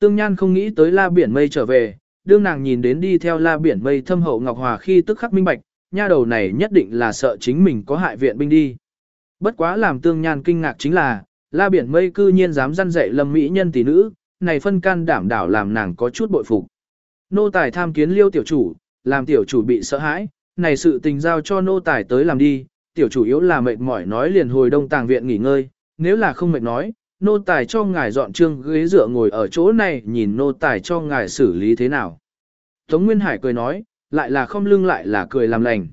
Tương Nhan không nghĩ tới la biển mây trở về, đương nàng nhìn đến đi theo la biển mây thâm hậu Ngọc Hòa khi tức khắc minh bạch, nha đầu này nhất định là sợ chính mình có hại viện binh đi. Bất quá làm Tương Nhan kinh ngạc chính là, la biển mây cư nhiên dám răn dạy lâm mỹ nhân tỷ nữ, này phân can đảm đảo làm nàng có chút bội phục. Nô tài tham kiến liêu tiểu chủ, làm tiểu chủ bị sợ hãi, này sự tình giao cho nô tài tới làm đi, tiểu chủ yếu là mệt mỏi nói liền hồi đông tàng viện nghỉ ngơi, nếu là không mệt nói, nô tài cho ngài dọn trương ghế dựa ngồi ở chỗ này nhìn nô tài cho ngài xử lý thế nào. Tống Nguyên Hải cười nói, lại là không lưng lại là cười làm lành.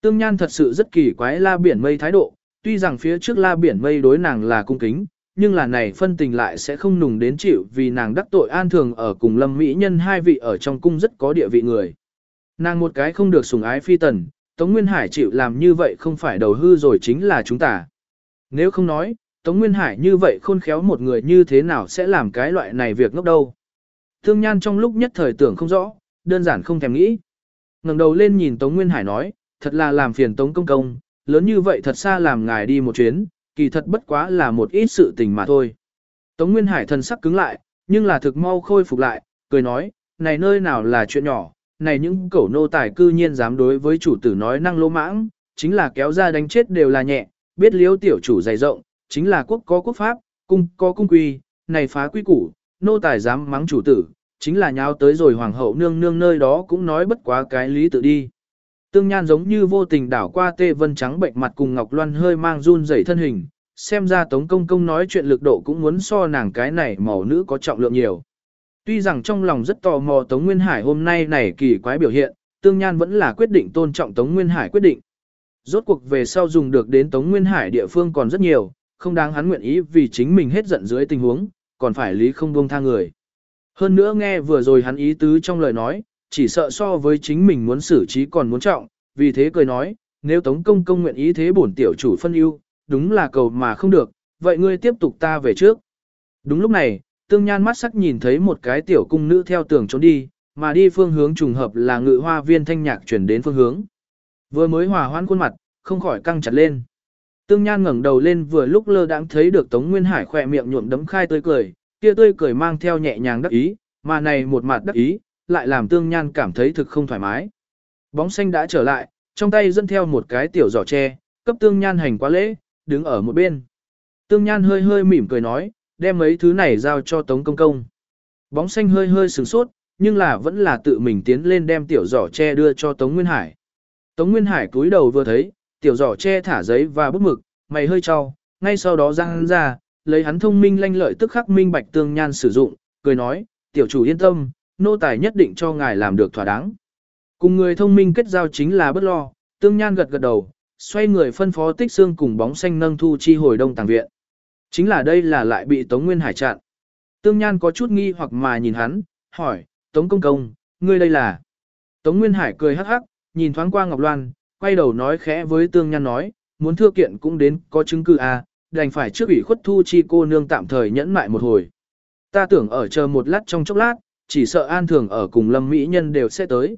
Tương Nhan thật sự rất kỳ quái la biển mây thái độ, tuy rằng phía trước la biển mây đối nàng là cung kính, nhưng là này phân tình lại sẽ không nùng đến chịu vì nàng đắc tội an thường ở cùng lâm mỹ nhân hai vị ở trong cung rất có địa vị người. Nàng một cái không được sủng ái phi tần, Tống Nguyên Hải chịu làm như vậy không phải đầu hư rồi chính là chúng ta. Nếu không nói, Tống Nguyên Hải như vậy khôn khéo một người như thế nào sẽ làm cái loại này việc ngốc đâu. Thương Nhan trong lúc nhất thời tưởng không rõ, đơn giản không thèm nghĩ. ngẩng đầu lên nhìn Tống Nguyên Hải nói, thật là làm phiền Tống Công Công, lớn như vậy thật xa làm ngài đi một chuyến, kỳ thật bất quá là một ít sự tình mà thôi. Tống Nguyên Hải thần sắc cứng lại, nhưng là thực mau khôi phục lại, cười nói, này nơi nào là chuyện nhỏ, này những cẩu nô tài cư nhiên dám đối với chủ tử nói năng lô mãng, chính là kéo ra đánh chết đều là nhẹ, biết liếu tiểu chủ dày rộng, chính là quốc có quốc pháp, cung có cung quy, này phá quy củ, nô tài dám mắng chủ tử, chính là nháo tới rồi hoàng hậu nương nương nơi đó cũng nói bất quá cái lý tự đi. Tương Nhan giống như vô tình đảo qua tê vân trắng bệnh mặt cùng Ngọc Loan hơi mang run rẩy thân hình, xem ra Tống Công Công nói chuyện lực độ cũng muốn so nàng cái này màu nữ có trọng lượng nhiều. Tuy rằng trong lòng rất tò mò Tống Nguyên Hải hôm nay này kỳ quái biểu hiện, Tương Nhan vẫn là quyết định tôn trọng Tống Nguyên Hải quyết định. Rốt cuộc về sau dùng được đến Tống Nguyên Hải địa phương còn rất nhiều, không đáng hắn nguyện ý vì chính mình hết giận dưới tình huống, còn phải lý không buông tha người. Hơn nữa nghe vừa rồi hắn ý tứ trong lời nói, chỉ sợ so với chính mình muốn xử trí còn muốn trọng, vì thế cười nói, nếu Tống Công Công nguyện ý thế bổn tiểu chủ phân ưu, đúng là cầu mà không được, vậy ngươi tiếp tục ta về trước. Đúng lúc này, tương nhan mắt sắc nhìn thấy một cái tiểu cung nữ theo tường trốn đi, mà đi phương hướng trùng hợp là ngự hoa viên thanh nhạc chuyển đến phương hướng. Vừa mới hòa hoãn khuôn mặt, không khỏi căng chặt lên. Tương Nhan ngẩng đầu lên vừa lúc lơ đãng thấy được Tống Nguyên Hải khỏe miệng nhuộm đấm khai tươi cười, kia tươi cười mang theo nhẹ nhàng đắc ý, mà này một mặt đắc ý, lại làm Tương Nhan cảm thấy thực không thoải mái. Bóng xanh đã trở lại, trong tay dẫn theo một cái tiểu giỏ tre, cấp Tương Nhan hành quá lễ, đứng ở một bên. Tương Nhan hơi hơi mỉm cười nói, đem mấy thứ này giao cho Tống Công Công. Bóng xanh hơi hơi sửng sốt, nhưng là vẫn là tự mình tiến lên đem tiểu giỏ tre đưa cho Tống Nguyên Hải. Tống Nguyên Hải cúi đầu vừa thấy, tiểu giỏ che thả giấy và bút mực, mày hơi cho, ngay sau đó ra hắn ra, lấy hắn thông minh lanh lợi tức khắc minh bạch tương nhan sử dụng, cười nói, tiểu chủ yên tâm, nô tài nhất định cho ngài làm được thỏa đáng. Cùng người thông minh kết giao chính là bất lo, tương nhan gật gật đầu, xoay người phân phó tích xương cùng bóng xanh nâng thu chi hồi đông tàng viện. Chính là đây là lại bị Tống Nguyên Hải chặn. Tương Nhan có chút nghi hoặc mà nhìn hắn, hỏi, Tống Công Công, ngươi đây là... Tống Nguyên Hải cười hắc hắc, nhìn thoáng qua Ngọc Loan, quay đầu nói khẽ với Tương Nhan nói, muốn thưa kiện cũng đến có chứng cứ à, đành phải trước ủy khuất thu chi cô nương tạm thời nhẫn mại một hồi. Ta tưởng ở chờ một lát trong chốc lát, chỉ sợ an thường ở cùng lâm mỹ nhân đều sẽ tới.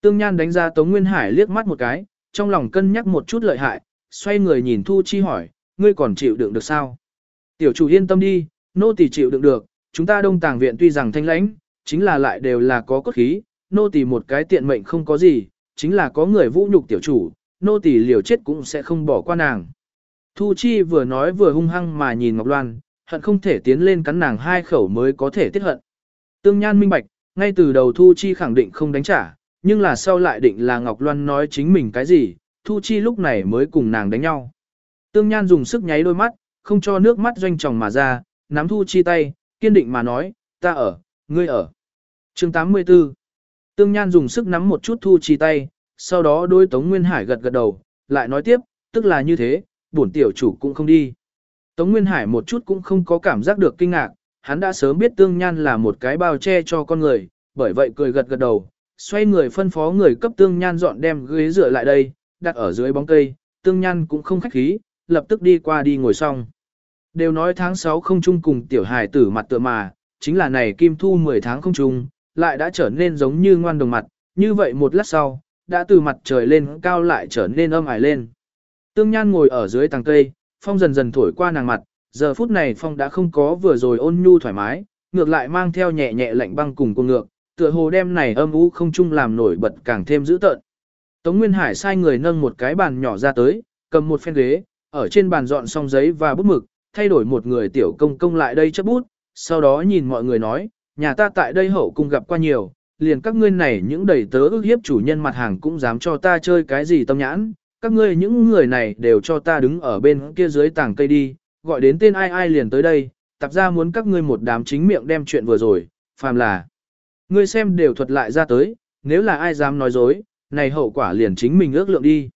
Tương Nhan đánh ra Tống Nguyên Hải liếc mắt một cái, trong lòng cân nhắc một chút lợi hại, xoay người nhìn Thu Chi hỏi, ngươi còn chịu đựng được sao? Tiểu chủ yên tâm đi, nô tỳ chịu đựng được, chúng ta đông tàng viện tuy rằng thanh lãnh, chính là lại đều là có cốt khí, nô tỳ một cái tiện mệnh không có gì, chính là có người vũ nhục tiểu chủ, nô tỳ liều chết cũng sẽ không bỏ qua nàng. Thu Chi vừa nói vừa hung hăng mà nhìn Ngọc Loan, hận không thể tiến lên cắn nàng hai khẩu mới có thể tiết hận. Tương Nhan minh bạch, ngay từ đầu Thu Chi khẳng định không đánh trả, nhưng là sau lại định là Ngọc Loan nói chính mình cái gì, Thu Chi lúc này mới cùng nàng đánh nhau. Tương Nhan dùng sức nháy đôi mắt, không cho nước mắt doanh tròng mà ra, nắm Thu Chi tay, kiên định mà nói, ta ở, ngươi ở. chương 84 Tương Nhan dùng sức nắm một chút Thu Chi tay, sau đó đôi Tống Nguyên Hải gật gật đầu, lại nói tiếp, tức là như thế, bổn tiểu chủ cũng không đi. Tống Nguyên Hải một chút cũng không có cảm giác được kinh ngạc, hắn đã sớm biết Tương Nhan là một cái bao che cho con người, bởi vậy cười gật gật đầu, xoay người phân phó người cấp Tương Nhan dọn đem ghế dựa lại đây, đặt ở dưới bóng cây, Tương Nhan cũng không khách khí, lập tức đi qua đi ngồi xong. Đều nói tháng 6 không chung cùng tiểu hài tử mặt tựa mà, chính là này kim thu 10 tháng không chung, lại đã trở nên giống như ngoan đồng mặt, như vậy một lát sau, đã từ mặt trời lên cao lại trở nên âm ải lên. Tương Nhan ngồi ở dưới tàng cây, phong dần dần thổi qua nàng mặt, giờ phút này phong đã không có vừa rồi ôn nhu thoải mái, ngược lại mang theo nhẹ nhẹ lạnh băng cùng cuồng ngược, tựa hồ đem này âm u không chung làm nổi bật càng thêm dữ tợn. Tống Nguyên Hải sai người nâng một cái bàn nhỏ ra tới, cầm một phen ghế, ở trên bàn dọn xong giấy và bút mực, thay đổi một người tiểu công công lại đây chấp bút, sau đó nhìn mọi người nói, nhà ta tại đây hậu cung gặp qua nhiều, liền các ngươi này những đầy tớ ước hiếp chủ nhân mặt hàng cũng dám cho ta chơi cái gì tâm nhãn, các ngươi những người này đều cho ta đứng ở bên kia dưới tảng cây đi, gọi đến tên ai ai liền tới đây, tập ra muốn các ngươi một đám chính miệng đem chuyện vừa rồi, phàm là. Ngươi xem đều thuật lại ra tới, nếu là ai dám nói dối, này hậu quả liền chính mình ước lượng đi.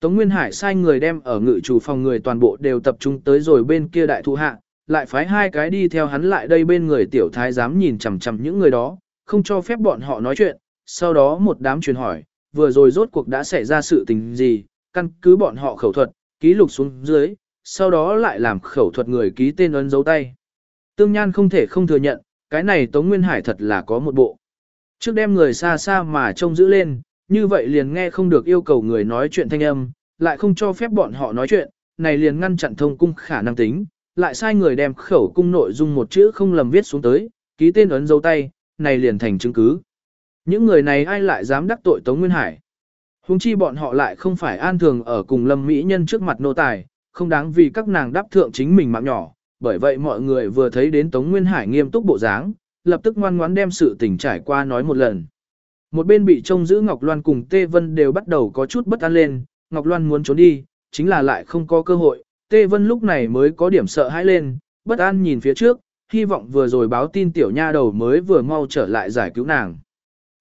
Tống Nguyên Hải sai người đem ở ngự chủ phòng người toàn bộ đều tập trung tới rồi bên kia đại thụ hạ, lại phái hai cái đi theo hắn lại đây bên người tiểu thái dám nhìn chằm chằm những người đó, không cho phép bọn họ nói chuyện, sau đó một đám truyền hỏi, vừa rồi rốt cuộc đã xảy ra sự tình gì, căn cứ bọn họ khẩu thuật, ký lục xuống dưới, sau đó lại làm khẩu thuật người ký tên ấn dấu tay. Tương Nhan không thể không thừa nhận, cái này Tống Nguyên Hải thật là có một bộ. Trước đem người xa xa mà trông giữ lên, như vậy liền nghe không được yêu cầu người nói chuyện thanh âm, lại không cho phép bọn họ nói chuyện, này liền ngăn chặn thông cung khả năng tính, lại sai người đem khẩu cung nội dung một chữ không lầm viết xuống tới, ký tên ấn dấu tay, này liền thành chứng cứ. Những người này ai lại dám đắc tội Tống Nguyên Hải? Hùng chi bọn họ lại không phải an thường ở cùng lâm mỹ nhân trước mặt nô tài, không đáng vì các nàng đáp thượng chính mình mạng nhỏ, bởi vậy mọi người vừa thấy đến Tống Nguyên Hải nghiêm túc bộ dáng, lập tức ngoan ngoãn đem sự tình trải qua nói một lần. Một bên bị trông giữ Ngọc Loan cùng Tê Vân đều bắt đầu có chút bất an lên, Ngọc Loan muốn trốn đi, chính là lại không có cơ hội, Tê Vân lúc này mới có điểm sợ hãi lên, bất an nhìn phía trước, hy vọng vừa rồi báo tin tiểu nha đầu mới vừa mau trở lại giải cứu nàng.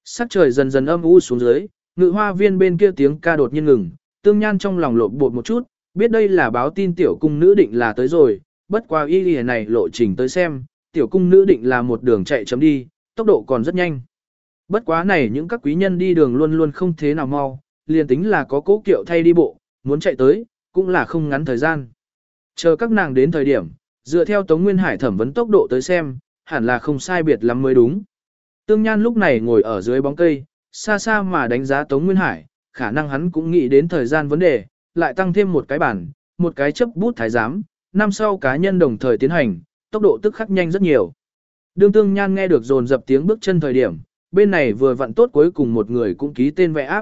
Sắc trời dần dần âm u xuống dưới, ngự hoa viên bên kia tiếng ca đột nhiên ngừng, tương nhan trong lòng lộn bột một chút, biết đây là báo tin tiểu cung nữ định là tới rồi, bất qua y lìa này lộ trình tới xem, tiểu cung nữ định là một đường chạy chấm đi, tốc độ còn rất nhanh. Bất quá này những các quý nhân đi đường luôn luôn không thế nào mau, liền tính là có cố kiệu thay đi bộ, muốn chạy tới, cũng là không ngắn thời gian. Chờ các nàng đến thời điểm, dựa theo Tống Nguyên Hải thẩm vấn tốc độ tới xem, hẳn là không sai biệt lắm mới đúng. Tương Nhan lúc này ngồi ở dưới bóng cây, xa xa mà đánh giá Tống Nguyên Hải, khả năng hắn cũng nghĩ đến thời gian vấn đề, lại tăng thêm một cái bản, một cái chấp bút thái giám, năm sau cá nhân đồng thời tiến hành, tốc độ tức khắc nhanh rất nhiều. Đương Tương Nhan nghe được dồn dập tiếng bước chân thời điểm, bên này vừa vặn tốt cuối cùng một người cũng ký tên vẽ áp.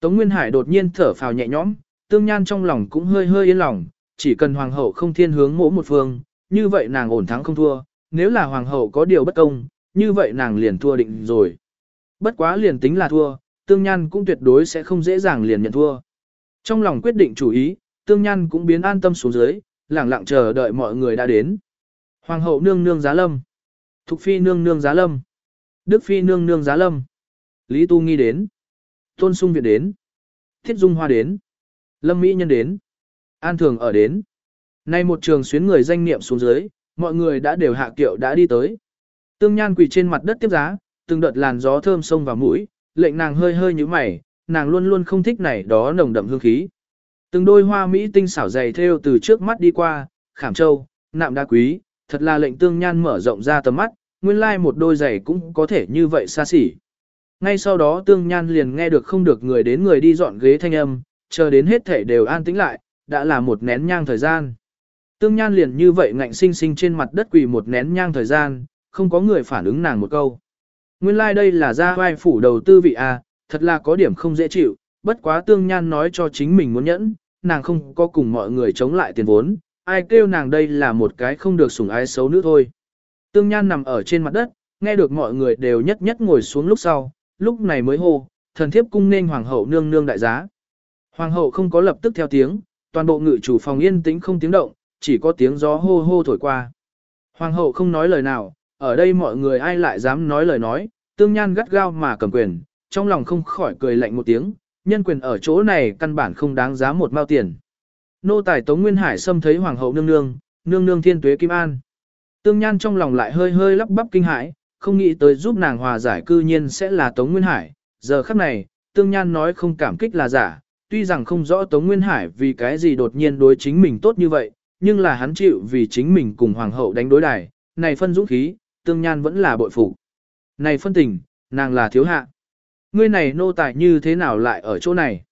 Tống Nguyên Hải đột nhiên thở phào nhẹ nhõm, Tương Nhan trong lòng cũng hơi hơi yên lòng, chỉ cần hoàng hậu không thiên hướng mỗ một phương, như vậy nàng ổn thắng không thua, nếu là hoàng hậu có điều bất công, như vậy nàng liền thua định rồi. Bất quá liền tính là thua, tương nhan cũng tuyệt đối sẽ không dễ dàng liền nhận thua. Trong lòng quyết định chủ ý, tương nhan cũng biến an tâm xuống dưới, lặng lặng chờ đợi mọi người đã đến. Hoàng hậu nương nương giá lâm. Thục phi nương nương giá lâm. Đức phi nương nương giá lâm. Lý Tu Nghi đến. Tôn Sung Việt đến. Thiết Dung Hoa đến. Lâm Mỹ Nhân đến. An Thường ở đến. Nay một trường xuyến người danh niệm xuống dưới, mọi người đã đều hạ kiệu đã đi tới. Tương Nhan quỳ trên mặt đất tiếp giá, từng đợt làn gió thơm sông vào mũi, lệnh nàng hơi hơi như mày, nàng luôn luôn không thích này đó nồng đậm hương khí. Từng đôi hoa mỹ tinh xảo dày theo từ trước mắt đi qua, khảm châu, nạm đá quý, thật là lệnh Tương Nhan mở rộng ra tầm mắt, nguyên lai một đôi giày cũng có thể như vậy xa xỉ. Ngay sau đó Tương Nhan liền nghe được không được người đến người đi dọn ghế thanh âm, chờ đến hết thể đều an tĩnh lại, đã là một nén nhang thời gian. Tương Nhan liền như vậy ngạnh sinh sinh trên mặt đất quỳ một nén nhang thời gian, không có người phản ứng nàng một câu. Nguyên lai like đây là gia vai phủ đầu tư vị A, thật là có điểm không dễ chịu, bất quá Tương Nhan nói cho chính mình muốn nhẫn, nàng không có cùng mọi người chống lại tiền vốn, ai kêu nàng đây là một cái không được sủng ái xấu nữa thôi. Tương Nhan nằm ở trên mặt đất, nghe được mọi người đều nhất nhất ngồi xuống lúc sau, lúc này mới hô, thần thiếp cung nên hoàng hậu nương nương đại giá. Hoàng hậu không có lập tức theo tiếng, toàn bộ ngự chủ phòng yên tĩnh không tiếng động, chỉ có tiếng gió hô hô thổi qua. Hoàng hậu không nói lời nào, ở đây mọi người ai lại dám nói lời nói, tương nhan gắt gao mà cầm quyền, trong lòng không khỏi cười lạnh một tiếng, nhân quyền ở chỗ này căn bản không đáng giá một mao tiền. Nô tài Tống Nguyên Hải xâm thấy hoàng hậu nương nương, nương nương thiên tuế kim an. Tương nhan trong lòng lại hơi hơi lắp bắp kinh hãi, không nghĩ tới giúp nàng hòa giải cư nhiên sẽ là Tống Nguyên Hải. Giờ khắc này, tương nhan nói không cảm kích là giả, tuy rằng không rõ Tống Nguyên Hải vì cái gì đột nhiên đối chính mình tốt như vậy, nhưng là hắn chịu vì chính mình cùng hoàng hậu đánh đối đài, này phân dũng khí, tương nhan vẫn là bội phục. Này phân tình, nàng là thiếu hạ. Ngươi này nô tài như thế nào lại ở chỗ này?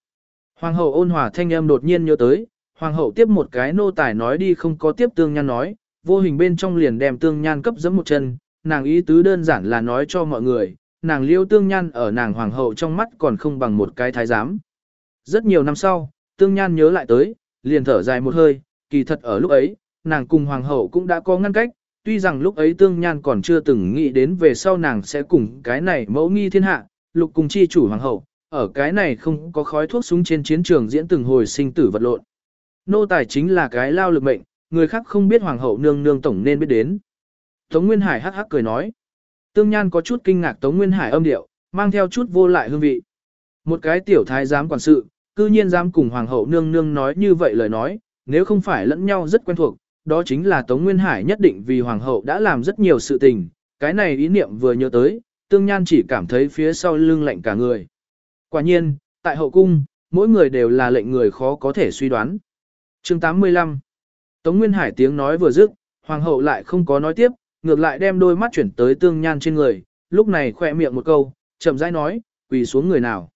Hoàng hậu ôn hòa thanh âm đột nhiên nhớ tới, hoàng hậu tiếp một cái nô tài nói đi không có tiếp tương nhan nói, vô hình bên trong liền đem tương nhan cấp giẫm một chân, nàng ý tứ đơn giản là nói cho mọi người, nàng liêu tương nhan ở nàng hoàng hậu trong mắt còn không bằng một cái thái giám. Rất nhiều năm sau, tương nhan nhớ lại tới, liền thở dài một hơi, kỳ thật ở lúc ấy, nàng cùng hoàng hậu cũng đã có ngăn cách, tuy rằng lúc ấy tương nhan còn chưa từng nghĩ đến về sau nàng sẽ cùng cái này mẫu nghi thiên hạ, lục cùng chi chủ hoàng hậu, ở cái này không có khói thuốc súng trên chiến trường diễn từng hồi sinh tử vật lộn. Nô tài chính là cái lao lực mệnh, người khác không biết hoàng hậu nương nương tổng nên biết đến. Tống Nguyên Hải hắc hắc cười nói. Tương Nhan có chút kinh ngạc Tống Nguyên Hải âm điệu, mang theo chút vô lại hương vị. Một cái tiểu thái giám quản sự, cư nhiên dám cùng hoàng hậu nương nương nói như vậy lời nói, nếu không phải lẫn nhau rất quen thuộc, đó chính là Tống Nguyên Hải nhất định vì hoàng hậu đã làm rất nhiều sự tình, cái này ý niệm vừa nhớ tới, Tương Nhan chỉ cảm thấy phía sau lưng lạnh cả người. Quả nhiên, tại hậu cung, mỗi người đều là lệnh người khó có thể suy đoán. Chương 85 Tống Nguyên Hải tiếng nói vừa dứt, hoàng hậu lại không có nói tiếp, ngược lại đem đôi mắt chuyển tới tương nhan trên người, lúc này khỏe miệng một câu, chậm rãi nói, quỳ xuống người nào.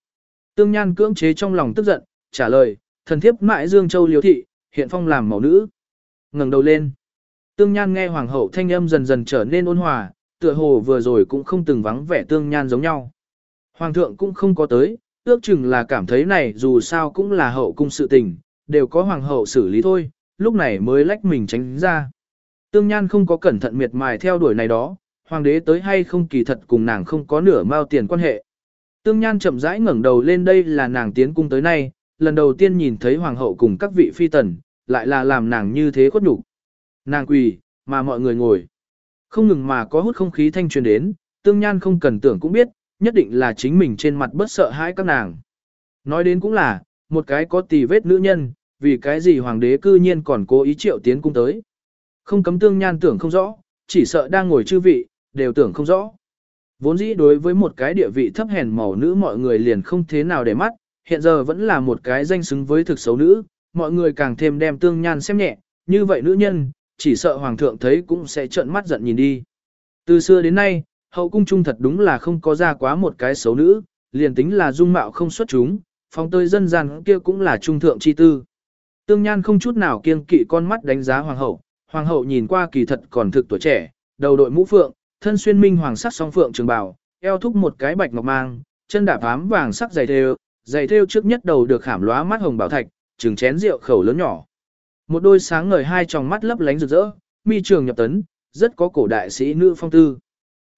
Tương nhan cưỡng chế trong lòng tức giận, trả lời, thần thiếp mãi Dương Châu liếu thị, hiện phong làm mẫu nữ. ngẩng đầu lên. Tương nhan nghe hoàng hậu thanh âm dần dần trở nên ôn hòa, tựa hồ vừa rồi cũng không từng vắng vẻ tương nhan giống nhau. Hoàng thượng cũng không có tới, ước chừng là cảm thấy này dù sao cũng là hậu cung sự tình, đều có hoàng hậu xử lý thôi, lúc này mới lách mình tránh ra. Tương Nhan không có cẩn thận miệt mài theo đuổi này đó, hoàng đế tới hay không kỳ thật cùng nàng không có nửa mao tiền quan hệ. Tương Nhan chậm rãi ngẩng đầu lên đây là nàng tiến cung tới nay, lần đầu tiên nhìn thấy hoàng hậu cùng các vị phi tần, lại là làm nàng như thế khuất nhục. Nàng quỳ, mà mọi người ngồi. Không ngừng mà có hút không khí thanh truyền đến, Tương Nhan không cần tưởng cũng biết, nhất định là chính mình trên mặt bất sợ hãi các nàng. Nói đến cũng là, một cái có tì vết nữ nhân, vì cái gì hoàng đế cư nhiên còn cố ý triệu tiến cung tới. Không cấm tương nhan tưởng không rõ, chỉ sợ đang ngồi chư vị, đều tưởng không rõ. Vốn dĩ đối với một cái địa vị thấp hèn màu nữ mọi người liền không thế nào để mắt, hiện giờ vẫn là một cái danh xứng với thực xấu nữ, mọi người càng thêm đem tương nhan xem nhẹ, như vậy nữ nhân, chỉ sợ hoàng thượng thấy cũng sẽ trợn mắt giận nhìn đi. Từ xưa đến nay, hậu cung trung thật đúng là không có ra quá một cái xấu nữ, liền tính là dung mạo không xuất chúng, phong tơi dân gian kia cũng là trung thượng chi tư. Tương Nhan không chút nào kiêng kỵ con mắt đánh giá hoàng hậu, hoàng hậu nhìn qua kỳ thật còn thực tuổi trẻ, đầu đội mũ phượng, thân xuyên minh hoàng sắc song phượng trường bào, eo thúc một cái bạch ngọc mang, chân đạp ám vàng sắc dày thêu, dày thêu trước nhất đầu được khảm lóa mắt hồng bảo thạch, trường chén rượu khẩu lớn nhỏ. Một đôi sáng ngời hai tròng mắt lấp lánh rực rỡ, mi trường nhập tấn, rất có cổ đại sĩ nữ phong tư.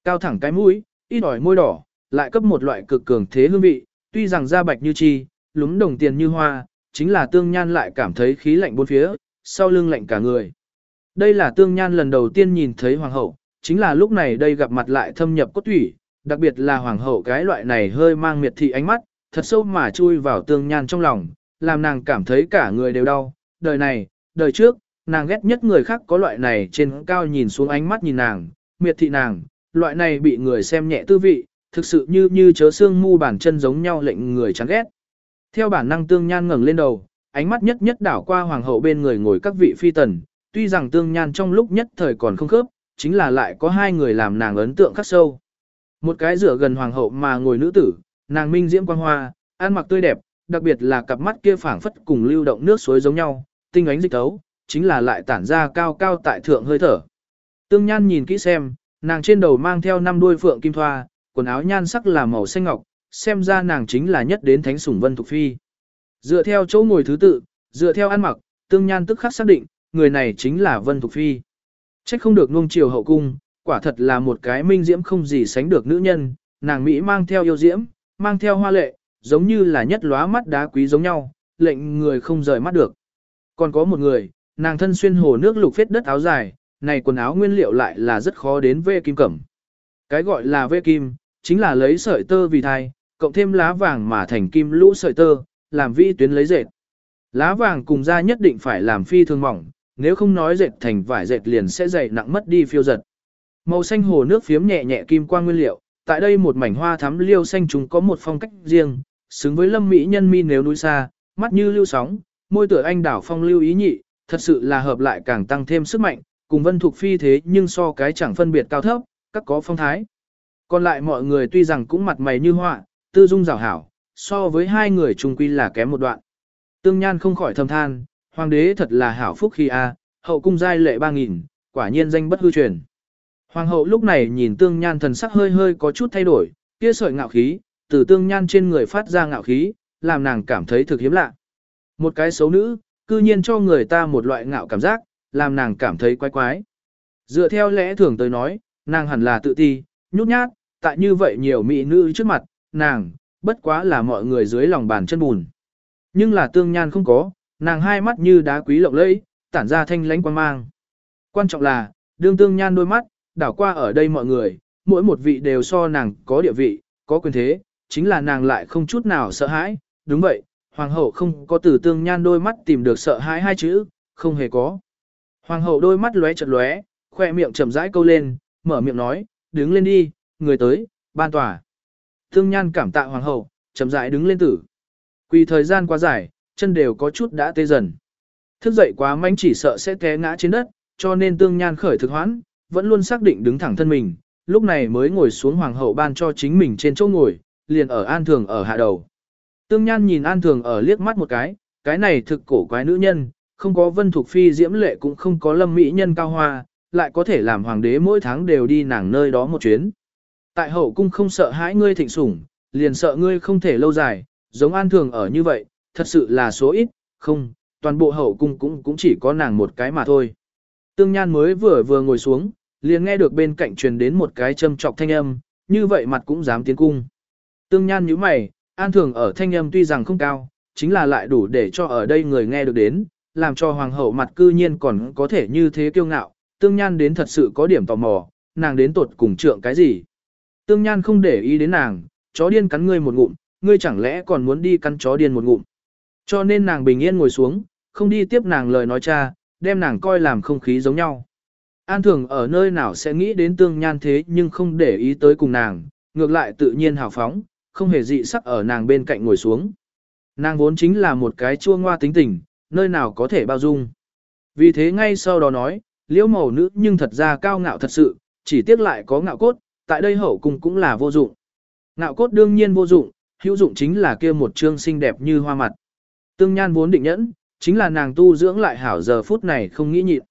Cao thẳng cái mũi, ít ỏi môi đỏ, lại cấp một loại cực cường thế hương vị, tuy rằng da bạch như chi, lúng đồng tiền như hoa, chính là tương nhan lại cảm thấy khí lạnh bốn phía, sau lưng lạnh cả người. Đây là tương nhan lần đầu tiên nhìn thấy hoàng hậu, chính là lúc này đây gặp mặt lại thâm nhập cốt thủy, đặc biệt là hoàng hậu cái loại này hơi mang miệt thị ánh mắt, thật sâu mà chui vào tương nhan trong lòng, làm nàng cảm thấy cả người đều đau. Đời này, đời trước, nàng ghét nhất người khác có loại này trên cao nhìn xuống ánh mắt nhìn nàng, miệt thị nàng, loại này bị người xem nhẹ tư vị, thực sự như như chớ xương mu bản chân giống nhau lệnh người chán ghét. Theo bản năng tương nhan ngẩng lên đầu, ánh mắt nhất nhất đảo qua hoàng hậu bên người ngồi các vị phi tần, tuy rằng tương nhan trong lúc nhất thời còn không khớp, chính là lại có hai người làm nàng ấn tượng khắc sâu. Một cái rửa gần hoàng hậu mà ngồi nữ tử, nàng minh diễm quang hoa, ăn mặc tươi đẹp, đặc biệt là cặp mắt kia phảng phất cùng lưu động nước suối giống nhau, tinh ánh dịch tấu, chính là lại tản ra cao cao tại thượng hơi thở. Tương Nhan nhìn kỹ xem, nàng trên đầu mang theo năm đuôi phượng kim thoa, quần áo nhan sắc là màu xanh ngọc, xem ra nàng chính là nhất đến thánh sủng Vân Thục Phi. Dựa theo chỗ ngồi thứ tự, dựa theo ăn mặc, Tương Nhan tức khắc xác định, người này chính là Vân Thục Phi. Trách không được nuông chiều hậu cung, quả thật là một cái minh diễm không gì sánh được nữ nhân, nàng Mỹ mang theo yêu diễm, mang theo hoa lệ, giống như là nhất lóa mắt đá quý giống nhau, lệnh người không rời mắt được. Còn có một người, nàng thân xuyên hồ nước lục phết đất áo dài, này quần áo nguyên liệu lại là rất khó đến vê kim cẩm. Cái gọi là vê kim, chính là lấy sợi tơ vì thai, cộng thêm lá vàng mà thành kim lũ sợi tơ, làm vi tuyến lấy dệt. Lá vàng cùng da nhất định phải làm phi thường mỏng, nếu không nói dệt thành vải dệt liền sẽ dày nặng mất đi phiêu giật. Màu xanh hồ nước phiếm nhẹ nhẹ kim quang nguyên liệu, tại đây một mảnh hoa thắm liêu xanh chúng có một phong cách riêng, xứng với lâm mỹ nhân mi nếu núi xa, mắt như lưu sóng, môi tựa anh đảo phong lưu ý nhị, thật sự là hợp lại càng tăng thêm sức mạnh, cùng vân thuộc phi thế nhưng so cái chẳng phân biệt cao thấp, các có phong thái. Còn lại mọi người tuy rằng cũng mặt mày như họa, tư dung rào hảo, so với hai người trung quy là kém một đoạn. Tương Nhan không khỏi thầm than, hoàng đế thật là hảo phúc khi a, hậu cung giai lệ ba nghìn, quả nhiên danh bất hư truyền. Hoàng hậu lúc này nhìn tương nhan thần sắc hơi hơi có chút thay đổi, kia sợi ngạo khí, từ tương nhan trên người phát ra ngạo khí, làm nàng cảm thấy thực hiếm lạ. Một cái xấu nữ, cư nhiên cho người ta một loại ngạo cảm giác, làm nàng cảm thấy quái quái. Dựa theo lẽ thường tới nói, nàng hẳn là tự ti, nhút nhát, tại như vậy nhiều mỹ nữ trước mặt, nàng, bất quá là mọi người dưới lòng bàn chân bùn. Nhưng là tương nhan không có, nàng hai mắt như đá quý lộng lẫy, tản ra thanh lãnh quan mang. Quan trọng là, đương tương nhan đôi mắt, đảo qua ở đây mọi người, mỗi một vị đều so nàng có địa vị, có quyền thế, chính là nàng lại không chút nào sợ hãi, đúng vậy, hoàng hậu không có từ tương nhan đôi mắt tìm được sợ hãi hai chữ, không hề có. Hoàng hậu đôi mắt lóe chật lóe, khoe miệng chậm rãi câu lên, mở miệng nói, đứng lên đi, người tới, ban tòa. Tương nhan cảm tạ hoàng hậu, chậm rãi đứng lên tử. Quỳ thời gian quá dài, chân đều có chút đã tê dần. Thức dậy quá manh chỉ sợ sẽ té ngã trên đất, cho nên tương nhan khởi thực hoãn, vẫn luôn xác định đứng thẳng thân mình, lúc này mới ngồi xuống hoàng hậu ban cho chính mình trên chỗ ngồi, liền ở an thường ở hạ đầu. Tương nhan nhìn an thường ở liếc mắt một cái, cái này thực cổ quái nữ nhân, không có vân thuộc phi diễm lệ cũng không có lâm mỹ nhân cao hoa, lại có thể làm hoàng đế mỗi tháng đều đi nàng nơi đó một chuyến. Tại hậu cung không sợ hãi ngươi thịnh sủng, liền sợ ngươi không thể lâu dài, giống an thường ở như vậy, thật sự là số ít, không, toàn bộ hậu cung cũng cũng chỉ có nàng một cái mà thôi. Tương Nhan mới vừa vừa ngồi xuống, liền nghe được bên cạnh truyền đến một cái châm trọc thanh âm, như vậy mặt cũng dám tiến cung. Tương Nhan nhíu mày, an thường ở thanh âm tuy rằng không cao, chính là lại đủ để cho ở đây người nghe được đến, làm cho hoàng hậu mặt cư nhiên còn có thể như thế kiêu ngạo, Tương Nhan đến thật sự có điểm tò mò, nàng đến tột cùng trượng cái gì. Tương Nhan không để ý đến nàng, chó điên cắn ngươi một ngụm, ngươi chẳng lẽ còn muốn đi cắn chó điên một ngụm. Cho nên nàng bình yên ngồi xuống, không đi tiếp nàng lời nói cha, đem nàng coi làm không khí giống nhau. An thường ở nơi nào sẽ nghĩ đến tương nhan thế nhưng không để ý tới cùng nàng, ngược lại tự nhiên hào phóng, không hề dị sắc ở nàng bên cạnh ngồi xuống. Nàng vốn chính là một cái chua ngoa tính tình, nơi nào có thể bao dung. Vì thế ngay sau đó nói, liễu màu nữ nhưng thật ra cao ngạo thật sự, chỉ tiếc lại có ngạo cốt, tại đây hậu cung cũng là vô dụng. Ngạo cốt đương nhiên vô dụng, hữu dụng chính là kia một trương xinh đẹp như hoa mặt. Tương Nhan vốn định nhẫn, chính là nàng tu dưỡng lại hảo giờ phút này không nghĩ nhịn.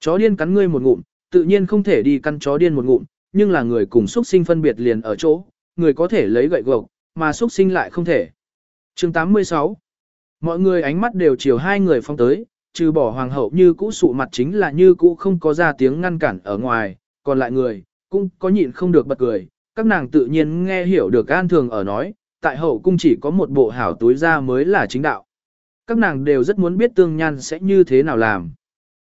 Chó điên cắn ngươi một ngụm, tự nhiên không thể đi căn chó điên một ngụm, nhưng là người cùng xuất sinh phân biệt liền ở chỗ, người có thể lấy gậy gộc, mà xuất sinh lại không thể. Chương 86 Mọi người ánh mắt đều chiều hai người phong tới, trừ bỏ hoàng hậu như cũ sụ mặt chính là như cũ không có ra tiếng ngăn cản ở ngoài, còn lại người, cũng có nhịn không được bật cười, các nàng tự nhiên nghe hiểu được an thường ở nói, tại hậu cung chỉ có một bộ hảo túi ra mới là chính đạo. Các nàng đều rất muốn biết tương nhan sẽ như thế nào làm.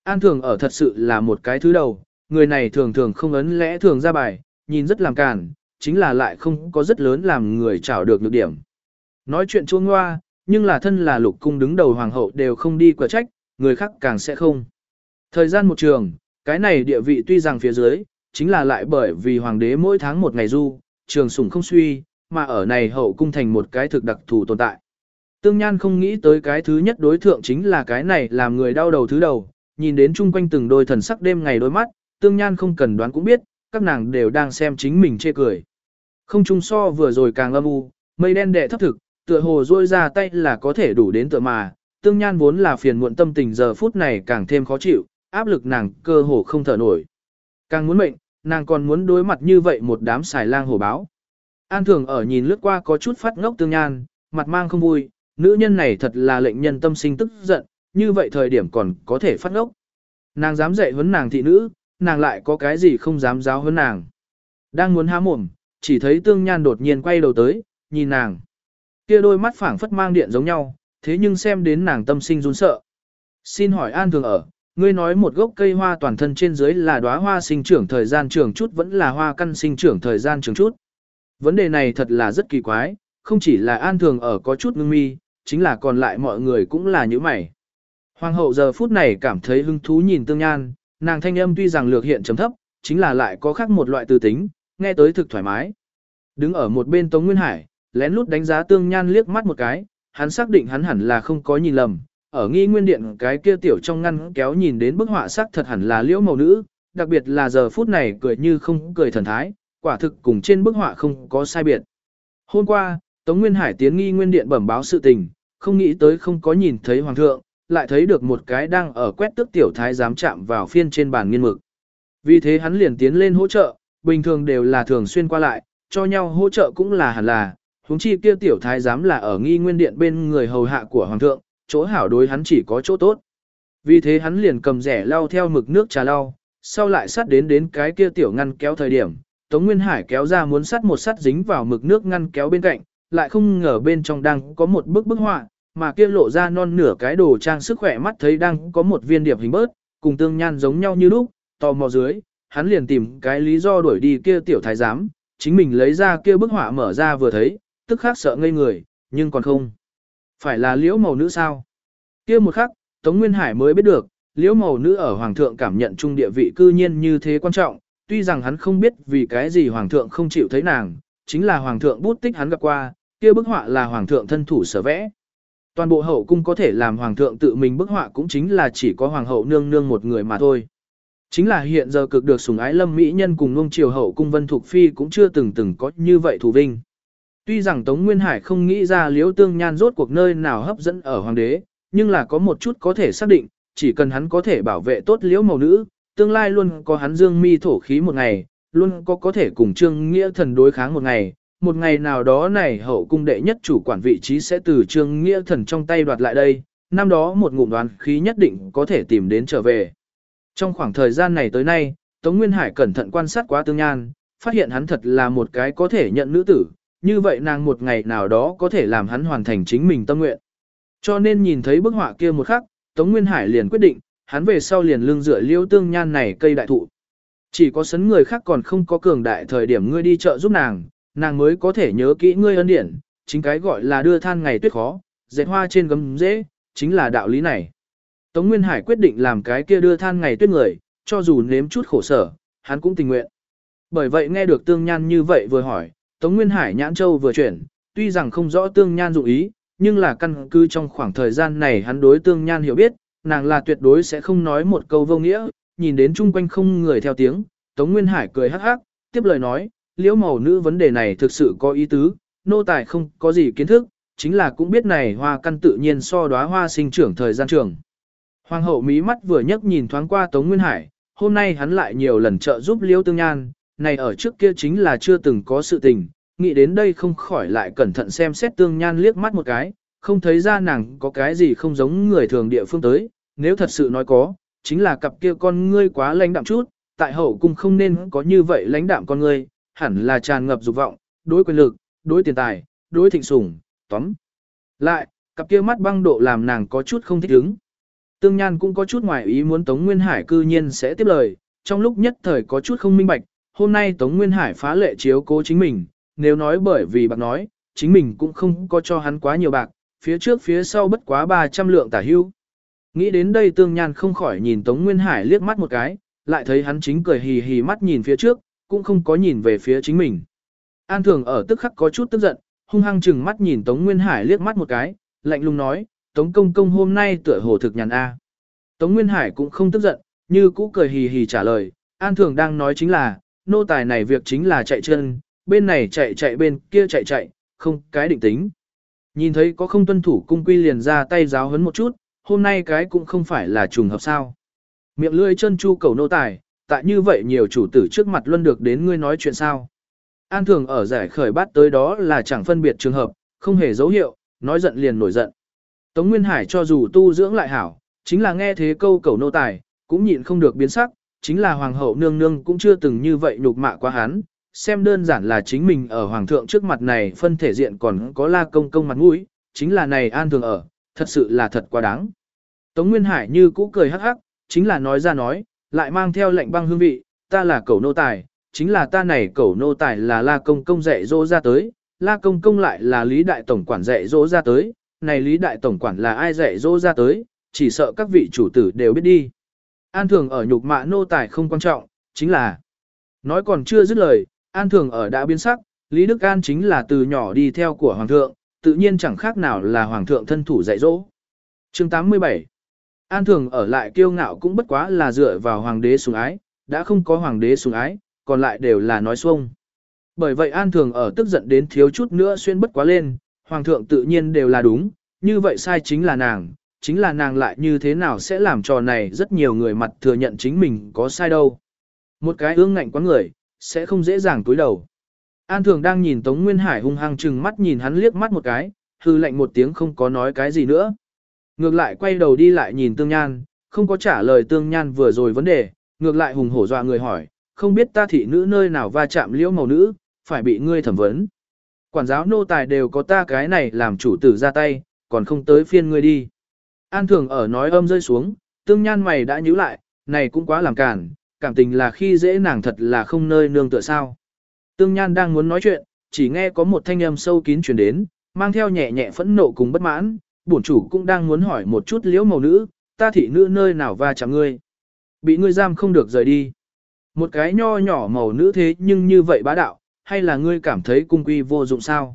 An thường ở thật sự là một cái thứ đầu, người này thường thường không ấn lẽ thường ra bài, nhìn rất làm cản, chính là lại không có rất lớn làm người trảo được nhược điểm. Nói chuyện chuông hoa, nhưng là thân là lục cung đứng đầu hoàng hậu đều không đi quả trách, người khác càng sẽ không. Thời gian một trường, cái này địa vị tuy rằng phía dưới, chính là lại bởi vì hoàng đế mỗi tháng một ngày du, trường sủng không suy, mà ở này hậu cung thành một cái thực đặc thù tồn tại. Tương Nhan không nghĩ tới cái thứ nhất đối thượng chính là cái này làm người đau đầu thứ đầu, nhìn đến chung quanh từng đôi thần sắc đêm ngày đôi mắt, Tương Nhan không cần đoán cũng biết, các nàng đều đang xem chính mình chê cười. Không chung so vừa rồi càng âm u, mây đen đệ thấp thực, tựa hồ rôi ra tay là có thể đủ đến tựa mà, Tương Nhan vốn là phiền muộn tâm tình giờ phút này càng thêm khó chịu, áp lực nàng cơ hồ không thở nổi. Càng muốn mệnh, nàng còn muốn đối mặt như vậy một đám xài lang hổ báo. An thường ở nhìn lướt qua có chút phát ngốc Tương Nhan, mặt mang không vui, nữ nhân này thật là lệnh nhân tâm sinh tức giận, như vậy thời điểm còn có thể phát ngốc. Nàng dám dạy huấn nàng thị nữ, nàng lại có cái gì không dám giáo huấn nàng. Đang muốn há mồm, chỉ thấy tương nhan đột nhiên quay đầu tới, nhìn nàng. Kia đôi mắt phảng phất mang điện giống nhau, thế nhưng xem đến nàng tâm sinh run sợ. Xin hỏi an thường ở, ngươi nói một gốc cây hoa toàn thân trên dưới là đóa hoa sinh trưởng thời gian trường chút vẫn là hoa căn sinh trưởng thời gian trường chút. Vấn đề này thật là rất kỳ quái, không chỉ là an thường ở có chút ngưng mi, chính là còn lại mọi người cũng là như mày. Hoàng hậu giờ phút này cảm thấy hứng thú nhìn tương nhan, nàng thanh âm tuy rằng lược hiện chấm thấp, chính là lại có khác một loại tư tính, nghe tới thực thoải mái. Đứng ở một bên Tống Nguyên Hải, lén lút đánh giá tương nhan liếc mắt một cái, hắn xác định hắn hẳn là không có nhìn lầm, ở nghi nguyên điện cái kia tiểu trong ngăn kéo nhìn đến bức họa sắc thật hẳn là liễu màu nữ, đặc biệt là giờ phút này cười như không cười thần thái, quả thực cùng trên bức họa không có sai biệt. Hôm qua, Tống Nguyên Hải tiến nghi nguyên điện bẩm báo sự tình, không nghĩ tới không có nhìn thấy hoàng thượng, lại thấy được một cái đang ở quét tước tiểu thái dám chạm vào phiên trên bàn nghiên mực. Vì thế hắn liền tiến lên hỗ trợ, bình thường đều là thường xuyên qua lại, cho nhau hỗ trợ cũng là hẳn là, huống chi kia tiểu thái giám là ở nghi nguyên điện bên người hầu hạ của hoàng thượng, chỗ hảo đối hắn chỉ có chỗ tốt. Vì thế hắn liền cầm rẻ lau theo mực nước trà lau, sau lại sát đến đến cái kia tiểu ngăn kéo thời điểm, Tống Nguyên Hải kéo ra muốn sắt một sắt dính vào mực nước ngăn kéo bên cạnh, lại không ngờ bên trong đang có một bức bức họa, mà kia lộ ra non nửa cái đồ trang sức khỏe mắt thấy đang có một viên điệp hình bớt, cùng tương nhan giống nhau như lúc, tò mò dưới, hắn liền tìm cái lý do đuổi đi kia tiểu thái giám, chính mình lấy ra kia bức họa mở ra vừa thấy, tức khắc sợ ngây người, nhưng còn không. Phải là liễu màu nữ sao? kia một khắc, Tống Nguyên Hải mới biết được, liễu màu nữ ở Hoàng thượng cảm nhận trung địa vị cư nhiên như thế quan trọng, tuy rằng hắn không biết vì cái gì Hoàng thượng không chịu thấy nàng, chính là Hoàng thượng bút tích hắn gặp qua, kia bức họa là Hoàng thượng thân thủ sở vẽ. Toàn bộ hậu cung có thể làm Hoàng thượng tự mình bức họa cũng chính là chỉ có Hoàng hậu nương nương một người mà thôi. Chính là hiện giờ cực được sủng ái lâm mỹ nhân cùng nông triều hậu cung vân thuộc phi cũng chưa từng từng có như vậy thủ vinh. Tuy rằng Tống Nguyên Hải không nghĩ ra liễu tương nhan rốt cuộc nơi nào hấp dẫn ở hoàng đế, nhưng là có một chút có thể xác định, chỉ cần hắn có thể bảo vệ tốt liễu màu nữ, tương lai luôn có hắn dương mi thổ khí một ngày, luôn có có thể cùng trương nghĩa thần đối kháng một ngày, một ngày nào đó này hậu cung đệ nhất chủ quản vị trí sẽ từ trương nghĩa thần trong tay đoạt lại đây, năm đó một ngụm đoán khí nhất định có thể tìm đến trở về. Trong khoảng thời gian này tới nay, Tống Nguyên Hải cẩn thận quan sát quá tương nhan, phát hiện hắn thật là một cái có thể nhận nữ tử, như vậy nàng một ngày nào đó có thể làm hắn hoàn thành chính mình tâm nguyện. Cho nên nhìn thấy bức họa kia một khắc, Tống Nguyên Hải liền quyết định, hắn về sau liền lưng dựa liêu tương nhan này cây đại thụ. Chỉ có sấn người khác còn không có cường đại thời điểm ngươi đi chợ giúp nàng, nàng mới có thể nhớ kỹ ngươi ân điển, chính cái gọi là đưa than ngày tuyết khó, dệt hoa trên gấm dễ, chính là đạo lý này. Tống Nguyên Hải quyết định làm cái kia đưa than ngày tuyết người, cho dù nếm chút khổ sở, hắn cũng tình nguyện. Bởi vậy nghe được tương nhan như vậy vừa hỏi, Tống Nguyên Hải nhãn châu vừa chuyển, tuy rằng không rõ tương nhan dụng ý, nhưng là căn cứ trong khoảng thời gian này hắn đối tương nhan hiểu biết, nàng là tuyệt đối sẽ không nói một câu vô nghĩa, nhìn đến chung quanh không người theo tiếng, Tống Nguyên Hải cười hắc hắc, tiếp lời nói, liễu màu nữ vấn đề này thực sự có ý tứ, nô tài không có gì kiến thức, chính là cũng biết này hoa căn tự nhiên so đóa hoa sinh trưởng thời gian trường. Hoàng hậu mí mắt vừa nhấc nhìn thoáng qua Tống Nguyên Hải, hôm nay hắn lại nhiều lần trợ giúp liễu tương nhan, này ở trước kia chính là chưa từng có sự tình, nghĩ đến đây không khỏi lại cẩn thận xem xét tương nhan liếc mắt một cái, không thấy ra nàng có cái gì không giống người thường địa phương tới, nếu thật sự nói có, chính là cặp kia con ngươi quá lãnh đạm chút, tại hậu cung không nên có như vậy lãnh đạm con ngươi, hẳn là tràn ngập dục vọng, đối quyền lực, đối tiền tài, đối thịnh sủng, tóm. Lại, cặp kia mắt băng độ làm nàng có chút không thích ứng. Tương Nhan cũng có chút ngoài ý muốn Tống Nguyên Hải cư nhiên sẽ tiếp lời, trong lúc nhất thời có chút không minh bạch, hôm nay Tống Nguyên Hải phá lệ chiếu cố chính mình, nếu nói bởi vì bạc nói, chính mình cũng không có cho hắn quá nhiều bạc, phía trước phía sau bất quá 300 lượng tả hưu. Nghĩ đến đây Tương Nhan không khỏi nhìn Tống Nguyên Hải liếc mắt một cái, lại thấy hắn chính cười hì hì mắt nhìn phía trước, cũng không có nhìn về phía chính mình. An Thường ở tức khắc có chút tức giận, hung hăng chừng mắt nhìn Tống Nguyên Hải liếc mắt một cái, lạnh lùng nói, Tống Công Công hôm nay tựa hồ thực nhàn A. Tống Nguyên Hải cũng không tức giận, như cũ cười hì hì trả lời, An Thường đang nói chính là, nô tài này việc chính là chạy chân, bên này chạy chạy bên kia chạy chạy, không cái định tính. Nhìn thấy có không tuân thủ cung quy liền ra tay giáo hấn một chút, hôm nay cái cũng không phải là trùng hợp sao. Miệng lưỡi chân chu cầu nô tài, tại như vậy nhiều chủ tử trước mặt luôn được đến ngươi nói chuyện sao. An thường ở giải khởi bát tới đó là chẳng phân biệt trường hợp, không hề dấu hiệu, nói giận liền nổi giận. Tống Nguyên Hải cho dù tu dưỡng lại hảo, chính là nghe thế câu cầu nô tài, cũng nhịn không được biến sắc, chính là hoàng hậu nương nương cũng chưa từng như vậy nhục mạ quá hắn, xem đơn giản là chính mình ở hoàng thượng trước mặt này phân thể diện còn có la công công mặt mũi, chính là này an thường ở, thật sự là thật quá đáng. Tống Nguyên Hải như cũ cười hắc hắc, chính là nói ra nói, lại mang theo lệnh băng hương vị, ta là cẩu nô tài, chính là ta này cẩu nô tài là la công công dạy dỗ ra tới, la công công lại là lý đại tổng quản dạy dỗ ra tới, này lý đại tổng quản là ai dạy dỗ ra tới, chỉ sợ các vị chủ tử đều biết đi. An thường ở nhục mạ nô tài không quan trọng, chính là nói còn chưa dứt lời, An thường ở đã biến sắc, Lý Đức An chính là từ nhỏ đi theo của Hoàng thượng, tự nhiên chẳng khác nào là Hoàng thượng thân thủ dạy dỗ. chương 87 An thường ở lại kiêu ngạo cũng bất quá là dựa vào Hoàng đế sủng ái, đã không có Hoàng đế sủng ái, còn lại đều là nói xuông. Bởi vậy An thường ở tức giận đến thiếu chút nữa xuyên bất quá lên, Hoàng thượng tự nhiên đều là đúng, như vậy sai chính là nàng, chính là nàng lại như thế nào sẽ làm trò này rất nhiều người mặt thừa nhận chính mình có sai đâu. Một cái ương ngạnh quá người, sẽ không dễ dàng túi đầu. An thường đang nhìn Tống Nguyên Hải hung hăng chừng mắt nhìn hắn liếc mắt một cái, hư lạnh một tiếng không có nói cái gì nữa. Ngược lại quay đầu đi lại nhìn Tương Nhan, không có trả lời Tương Nhan vừa rồi vấn đề, ngược lại hùng hổ dọa người hỏi, không biết ta thị nữ nơi nào va chạm liễu màu nữ, phải bị ngươi thẩm vấn. Quản giáo nô tài đều có ta cái này làm chủ tử ra tay, còn không tới phiên ngươi đi. An thường ở nói âm rơi xuống, Tương Nhan mày đã nhíu lại, này cũng quá làm cản, cảm tình là khi dễ nàng thật là không nơi nương tựa sao. Tương Nhan đang muốn nói chuyện, chỉ nghe có một thanh âm sâu kín truyền đến, mang theo nhẹ nhẹ phẫn nộ cùng bất mãn, bổn chủ cũng đang muốn hỏi một chút liễu màu nữ, ta thị nữ nơi nào va chạm ngươi. Bị ngươi giam không được rời đi. Một cái nho nhỏ màu nữ thế nhưng như vậy bá đạo, hay là ngươi cảm thấy cung quy vô dụng sao?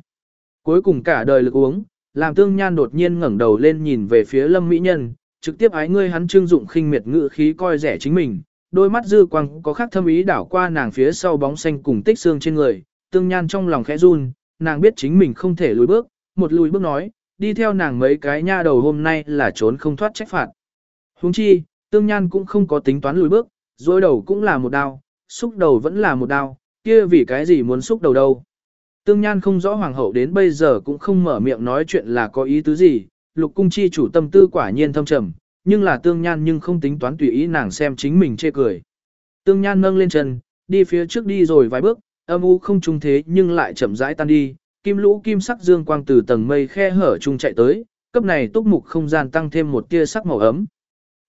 Cuối cùng cả đời lực uống, làm tương nhan đột nhiên ngẩng đầu lên nhìn về phía lâm mỹ nhân, trực tiếp ái ngươi hắn trương dụng khinh miệt ngự khí coi rẻ chính mình, đôi mắt dư quang có khác thâm ý đảo qua nàng phía sau bóng xanh cùng tích xương trên người, tương nhan trong lòng khẽ run, nàng biết chính mình không thể lùi bước, một lùi bước nói, đi theo nàng mấy cái nha đầu hôm nay là trốn không thoát trách phạt. Huống chi, tương nhan cũng không có tính toán lùi bước, dối đầu cũng là một đao, xúc đầu vẫn là một đao, kia vì cái gì muốn xúc đầu đâu. Tương Nhan không rõ hoàng hậu đến bây giờ cũng không mở miệng nói chuyện là có ý tứ gì, lục cung chi chủ tâm tư quả nhiên thâm trầm, nhưng là Tương Nhan nhưng không tính toán tùy ý nàng xem chính mình chê cười. Tương Nhan nâng lên chân, đi phía trước đi rồi vài bước, âm u không trung thế nhưng lại chậm rãi tan đi, kim lũ kim sắc dương quang từ tầng mây khe hở trung chạy tới, cấp này túc mục không gian tăng thêm một tia sắc màu ấm.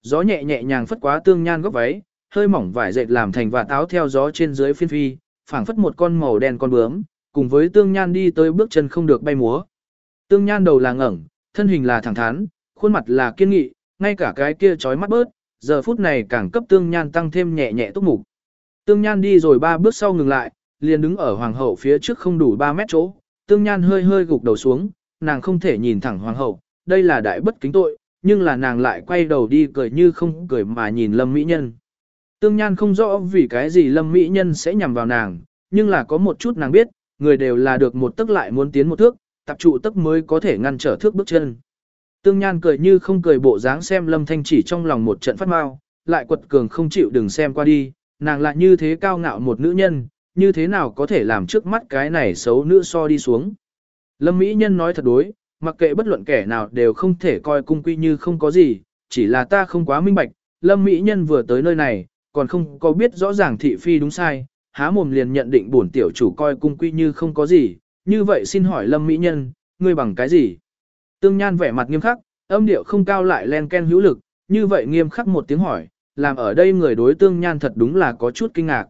Gió nhẹ nhẹ nhàng phất quá Tương Nhan góc váy, hơi mỏng vải dệt làm thành vạt táo theo gió trên dưới phiên phi, phảng phất một con màu đen con bướm, cùng với tương nhan đi tới bước chân không được bay múa. Tương nhan đầu là ngẩng, thân hình là thẳng thắn, khuôn mặt là kiên nghị, ngay cả cái kia chói mắt bớt, giờ phút này càng cấp tương nhan tăng thêm nhẹ nhẹ túc mục. Tương nhan đi rồi ba bước sau ngừng lại, liền đứng ở hoàng hậu phía trước không đủ 3 mét chỗ, tương nhan hơi hơi gục đầu xuống, nàng không thể nhìn thẳng hoàng hậu, đây là đại bất kính tội, nhưng là nàng lại quay đầu đi cười như không cười mà nhìn lâm mỹ nhân. Tương Nhan không rõ vì cái gì Lâm Mỹ Nhân sẽ nhằm vào nàng, nhưng là có một chút nàng biết, người đều là được một tức lại muốn tiến một thước, tập trụ tức mới có thể ngăn trở thước bước chân. Tương Nhan cười như không cười bộ dáng xem Lâm Thanh chỉ trong lòng một trận phát mau, lại quật cường không chịu đừng xem qua đi, nàng lại như thế cao ngạo một nữ nhân, như thế nào có thể làm trước mắt cái này xấu nữ so đi xuống. Lâm Mỹ Nhân nói thật đối, mặc kệ bất luận kẻ nào đều không thể coi cung quy như không có gì, chỉ là ta không quá minh bạch, Lâm Mỹ Nhân vừa tới nơi này, còn không có biết rõ ràng thị phi đúng sai, há mồm liền nhận định bổn tiểu chủ coi cung quy như không có gì, như vậy xin hỏi lâm mỹ nhân, ngươi bằng cái gì? Tương Nhan vẻ mặt nghiêm khắc, âm điệu không cao lại len ken hữu lực, như vậy nghiêm khắc một tiếng hỏi, làm ở đây người đối Tương Nhan thật đúng là có chút kinh ngạc.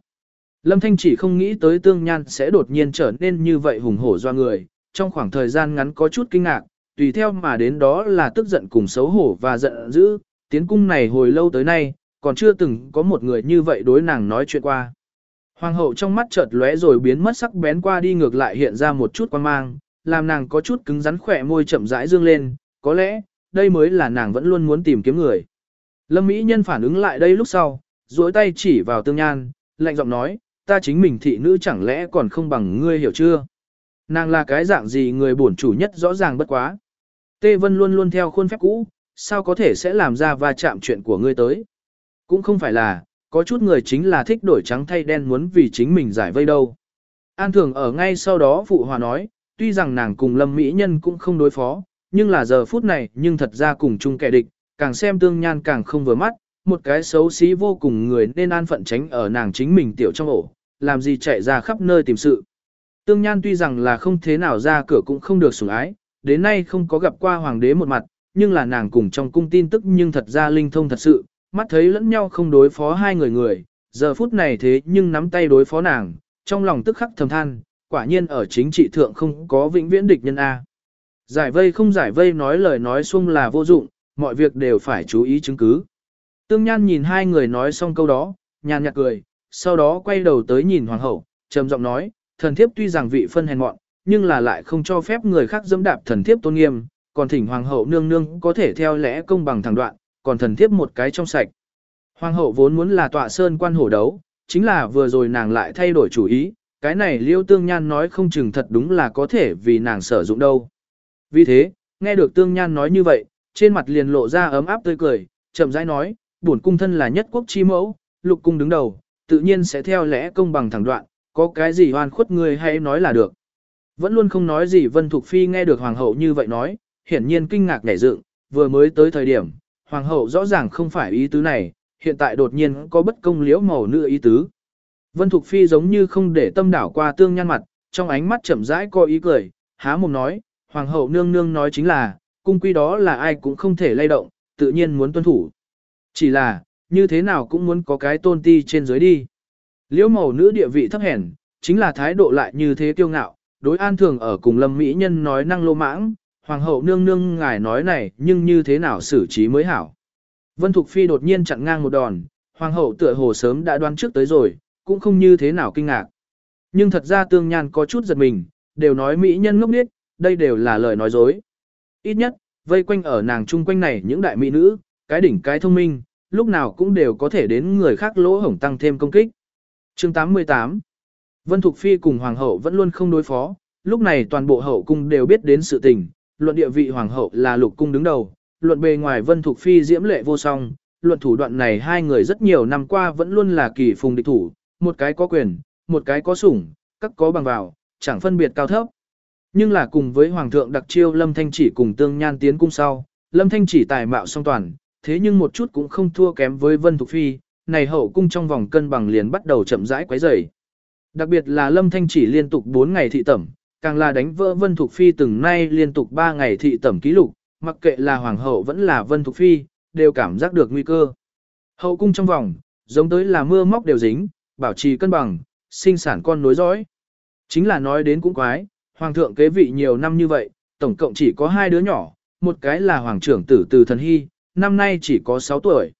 Lâm Thanh chỉ không nghĩ tới Tương Nhan sẽ đột nhiên trở nên như vậy hùng hổ do người, trong khoảng thời gian ngắn có chút kinh ngạc, tùy theo mà đến đó là tức giận cùng xấu hổ và giận dữ, tiến cung này hồi lâu tới nay, còn chưa từng có một người như vậy đối nàng nói chuyện qua. Hoàng hậu trong mắt chợt lóe rồi biến mất sắc bén qua đi ngược lại hiện ra một chút quan mang, làm nàng có chút cứng rắn khỏe môi chậm rãi dương lên, có lẽ, đây mới là nàng vẫn luôn muốn tìm kiếm người. Lâm Mỹ Nhân phản ứng lại đây lúc sau, duỗi tay chỉ vào tương nhan, lạnh giọng nói, ta chính mình thị nữ chẳng lẽ còn không bằng ngươi hiểu chưa? Nàng là cái dạng gì người bổn chủ nhất rõ ràng bất quá. Tê Vân luôn luôn theo khuôn phép cũ, sao có thể sẽ làm ra va chạm chuyện của ngươi tới? Cũng không phải là, có chút người chính là thích đổi trắng thay đen muốn vì chính mình giải vây đâu. An thường ở ngay sau đó phụ hòa nói, tuy rằng nàng cùng lâm mỹ nhân cũng không đối phó, nhưng là giờ phút này nhưng thật ra cùng chung kẻ địch, càng xem tương nhan càng không vừa mắt, một cái xấu xí vô cùng người nên an phận tránh ở nàng chính mình tiểu trong ổ, làm gì chạy ra khắp nơi tìm sự. Tương nhan tuy rằng là không thế nào ra cửa cũng không được sủng ái, đến nay không có gặp qua hoàng đế một mặt, nhưng là nàng cùng trong cung tin tức nhưng thật ra linh thông thật sự, mắt thấy lẫn nhau không đối phó hai người người, giờ phút này thế nhưng nắm tay đối phó nàng, trong lòng tức khắc thầm than, quả nhiên ở chính trị thượng không có vĩnh viễn địch nhân A. Giải vây không giải vây nói lời nói xuông là vô dụng, mọi việc đều phải chú ý chứng cứ. Tương Nhan nhìn hai người nói xong câu đó, nhàn nhạt cười, sau đó quay đầu tới nhìn hoàng hậu, trầm giọng nói, thần thiếp tuy rằng vị phân hèn mọn, nhưng là lại không cho phép người khác dẫm đạp thần thiếp tôn nghiêm, còn thỉnh hoàng hậu nương nương có thể theo lẽ công bằng thẳng đoạn, còn thần thiếp một cái trong sạch. Hoàng hậu vốn muốn là tọa sơn quan hổ đấu, chính là vừa rồi nàng lại thay đổi chủ ý, cái này liêu tương nhan nói không chừng thật đúng là có thể vì nàng sử dụng đâu. Vì thế, nghe được tương nhan nói như vậy, trên mặt liền lộ ra ấm áp tươi cười, chậm rãi nói, bổn cung thân là nhất quốc chi mẫu, lục cung đứng đầu, tự nhiên sẽ theo lẽ công bằng thẳng đoạn, có cái gì oan khuất người hay nói là được. Vẫn luôn không nói gì Vân Thục Phi nghe được Hoàng hậu như vậy nói, hiển nhiên kinh ngạc nhảy dựng, vừa mới tới thời điểm, Hoàng hậu rõ ràng không phải ý tứ này, hiện tại đột nhiên có bất công liễu màu nữ ý tứ. Vân Thục Phi giống như không để tâm đảo qua tương nhăn mặt, trong ánh mắt chậm rãi có ý cười, há mồm nói, Hoàng hậu nương nương nói chính là, cung quy đó là ai cũng không thể lay động, tự nhiên muốn tuân thủ. Chỉ là, như thế nào cũng muốn có cái tôn ti trên dưới đi. Liễu màu nữ địa vị thấp hèn, chính là thái độ lại như thế kiêu ngạo, đối an thường ở cùng lâm mỹ nhân nói năng lô mãng, hoàng hậu nương nương ngài nói này nhưng như thế nào xử trí mới hảo. Vân Thục Phi đột nhiên chặn ngang một đòn, hoàng hậu tựa hồ sớm đã đoán trước tới rồi, cũng không như thế nào kinh ngạc. Nhưng thật ra tương nhan có chút giật mình, đều nói mỹ nhân ngốc nghếch, đây đều là lời nói dối. Ít nhất, vây quanh ở nàng chung quanh này những đại mỹ nữ, cái đỉnh cái thông minh, lúc nào cũng đều có thể đến người khác lỗ hổng tăng thêm công kích. Chương 88 Vân Thục Phi cùng Hoàng hậu vẫn luôn không đối phó, lúc này toàn bộ hậu cung đều biết đến sự tình, luận địa vị Hoàng hậu là lục cung đứng đầu, luận bề ngoài Vân Thục Phi diễm lệ vô song, luận thủ đoạn này hai người rất nhiều năm qua vẫn luôn là kỳ phùng địch thủ, một cái có quyền, một cái có sủng, các có bằng vào, chẳng phân biệt cao thấp. Nhưng là cùng với Hoàng thượng đặc chiêu Lâm Thanh chỉ cùng tương nhan tiến cung sau, Lâm Thanh chỉ tài mạo song toàn, thế nhưng một chút cũng không thua kém với Vân Thục Phi, này hậu cung trong vòng cân bằng liền bắt đầu chậm rãi quấy rầy. Đặc biệt là Lâm Thanh chỉ liên tục 4 ngày thị tẩm, càng là đánh vỡ Vân Thục Phi từng nay liên tục 3 ngày thị tẩm ký lục, mặc kệ là hoàng hậu vẫn là Vân Thục Phi, đều cảm giác được nguy cơ. Hậu cung trong vòng, giống tới là mưa móc đều dính, bảo trì cân bằng, sinh sản con nối dõi. Chính là nói đến cũng quái, hoàng thượng kế vị nhiều năm như vậy, tổng cộng chỉ có hai đứa nhỏ, một cái là hoàng trưởng tử từ thần hy, năm nay chỉ có 6 tuổi.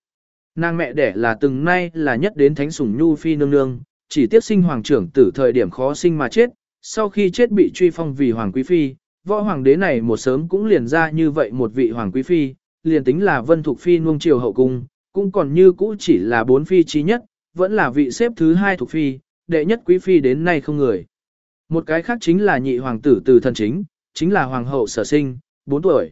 Nàng mẹ đẻ là từng nay là nhất đến thánh sủng nhu phi nương nương, chỉ tiếc sinh hoàng trưởng tử thời điểm khó sinh mà chết, sau khi chết bị truy phong vì hoàng quý phi, võ hoàng đế này một sớm cũng liền ra như vậy một vị hoàng quý phi, liền tính là vân thục phi nuông triều hậu cung, cũng còn như cũ chỉ là bốn phi trí nhất, vẫn là vị xếp thứ hai thuộc phi, đệ nhất quý phi đến nay không người. Một cái khác chính là nhị hoàng tử từ thần chính, chính là hoàng hậu sở sinh, 4 tuổi.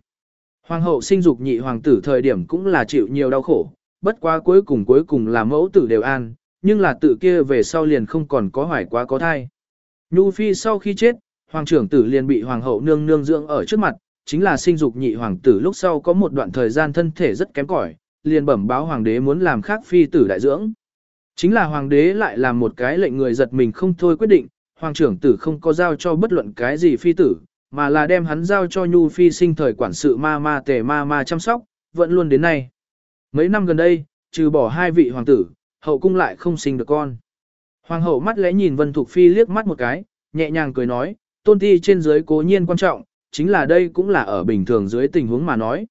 Hoàng hậu sinh dục nhị hoàng tử thời điểm cũng là chịu nhiều đau khổ, bất quá cuối cùng cuối cùng là mẫu tử đều an, nhưng là tự kia về sau liền không còn có hoài quá có thai. Nhu phi sau khi chết, hoàng trưởng tử liền bị hoàng hậu nương nương dưỡng ở trước mặt, chính là sinh dục nhị hoàng tử lúc sau có một đoạn thời gian thân thể rất kém cỏi, liền bẩm báo hoàng đế muốn làm khác phi tử đại dưỡng. Chính là hoàng đế lại làm một cái lệnh người giật mình không thôi quyết định, hoàng trưởng tử không có giao cho bất luận cái gì phi tử, mà là đem hắn giao cho Nhu phi sinh thời quản sự ma ma tề ma ma chăm sóc, vẫn luôn đến nay. Mấy năm gần đây, trừ bỏ hai vị hoàng tử, hậu cung lại không sinh được con. Hoàng hậu mắt lẽ nhìn Vân Thục Phi liếc mắt một cái, nhẹ nhàng cười nói, tôn ti trên dưới cố nhiên quan trọng, chính là đây cũng là ở bình thường dưới tình huống mà nói.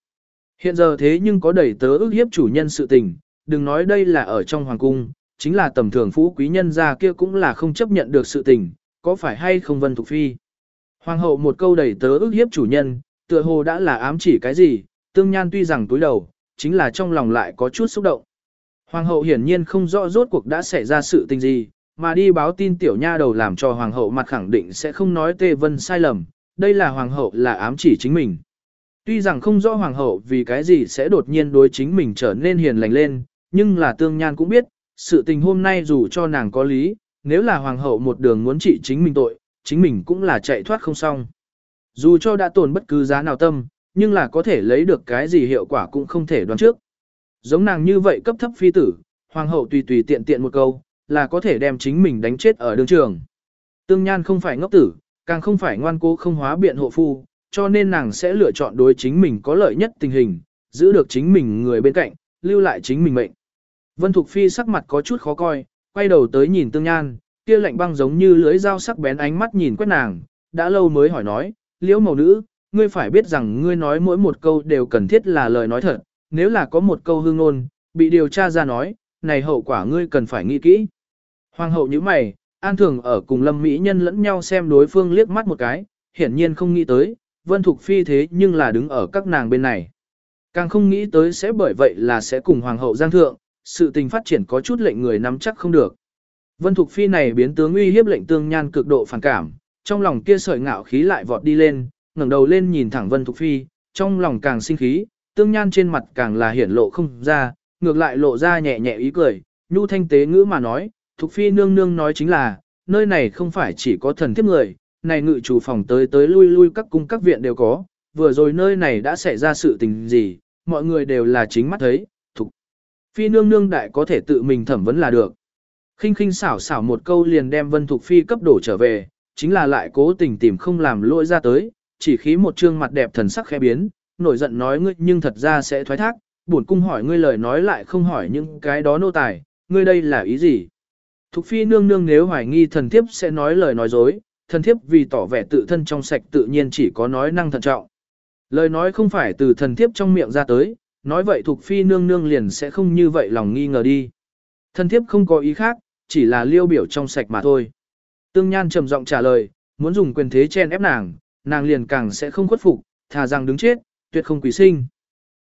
Hiện giờ thế nhưng có đầy tớ ước hiếp chủ nhân sự tình, đừng nói đây là ở trong hoàng cung, chính là tầm thường phú quý nhân gia kia cũng là không chấp nhận được sự tình, có phải hay không Vân Thục Phi. Hoàng hậu một câu đầy tớ ước hiếp chủ nhân, tựa hồ đã là ám chỉ cái gì, tương nhan tuy rằng túi đầu, chính là trong lòng lại có chút xúc động. Hoàng hậu hiển nhiên không rõ rốt cuộc đã xảy ra sự tình gì, mà đi báo tin tiểu nha đầu làm cho hoàng hậu mặt khẳng định sẽ không nói Tê Vân sai lầm, đây là hoàng hậu là ám chỉ chính mình. Tuy rằng không rõ hoàng hậu vì cái gì sẽ đột nhiên đối chính mình trở nên hiền lành lên, nhưng là tương nhan cũng biết, sự tình hôm nay dù cho nàng có lý, nếu là hoàng hậu một đường muốn trị chính mình tội, chính mình cũng là chạy thoát không xong. Dù cho đã tồn bất cứ giá nào tâm, nhưng là có thể lấy được cái gì hiệu quả cũng không thể đoán trước. Giống nàng như vậy cấp thấp phi tử, hoàng hậu tùy tùy tiện tiện một câu, là có thể đem chính mình đánh chết ở đường trường. Tương Nhan không phải ngốc tử, càng không phải ngoan cố không hóa biện hộ phu, cho nên nàng sẽ lựa chọn đối chính mình có lợi nhất tình hình, giữ được chính mình người bên cạnh, lưu lại chính mình mệnh. Vân Thục Phi sắc mặt có chút khó coi, quay đầu tới nhìn Tương Nhan, kia lạnh băng giống như lưới dao sắc bén ánh mắt nhìn quét nàng, đã lâu mới hỏi nói, liễu màu nữ, ngươi phải biết rằng ngươi nói mỗi một câu đều cần thiết là lời nói thật, nếu là có một câu hương ngôn, bị điều tra ra nói, này hậu quả ngươi cần phải nghĩ kỹ. Hoàng hậu như mày, an thường ở cùng lâm mỹ nhân lẫn nhau xem đối phương liếc mắt một cái, hiển nhiên không nghĩ tới, vân thục phi thế nhưng là đứng ở các nàng bên này. Càng không nghĩ tới sẽ bởi vậy là sẽ cùng hoàng hậu giang thượng, sự tình phát triển có chút lệnh người nắm chắc không được. Vân Thục Phi này biến tướng uy hiếp lệnh tương nhan cực độ phản cảm, trong lòng kia sợi ngạo khí lại vọt đi lên, ngẩng đầu lên nhìn thẳng Vân Thục Phi, trong lòng càng sinh khí, tương nhan trên mặt càng là hiển lộ không ra, ngược lại lộ ra nhẹ nhẹ ý cười, nhu thanh tế ngữ mà nói, Thục phi nương nương nói chính là, nơi này không phải chỉ có thần thiếp người, này ngự chủ phòng tới tới lui lui các cung các viện đều có, vừa rồi nơi này đã xảy ra sự tình gì, mọi người đều là chính mắt thấy, thục. Phi nương nương đại có thể tự mình thẩm vấn là được khinh khinh xảo xảo một câu liền đem vân thục phi cấp đổ trở về, chính là lại cố tình tìm không làm lỗi ra tới, chỉ khí một trương mặt đẹp thần sắc khẽ biến, nổi giận nói ngươi nhưng thật ra sẽ thoái thác, buồn cung hỏi ngươi lời nói lại không hỏi những cái đó nô tài, ngươi đây là ý gì? Thục phi nương nương nếu hoài nghi thần thiếp sẽ nói lời nói dối, thần thiếp vì tỏ vẻ tự thân trong sạch tự nhiên chỉ có nói năng thận trọng. Lời nói không phải từ thần thiếp trong miệng ra tới, nói vậy Thục phi nương nương liền sẽ không như vậy lòng nghi ngờ đi. Thần thiếp không có ý khác, chỉ là liêu biểu trong sạch mà thôi. Tương Nhan trầm giọng trả lời, muốn dùng quyền thế chen ép nàng, nàng liền càng sẽ không khuất phục, thà rằng đứng chết, tuyệt không quỷ sinh.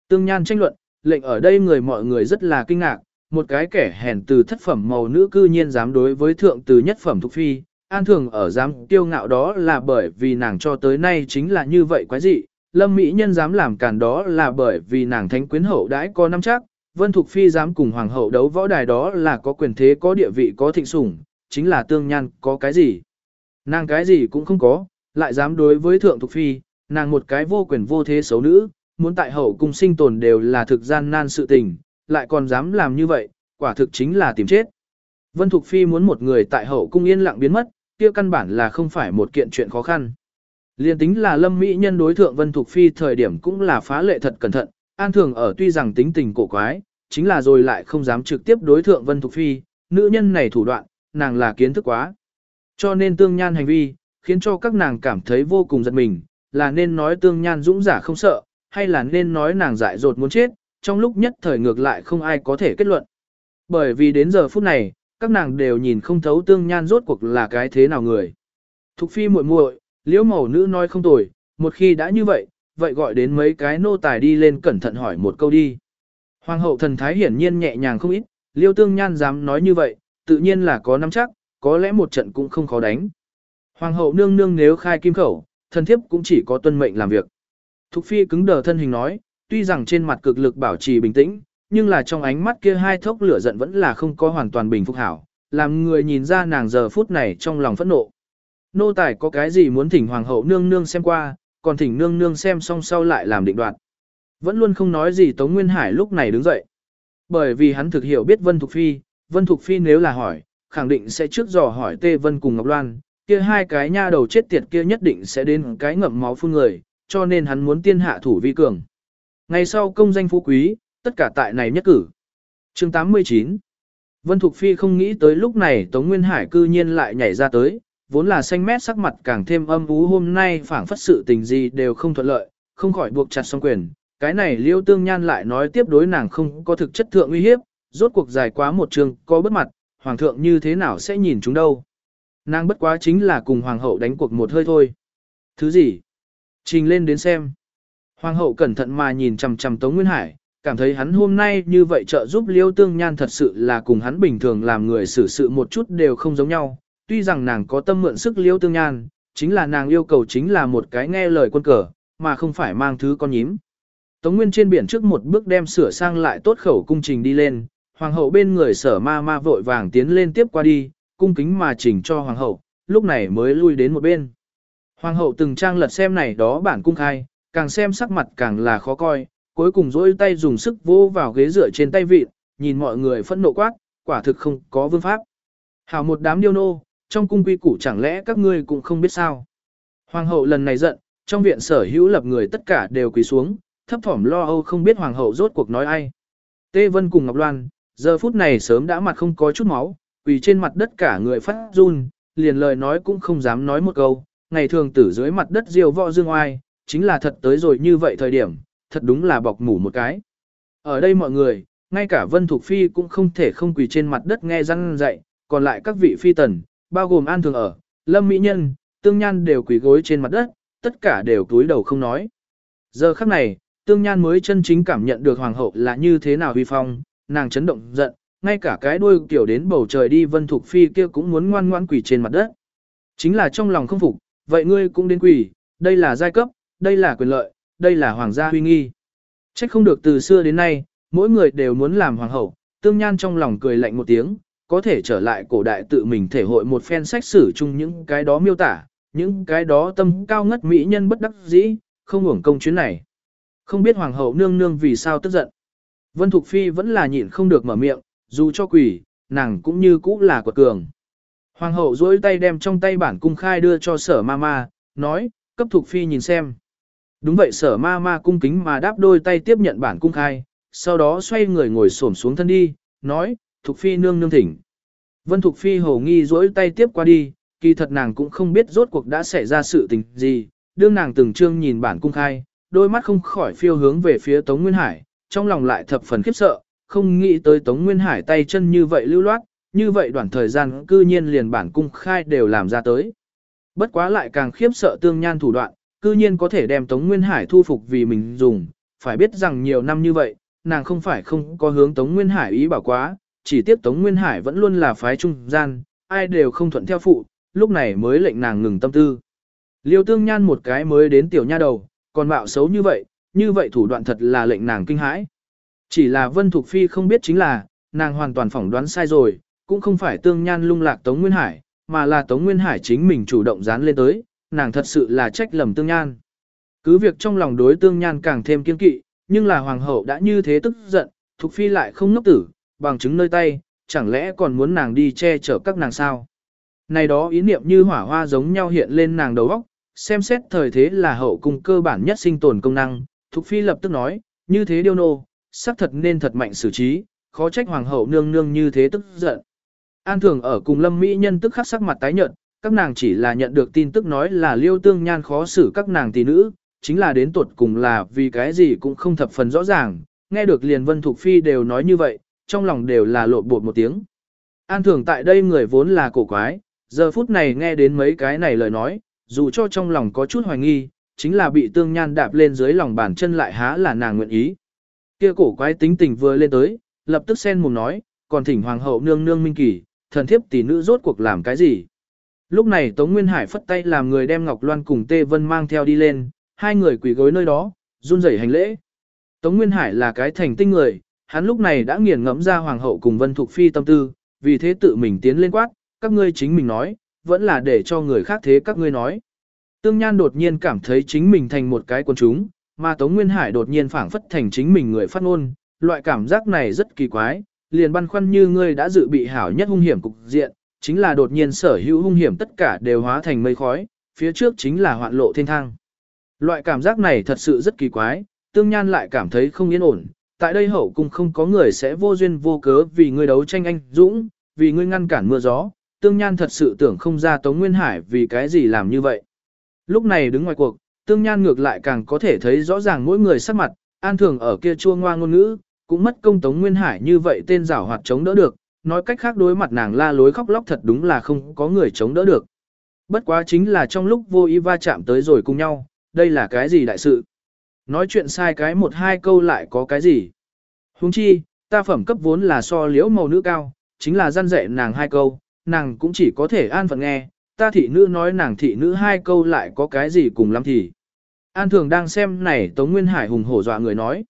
Tương Nhan tranh luận, lệnh ở đây người mọi người rất là kinh ngạc, một cái kẻ hèn từ thất phẩm màu nữ cư nhiên dám đối với thượng từ nhất phẩm thuộc phi, an thường ở dám kiêu ngạo đó là bởi vì nàng cho tới nay chính là như vậy quái dị, lâm mỹ nhân dám làm càn đó là bởi vì nàng thánh quyến hậu đãi có năm chắc, vân thục phi dám cùng hoàng hậu đấu võ đài đó là có quyền thế có địa vị có thịnh sủng, chính là tương nhan có cái gì. Nàng cái gì cũng không có, lại dám đối với thượng thục phi, nàng một cái vô quyền vô thế xấu nữ, muốn tại hậu cung sinh tồn đều là thực gian nan sự tình, lại còn dám làm như vậy, quả thực chính là tìm chết. Vân Thục Phi muốn một người tại hậu cung yên lặng biến mất, kia căn bản là không phải một kiện chuyện khó khăn. Liên tính là lâm mỹ nhân đối thượng Vân Thục Phi thời điểm cũng là phá lệ thật cẩn thận, an thường ở tuy rằng tính tình cổ quái, chính là rồi lại không dám trực tiếp đối thượng Vân Thục Phi, nữ nhân này thủ đoạn, nàng là kiến thức quá. Cho nên tương nhan hành vi, khiến cho các nàng cảm thấy vô cùng giật mình, là nên nói tương nhan dũng giả không sợ, hay là nên nói nàng dại dột muốn chết, trong lúc nhất thời ngược lại không ai có thể kết luận. Bởi vì đến giờ phút này, các nàng đều nhìn không thấu tương nhan rốt cuộc là cái thế nào người. Thục phi muội muội, liễu mẫu nữ nói không tồi, một khi đã như vậy, vậy gọi đến mấy cái nô tài đi lên cẩn thận hỏi một câu đi. Hoàng hậu thần thái hiển nhiên nhẹ nhàng không ít, liêu tương nhan dám nói như vậy, tự nhiên là có nắm chắc, có lẽ một trận cũng không khó đánh. Hoàng hậu nương nương nếu khai kim khẩu, thần thiếp cũng chỉ có tuân mệnh làm việc. Thục phi cứng đờ thân hình nói, tuy rằng trên mặt cực lực bảo trì bình tĩnh, nhưng là trong ánh mắt kia hai thốc lửa giận vẫn là không có hoàn toàn bình phục hảo, làm người nhìn ra nàng giờ phút này trong lòng phẫn nộ. Nô tài có cái gì muốn thỉnh hoàng hậu nương nương xem qua, còn thỉnh nương nương xem xong sau lại làm định đoạt. Vẫn luôn không nói gì Tống Nguyên Hải lúc này đứng dậy. Bởi vì hắn thực hiểu biết Vân Thục Phi, Vân Thục Phi nếu là hỏi, khẳng định sẽ trước dò hỏi Tê Vân cùng Ngọc Loan, kia hai cái nha đầu chết tiệt kia nhất định sẽ đến cái ngậm máu phun người, cho nên hắn muốn tiên hạ thủ vi cường. Ngày sau công danh phú quý, tất cả tại này nhất cử. chương 89 Vân Thục Phi không nghĩ tới lúc này Tống Nguyên Hải cư nhiên lại nhảy ra tới, vốn là xanh mét sắc mặt càng thêm âm ú hôm nay phảng phất sự tình gì đều không thuận lợi, không khỏi buộc chặt song quyền. Cái này liêu tương nhan lại nói tiếp đối nàng không có thực chất thượng uy hiếp, rốt cuộc dài quá một trường có bất mặt, hoàng thượng như thế nào sẽ nhìn chúng đâu. Nàng bất quá chính là cùng hoàng hậu đánh cuộc một hơi thôi. Thứ gì? Trình lên đến xem. Hoàng hậu cẩn thận mà nhìn chằm chằm Tống Nguyên Hải, cảm thấy hắn hôm nay như vậy trợ giúp Liêu Tương Nhan thật sự là cùng hắn bình thường làm người xử sự một chút đều không giống nhau. Tuy rằng nàng có tâm mượn sức Liêu Tương Nhan, chính là nàng yêu cầu chính là một cái nghe lời quân cờ, mà không phải mang thứ con nhím. Tống Nguyên trên biển trước một bước đem sửa sang lại tốt khẩu cung trình đi lên, hoàng hậu bên người sở ma ma vội vàng tiến lên tiếp qua đi, cung kính mà chỉnh cho hoàng hậu, lúc này mới lui đến một bên. Hoàng hậu từng trang lật xem này đó bản cung khai, càng xem sắc mặt càng là khó coi, cuối cùng dỗi tay dùng sức vô vào ghế dựa trên tay vịt, nhìn mọi người phẫn nộ quát, quả thực không có vương pháp. Hảo một đám điêu nô, trong cung quy củ chẳng lẽ các ngươi cũng không biết sao. Hoàng hậu lần này giận, trong viện sở hữu lập người tất cả đều quỳ xuống, thấp thỏm lo âu không biết hoàng hậu rốt cuộc nói ai. Tê Vân cùng Ngọc Loan, giờ phút này sớm đã mặt không có chút máu, quỳ trên mặt đất cả người phát run, liền lời nói cũng không dám nói một câu, ngày thường tử dưới mặt đất diều võ dương oai, chính là thật tới rồi như vậy thời điểm, thật đúng là bọc mủ một cái. Ở đây mọi người, ngay cả Vân Thục Phi cũng không thể không quỳ trên mặt đất nghe răng dạy, còn lại các vị phi tần, bao gồm An Thường ở, Lâm Mỹ Nhân, Tương Nhan đều quỳ gối trên mặt đất, tất cả đều túi đầu không nói. Giờ khắc này, Tương Nhan mới chân chính cảm nhận được Hoàng hậu là như thế nào huy phong, nàng chấn động giận, ngay cả cái đuôi kiểu đến bầu trời đi Vân Thục Phi kia cũng muốn ngoan ngoan quỳ trên mặt đất. Chính là trong lòng không phục, vậy ngươi cũng đến quỳ, đây là giai cấp, đây là quyền lợi, đây là hoàng gia huy nghi. Trách không được từ xưa đến nay, mỗi người đều muốn làm hoàng hậu, tương nhan trong lòng cười lạnh một tiếng, có thể trở lại cổ đại tự mình thể hội một phen sách sử chung những cái đó miêu tả, những cái đó tâm cao ngất mỹ nhân bất đắc dĩ, không hưởng công chuyến này. Không biết hoàng hậu nương nương vì sao tức giận. Vân Thục Phi vẫn là nhịn không được mở miệng, dù cho quỷ, nàng cũng như cũ là quật cường. Hoàng hậu duỗi tay đem trong tay bản cung khai đưa cho sở ma ma, nói, cấp Thục Phi nhìn xem. Đúng vậy sở ma ma cung kính mà đáp đôi tay tiếp nhận bản cung khai, sau đó xoay người ngồi xổm xuống thân đi, nói, Thục Phi nương nương thỉnh. Vân Thục Phi hồ nghi rỗi tay tiếp qua đi, kỳ thật nàng cũng không biết rốt cuộc đã xảy ra sự tình gì, đương nàng từng trương nhìn bản cung khai, đôi mắt không khỏi phiêu hướng về phía Tống Nguyên Hải, trong lòng lại thập phần khiếp sợ, không nghĩ tới Tống Nguyên Hải tay chân như vậy lưu loát, như vậy đoạn thời gian cư nhiên liền bản cung khai đều làm ra tới. Bất quá lại càng khiếp sợ tương nhan thủ đoạn, cư nhiên có thể đem Tống Nguyên Hải thu phục vì mình dùng, phải biết rằng nhiều năm như vậy, nàng không phải không có hướng Tống Nguyên Hải ý bảo quá, chỉ tiếp Tống Nguyên Hải vẫn luôn là phái trung gian, ai đều không thuận theo phụ, lúc này mới lệnh nàng ngừng tâm tư. Liêu tương nhan một cái mới đến tiểu nha đầu, còn mạo xấu như vậy, như vậy thủ đoạn thật là lệnh nàng kinh hãi. Chỉ là Vân Thục Phi không biết chính là, nàng hoàn toàn phỏng đoán sai rồi, cũng không phải tương nhan lung lạc Tống Nguyên Hải, mà là Tống Nguyên Hải chính mình chủ động dán lên tới, nàng thật sự là trách lầm tương nhan. Cứ việc trong lòng đối tương nhan càng thêm kiên kỵ, nhưng là hoàng hậu đã như thế tức giận, Thục Phi lại không ngốc tử, bằng chứng nơi tay, chẳng lẽ còn muốn nàng đi che chở các nàng sao? Này đó ý niệm như hỏa hoa giống nhau hiện lên nàng đầu óc, xem xét thời thế là hậu cung cơ bản nhất sinh tồn công năng, Thục Phi lập tức nói, như thế điêu nô, xác thật nên thật mạnh xử trí, khó trách hoàng hậu nương nương như thế tức giận. An thường ở cùng lâm mỹ nhân tức khắc sắc mặt tái nhợt, các nàng chỉ là nhận được tin tức nói là liêu tương nhan khó xử các nàng tỷ nữ, chính là đến tuột cùng là vì cái gì cũng không thập phần rõ ràng, nghe được liền vân thục phi đều nói như vậy, trong lòng đều là lộ bột một tiếng. An thường tại đây người vốn là cổ quái, giờ phút này nghe đến mấy cái này lời nói, dù cho trong lòng có chút hoài nghi, chính là bị tương nhan đạp lên dưới lòng bàn chân lại há là nàng nguyện ý. Kia cổ quái tính tình vừa lên tới, lập tức sen mồm nói, còn thỉnh hoàng hậu nương nương minh kỳ, thần thiếp tỷ nữ rốt cuộc làm cái gì. Lúc này Tống Nguyên Hải phất tay làm người đem Ngọc Loan cùng Tê Vân mang theo đi lên, hai người quỳ gối nơi đó, run rẩy hành lễ. Tống Nguyên Hải là cái thành tinh người, hắn lúc này đã nghiền ngẫm ra hoàng hậu cùng Vân Thục Phi tâm tư, vì thế tự mình tiến lên quát, các ngươi chính mình nói, vẫn là để cho người khác thế các ngươi nói. Tương Nhan đột nhiên cảm thấy chính mình thành một cái quần chúng, mà Tống Nguyên Hải đột nhiên phảng phất thành chính mình người phát ngôn, loại cảm giác này rất kỳ quái, liền băn khoăn như ngươi đã dự bị hảo nhất hung hiểm cục diện, chính là đột nhiên sở hữu hung hiểm tất cả đều hóa thành mây khói, phía trước chính là hoạn lộ thiên thang. Loại cảm giác này thật sự rất kỳ quái, Tương Nhan lại cảm thấy không yên ổn, tại đây hậu cung không có người sẽ vô duyên vô cớ vì ngươi đấu tranh anh dũng, vì ngươi ngăn cản mưa gió, Tương Nhan thật sự tưởng không ra Tống Nguyên Hải vì cái gì làm như vậy. Lúc này đứng ngoài cuộc, Tương Nhan ngược lại càng có thể thấy rõ ràng mỗi người sắc mặt, an thường ở kia chua ngoa ngôn ngữ, cũng mất công Tống Nguyên Hải như vậy tên giảo hoạt chống đỡ được, nói cách khác đối mặt nàng la lối khóc lóc thật đúng là không có người chống đỡ được. Bất quá chính là trong lúc vô ý va chạm tới rồi cùng nhau, đây là cái gì đại sự? Nói chuyện sai cái một hai câu lại có cái gì? Huống chi, ta phẩm cấp vốn là so liễu màu nữ cao, chính là gian dạy nàng hai câu, nàng cũng chỉ có thể an phận nghe, ta thị nữ nói nàng thị nữ hai câu lại có cái gì cùng lắm thì. An thường đang xem này Tống Nguyên Hải hùng hổ dọa người nói.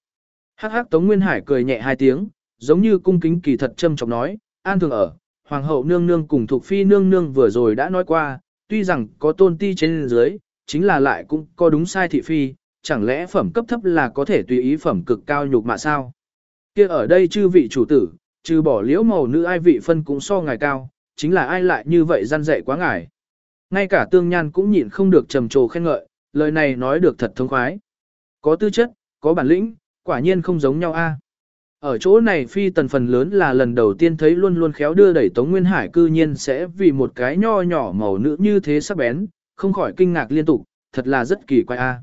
Hắc hắc Tống Nguyên Hải cười nhẹ hai tiếng, giống như cung kính kỳ thật châm chọc nói, An thường ở, Hoàng hậu nương nương cùng thuộc phi nương nương vừa rồi đã nói qua, tuy rằng có tôn ti trên dưới, chính là lại cũng có đúng sai thị phi, chẳng lẽ phẩm cấp thấp là có thể tùy ý phẩm cực cao nhục mạ sao? kia ở đây chư vị chủ tử, trừ bỏ liễu màu nữ ai vị phân cũng so ngài cao, chính là ai lại như vậy gian dạy quá ngài. Ngay cả tương nhan cũng nhịn không được trầm trồ khen ngợi, lời này nói được thật thông khoái. Có tư chất, có bản lĩnh, quả nhiên không giống nhau a. Ở chỗ này phi tần phần lớn là lần đầu tiên thấy luôn luôn khéo đưa đẩy Tống Nguyên Hải cư nhiên sẽ vì một cái nho nhỏ màu nữ như thế sắc bén, không khỏi kinh ngạc liên tục, thật là rất kỳ quái a.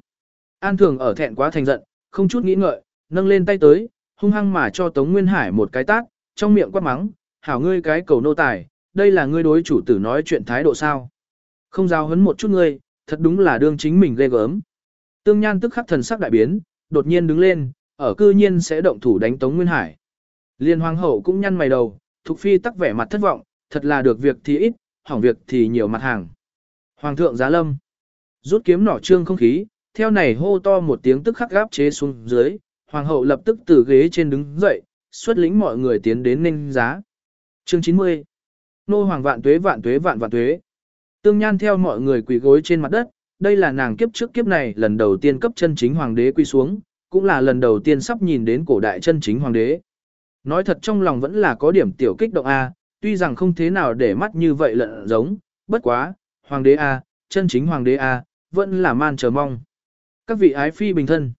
An thường ở thẹn quá thành giận, không chút nghĩ ngợi, nâng lên tay tới, hung hăng mà cho Tống Nguyên Hải một cái tát, trong miệng quát mắng, hảo ngươi cái cầu nô tài, đây là ngươi đối chủ tử nói chuyện thái độ sao. Không giao hấn một chút ngươi, thật đúng là đương chính mình ghê gớm. Tương Nhan tức khắc thần sắc đại biến, đột nhiên đứng lên, ở cư nhiên sẽ động thủ đánh Tống Nguyên Hải. Liên hoàng hậu cũng nhăn mày đầu, Thục Phi tắc vẻ mặt thất vọng, thật là được việc thì ít, hỏng việc thì nhiều mặt hàng. Hoàng thượng giá lâm, rút kiếm nỏ trương không khí, theo này hô to một tiếng tức khắc gáp chế xuống dưới, hoàng hậu lập tức từ ghế trên đứng dậy, xuất lĩnh mọi người tiến đến ninh giá. Chương 90 nô hoàng vạn tuế vạn tuế vạn vạn tuế. Tương Nhan theo mọi người quỳ gối trên mặt đất, đây là nàng kiếp trước kiếp này lần đầu tiên cấp chân chính hoàng đế quy xuống, cũng là lần đầu tiên sắp nhìn đến cổ đại chân chính hoàng đế. Nói thật trong lòng vẫn là có điểm tiểu kích động A, tuy rằng không thế nào để mắt như vậy lận giống, bất quá, hoàng đế A, chân chính hoàng đế A, vẫn là man chờ mong. Các vị ái phi bình thân.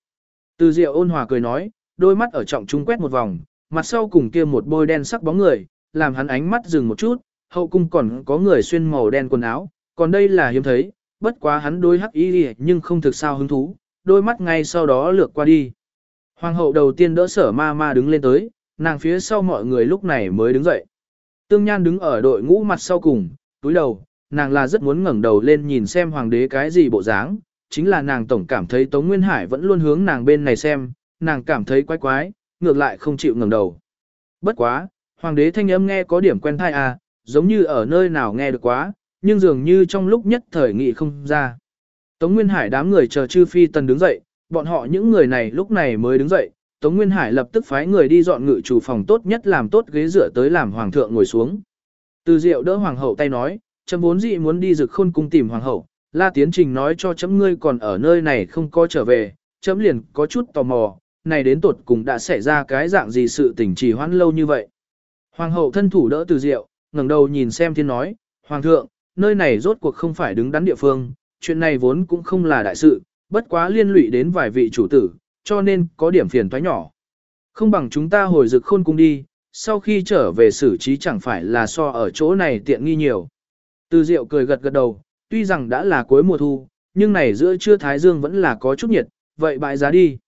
Từ diệu ôn hòa cười nói, đôi mắt ở trọng trung quét một vòng, mặt sau cùng kia một bôi đen sắc bóng người, làm hắn ánh mắt dừng một chút, hậu cung còn có người xuyên màu đen quần áo, còn đây là hiếm thấy, bất quá hắn đôi hắc y nhưng không thực sao hứng thú, đôi mắt ngay sau đó lược qua đi. Hoàng hậu đầu tiên đỡ sở ma ma đứng lên tới, nàng phía sau mọi người lúc này mới đứng dậy. Tương Nhan đứng ở đội ngũ mặt sau cùng, túi đầu, nàng là rất muốn ngẩng đầu lên nhìn xem hoàng đế cái gì bộ dáng, chính là nàng tổng cảm thấy Tống Nguyên Hải vẫn luôn hướng nàng bên này xem, nàng cảm thấy quái quái, ngược lại không chịu ngẩng đầu. Bất quá, hoàng đế thanh âm nghe có điểm quen thai à, giống như ở nơi nào nghe được quá, nhưng dường như trong lúc nhất thời nghị không ra. Tống Nguyên Hải đám người chờ chư phi tần đứng dậy, bọn họ những người này lúc này mới đứng dậy, Tống Nguyên Hải lập tức phái người đi dọn ngự chủ phòng tốt nhất làm tốt ghế rửa tới làm hoàng thượng ngồi xuống. Từ Diệu đỡ hoàng hậu tay nói, chấm vốn dị muốn đi rực khôn cung tìm hoàng hậu, La Tiến Trình nói cho chấm ngươi còn ở nơi này không có trở về, chấm liền có chút tò mò, này đến tột cùng đã xảy ra cái dạng gì sự tình trì hoãn lâu như vậy. Hoàng hậu thân thủ đỡ Từ Diệu, ngẩng đầu nhìn xem thiên nói, Hoàng thượng, nơi này rốt cuộc không phải đứng đắn địa phương, chuyện này vốn cũng không là đại sự, bất quá liên lụy đến vài vị chủ tử, cho nên có điểm phiền toái nhỏ. Không bằng chúng ta hồi dực khôn cung đi, sau khi trở về xử trí chẳng phải là so ở chỗ này tiện nghi nhiều. Từ Diệu cười gật gật đầu, tuy rằng đã là cuối mùa thu, nhưng này giữa trưa Thái Dương vẫn là có chút nhiệt, vậy bại giá đi.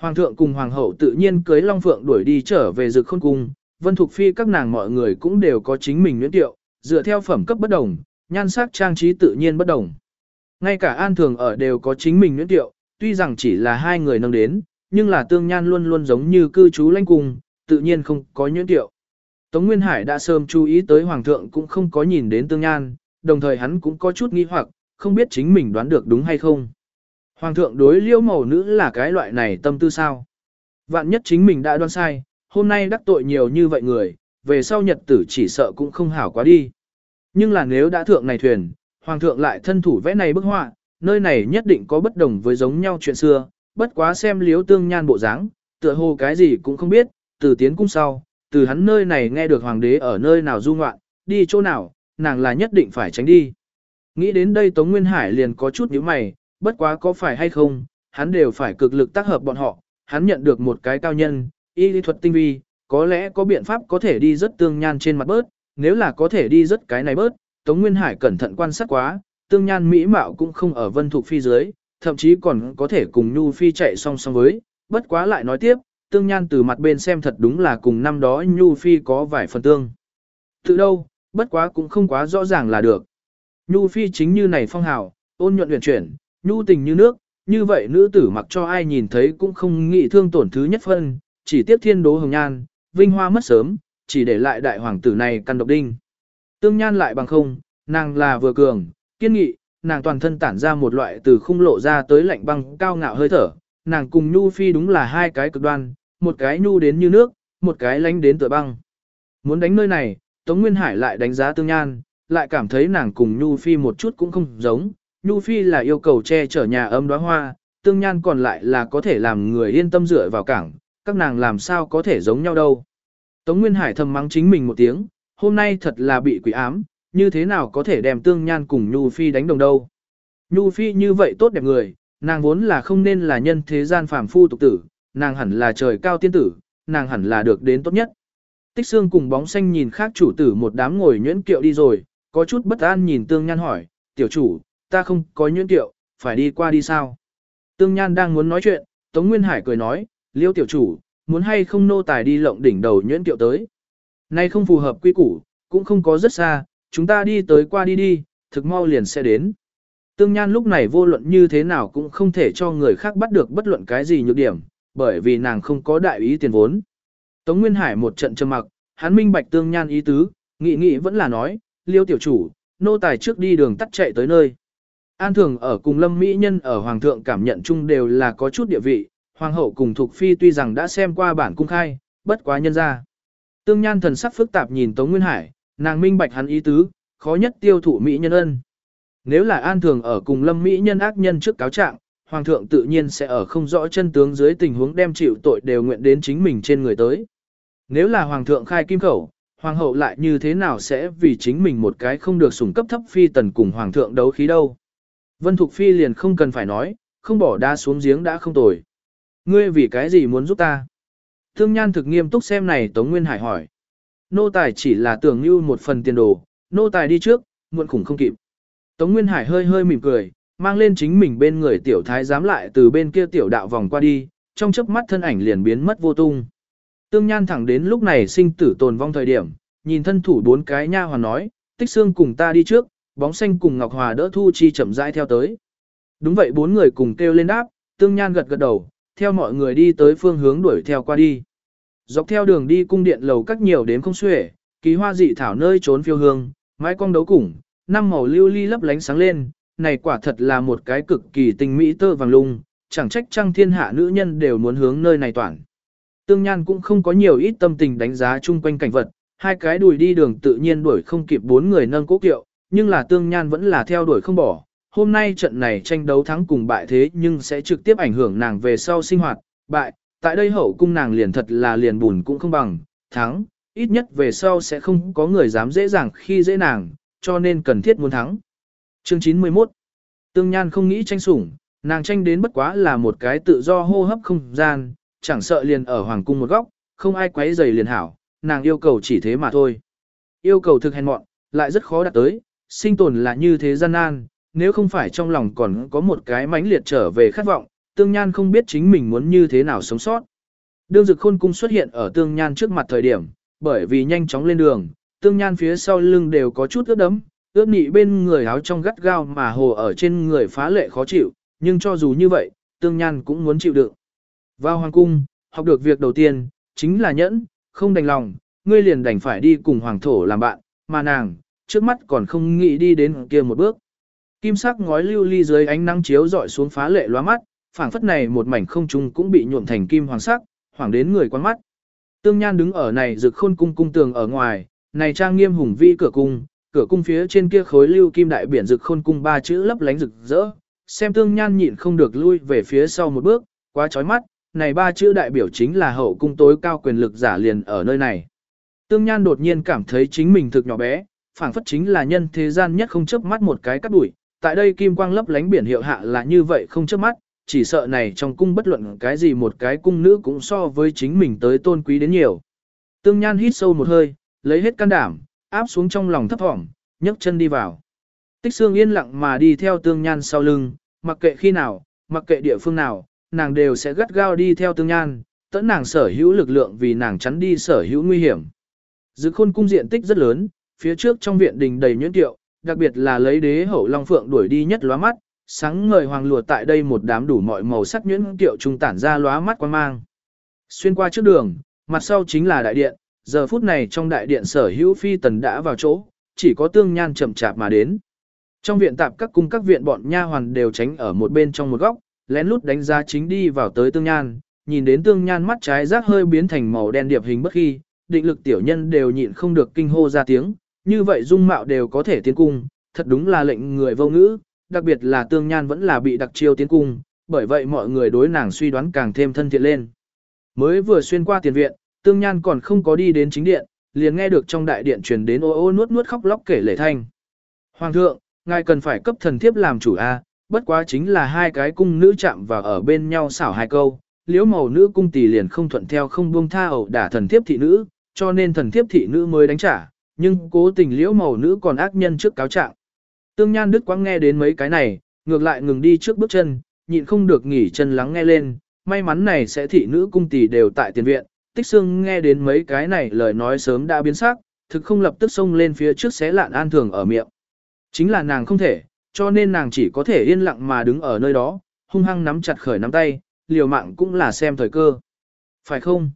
Hoàng thượng cùng hoàng hậu tự nhiên cưới Long Phượng đuổi đi trở về rực khôn cung, Vân Thục Phi các nàng mọi người cũng đều có chính mình nhuyễn tiệu, dựa theo phẩm cấp bất đồng, nhan sắc trang trí tự nhiên bất đồng. Ngay cả an thường ở đều có chính mình nhuyễn tiệu, tuy rằng chỉ là hai người nâng đến, nhưng là tương nhan luôn luôn giống như cư trú lãnh cung, tự nhiên không có nhuyễn tiệu. Tống Nguyên Hải đã sớm chú ý tới Hoàng thượng cũng không có nhìn đến tương nhan, đồng thời hắn cũng có chút nghi hoặc, không biết chính mình đoán được đúng hay không. Hoàng thượng đối liễu màu nữ là cái loại này tâm tư sao. Vạn nhất chính mình đã đoán sai, hôm nay đắc tội nhiều như vậy người, về sau nhật tử chỉ sợ cũng không hảo quá đi. Nhưng là nếu đã thượng này thuyền, hoàng thượng lại thân thủ vẽ này bức họa, nơi này nhất định có bất đồng với giống nhau chuyện xưa, bất quá xem liếu tương nhan bộ dáng, tựa hồ cái gì cũng không biết, từ tiến cung sau, từ hắn nơi này nghe được hoàng đế ở nơi nào du ngoạn, đi chỗ nào, nàng là nhất định phải tránh đi. Nghĩ đến đây Tống Nguyên Hải liền có chút nhíu mày, bất quá có phải hay không, hắn đều phải cực lực tác hợp bọn họ, hắn nhận được một cái cao nhân, y lý thuật tinh vi, có lẽ có biện pháp có thể đi rất tương nhan trên mặt bớt, nếu là có thể đi rất cái này bớt, Tống Nguyên Hải cẩn thận quan sát quá, tương nhan mỹ mạo cũng không ở vân thuộc phi dưới, thậm chí còn có thể cùng Nhu Phi chạy song song với, bất quá lại nói tiếp, tương nhan từ mặt bên xem thật đúng là cùng năm đó Nhu Phi có vài phần tương. Từ đâu, bất quá cũng không quá rõ ràng là được. Nhu Phi chính như này phong hào, ôn nhuận luyện chuyển, nhu tình như nước, như vậy nữ tử mặc cho ai nhìn thấy cũng không nghĩ thương tổn thứ nhất phân, chỉ tiếp thiên đố hồng nhan, vinh hoa mất sớm, chỉ để lại đại hoàng tử này căn độc đinh. Tương nhan lại bằng không, nàng là vừa cường, kiên nghị, nàng toàn thân tản ra một loại từ khung lộ ra tới lạnh băng cao ngạo hơi thở, nàng cùng Nhu Phi đúng là hai cái cực đoan, một cái Nhu đến như nước, một cái lánh đến tựa băng. Muốn đánh nơi này, Tống Nguyên Hải lại đánh giá tương nhan, lại cảm thấy nàng cùng Nhu Phi một chút cũng không giống, Nhu Phi là yêu cầu che chở nhà ấm đóa hoa, tương nhan còn lại là có thể làm người yên tâm dựa vào cảng, các nàng làm sao có thể giống nhau đâu. Tống Nguyên Hải thầm mắng chính mình một tiếng, hôm nay thật là bị quỷ ám, như thế nào có thể đem tương nhan cùng Nhu Phi đánh đồng đâu. Nhu Phi như vậy tốt đẹp người, nàng vốn là không nên là nhân thế gian phàm phu tục tử, nàng hẳn là trời cao tiên tử, nàng hẳn là được đến tốt nhất. Tích xương cùng bóng xanh nhìn khác chủ tử một đám ngồi nhuyễn kiệu đi rồi, có chút bất an nhìn tương nhan hỏi, tiểu chủ, ta không có nhuyễn kiệu, phải đi qua đi sao? Tương nhan đang muốn nói chuyện, Tống Nguyên Hải cười nói, liêu tiểu chủ, muốn hay không nô tài đi lộng đỉnh đầu nhuyễn kiệu tới. Nay không phù hợp quy củ, cũng không có rất xa, chúng ta đi tới qua đi đi, thực mau liền sẽ đến. Tương Nhan lúc này vô luận như thế nào cũng không thể cho người khác bắt được bất luận cái gì nhược điểm, bởi vì nàng không có đại ý tiền vốn. Tống Nguyên Hải một trận trầm mặc, hắn minh bạch Tương Nhan ý tứ, nghị nghị vẫn là nói, liêu tiểu chủ, nô tài trước đi đường tắt chạy tới nơi. An thường ở cùng lâm mỹ nhân ở Hoàng thượng cảm nhận chung đều là có chút địa vị, Hoàng hậu cùng thuộc Phi tuy rằng đã xem qua bản cung khai, bất quá nhân ra. Tương Nhan thần sắc phức tạp nhìn Tống Nguyên Hải, nàng minh bạch hắn ý tứ, khó nhất tiêu thụ Mỹ nhân ân. Nếu là an thường ở cùng lâm Mỹ nhân ác nhân trước cáo trạng, Hoàng thượng tự nhiên sẽ ở không rõ chân tướng dưới tình huống đem chịu tội đều nguyện đến chính mình trên người tới. Nếu là Hoàng thượng khai kim khẩu, Hoàng hậu lại như thế nào sẽ vì chính mình một cái không được sủng cấp thấp phi tần cùng Hoàng thượng đấu khí đâu. Vân Thục Phi liền không cần phải nói, không bỏ đá xuống giếng đã không tồi. Ngươi vì cái gì muốn giúp ta? Thương Nhan thực nghiêm túc xem này Tống Nguyên Hải hỏi. Nô tài chỉ là tưởng như một phần tiền đồ, nô tài đi trước, muộn khủng không kịp. Tống Nguyên Hải hơi hơi mỉm cười, mang lên chính mình bên người tiểu thái giám lại từ bên kia tiểu đạo vòng qua đi, trong chớp mắt thân ảnh liền biến mất vô tung. Tương Nhan thẳng đến lúc này sinh tử tồn vong thời điểm, nhìn thân thủ bốn cái nha hoàn nói, tích xương cùng ta đi trước, bóng xanh cùng Ngọc Hòa đỡ Thu Chi chậm rãi theo tới. Đúng vậy bốn người cùng kêu lên đáp, Tương Nhan gật gật đầu, theo mọi người đi tới phương hướng đuổi theo qua đi. Dọc theo đường đi cung điện lầu các nhiều đến không xuể, kỳ hoa dị thảo nơi trốn phiêu hương, mái cong đấu củng, năm màu lưu ly lấp lánh sáng lên, này quả thật là một cái cực kỳ tinh mỹ tơ vàng lung, chẳng trách trăng thiên hạ nữ nhân đều muốn hướng nơi này toàn. Tương Nhan cũng không có nhiều ít tâm tình đánh giá chung quanh cảnh vật, hai cái đùi đi đường tự nhiên đuổi không kịp bốn người nâng cố kiệu, nhưng là Tương Nhan vẫn là theo đuổi không bỏ. Hôm nay trận này tranh đấu thắng cùng bại thế nhưng sẽ trực tiếp ảnh hưởng nàng về sau sinh hoạt, bại, tại đây hậu cung nàng liền thật là liền bùn cũng không bằng, thắng, ít nhất về sau sẽ không có người dám dễ dàng khi dễ nàng, cho nên cần thiết muốn thắng. Chương 91 Tương Nhan không nghĩ tranh sủng, nàng tranh đến bất quá là một cái tự do hô hấp không gian, chẳng sợ liền ở hoàng cung một góc, không ai quấy rầy liền hảo, nàng yêu cầu chỉ thế mà thôi. Yêu cầu thực hèn mọn, lại rất khó đạt tới, sinh tồn là như thế gian nan, nếu không phải trong lòng còn có một cái mãnh liệt trở về khát vọng, Tương Nhan không biết chính mình muốn như thế nào sống sót. Đương Dực Khôn cung xuất hiện ở Tương Nhan trước mặt thời điểm, bởi vì nhanh chóng lên đường, Tương Nhan phía sau lưng đều có chút ướt đẫm, ướt nị bên người áo trong gắt gao mà hồ ở trên người phá lệ khó chịu, nhưng cho dù như vậy, Tương Nhan cũng muốn chịu đựng. Vào hoàng cung, học được việc đầu tiên, chính là nhẫn, không đành lòng, ngươi liền đành phải đi cùng hoàng thổ làm bạn, mà nàng, trước mắt còn không nghĩ đi đến kia một bước. Kim sắc ngói lưu ly dưới ánh nắng chiếu dọi xuống phá lệ loa mắt, phảng phất này một mảnh không trung cũng bị nhuộm thành kim hoàng sắc, hoàng đến người quan mắt. Tương Nhan đứng ở này rực khôn cung cung tường ở ngoài, này trang nghiêm hùng vi cửa cung, cửa cung phía trên kia khối lưu kim đại biển rực khôn cung ba chữ lấp lánh rực rỡ. Xem Tương Nhan nhịn không được lui về phía sau một bước, quá chói mắt, này ba chữ đại biểu chính là hậu cung tối cao quyền lực giả liền ở nơi này. Tương Nhan đột nhiên cảm thấy chính mình thực nhỏ bé, phảng phất chính là nhân thế gian nhất không chớp mắt một cái cắt đuổi. Tại đây kim quang lấp lánh biển hiệu hạ là như vậy không chớp mắt, chỉ sợ này trong cung bất luận cái gì một cái cung nữ cũng so với chính mình tới tôn quý đến nhiều. Tương Nhan hít sâu một hơi, lấy hết can đảm, áp xuống trong lòng thấp thỏm, nhấc chân đi vào. Tích Sương yên lặng mà đi theo Tương Nhan sau lưng, mặc kệ khi nào, mặc kệ địa phương nào, nàng đều sẽ gắt gao đi theo Tương Nhan, tẫn nàng sở hữu lực lượng vì nàng chắn đi sở hữu nguy hiểm. Dự khôn cung diện tích rất lớn, phía trước trong viện đình đầy nhuyễn tiệu, đặc biệt là lấy đế hậu long phượng đuổi đi nhất lóa mắt, sáng ngời hoàng lùa tại đây một đám đủ mọi màu sắc nhuyễn tiệu trung tản ra lóa mắt quan mang. Xuyên qua trước đường, mặt sau chính là đại điện, giờ phút này trong đại điện sở hữu phi tần đã vào chỗ, chỉ có tương nhan chậm chạp mà đến. Trong viện tạp các cung các viện bọn nha hoàn đều tránh ở một bên trong một góc, lén lút đánh giá chính đi vào tới tương nhan, nhìn đến tương nhan mắt trái rác hơi biến thành màu đen điệp hình bất khi, định lực tiểu nhân đều nhịn không được kinh hô ra tiếng, như vậy dung mạo đều có thể tiến cung, thật đúng là lệnh người vô ngữ, đặc biệt là tương nhan vẫn là bị đặc chiêu tiến cung, bởi vậy mọi người đối nàng suy đoán càng thêm thân thiện lên. Mới vừa xuyên qua tiền viện, tương nhan còn không có đi đến chính điện, liền nghe được trong đại điện truyền đến ô ô nuốt nuốt khóc lóc kể lệ thanh. Hoàng thượng, ngài cần phải cấp thần thiếp làm chủ A, bất quá chính là hai cái cung nữ chạm và ở bên nhau xảo hai câu, liễu màu nữ cung tỷ liền không thuận theo không buông tha ẩu đả thần thiếp thị nữ, cho nên thần thiếp thị nữ mới đánh trả, nhưng cố tình liễu màu nữ còn ác nhân trước cáo trạng. Tương Nhan Đức quang nghe đến mấy cái này, ngược lại ngừng đi trước bước chân, nhịn không được nghỉ chân lắng nghe lên, may mắn này sẽ thị nữ cung tỷ đều tại tiền viện, tích xương nghe đến mấy cái này lời nói sớm đã biến sắc, thực không lập tức xông lên phía trước xé lạn an thường ở miệng. Chính là nàng không thể, cho nên nàng chỉ có thể yên lặng mà đứng ở nơi đó, hung hăng nắm chặt khởi nắm tay, liều mạng cũng là xem thời cơ. Phải không?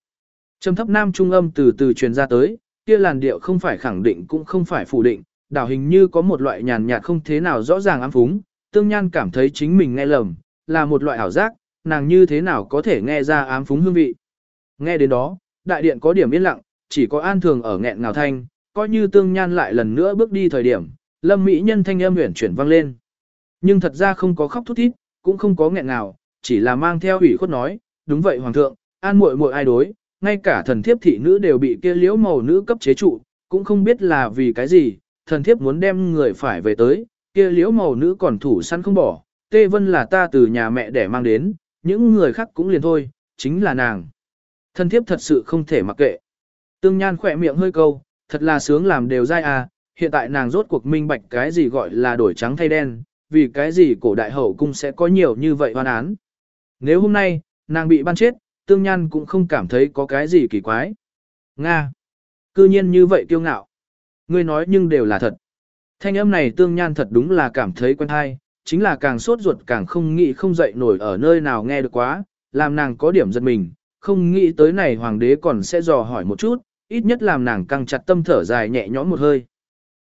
Trầm thấp nam trung âm từ từ truyền ra tới, kia làn điệu không phải khẳng định cũng không phải phủ định, đảo hình như có một loại nhàn nhạt không thế nào rõ ràng ám phúng, tương nhan cảm thấy chính mình nghe lầm, là một loại ảo giác, nàng như thế nào có thể nghe ra ám phúng hương vị. Nghe đến đó, đại điện có điểm yên lặng, chỉ có an thường ở nghẹn ngào thanh, coi như tương nhan lại lần nữa bước đi thời điểm, lâm mỹ nhân thanh âm uyển chuyển vang lên. Nhưng thật ra không có khóc thút thít, cũng không có nghẹn nào, chỉ là mang theo ủy khuất nói, đúng vậy hoàng thượng, an muội muội ai đối, ngay cả thần thiếp thị nữ đều bị kia liễu màu nữ cấp chế trụ, cũng không biết là vì cái gì, thần thiếp muốn đem người phải về tới, kia liễu màu nữ còn thủ săn không bỏ, tê vân là ta từ nhà mẹ để mang đến, những người khác cũng liền thôi, chính là nàng. Thần thiếp thật sự không thể mặc kệ. Tương Nhan khỏe miệng hơi câu, thật là sướng làm đều dai à, hiện tại nàng rốt cuộc minh bạch cái gì gọi là đổi trắng thay đen, vì cái gì cổ đại hậu cung sẽ có nhiều như vậy hoan án. Nếu hôm nay, nàng bị ban chết, Tương Nhan cũng không cảm thấy có cái gì kỳ quái. Nga! Cư nhiên như vậy kiêu ngạo. Ngươi nói nhưng đều là thật. Thanh âm này Tương Nhan thật đúng là cảm thấy quen hay, chính là càng sốt ruột càng không nghĩ không dậy nổi ở nơi nào nghe được quá, làm nàng có điểm giật mình, không nghĩ tới này hoàng đế còn sẽ dò hỏi một chút, ít nhất làm nàng căng chặt tâm thở dài nhẹ nhõm một hơi.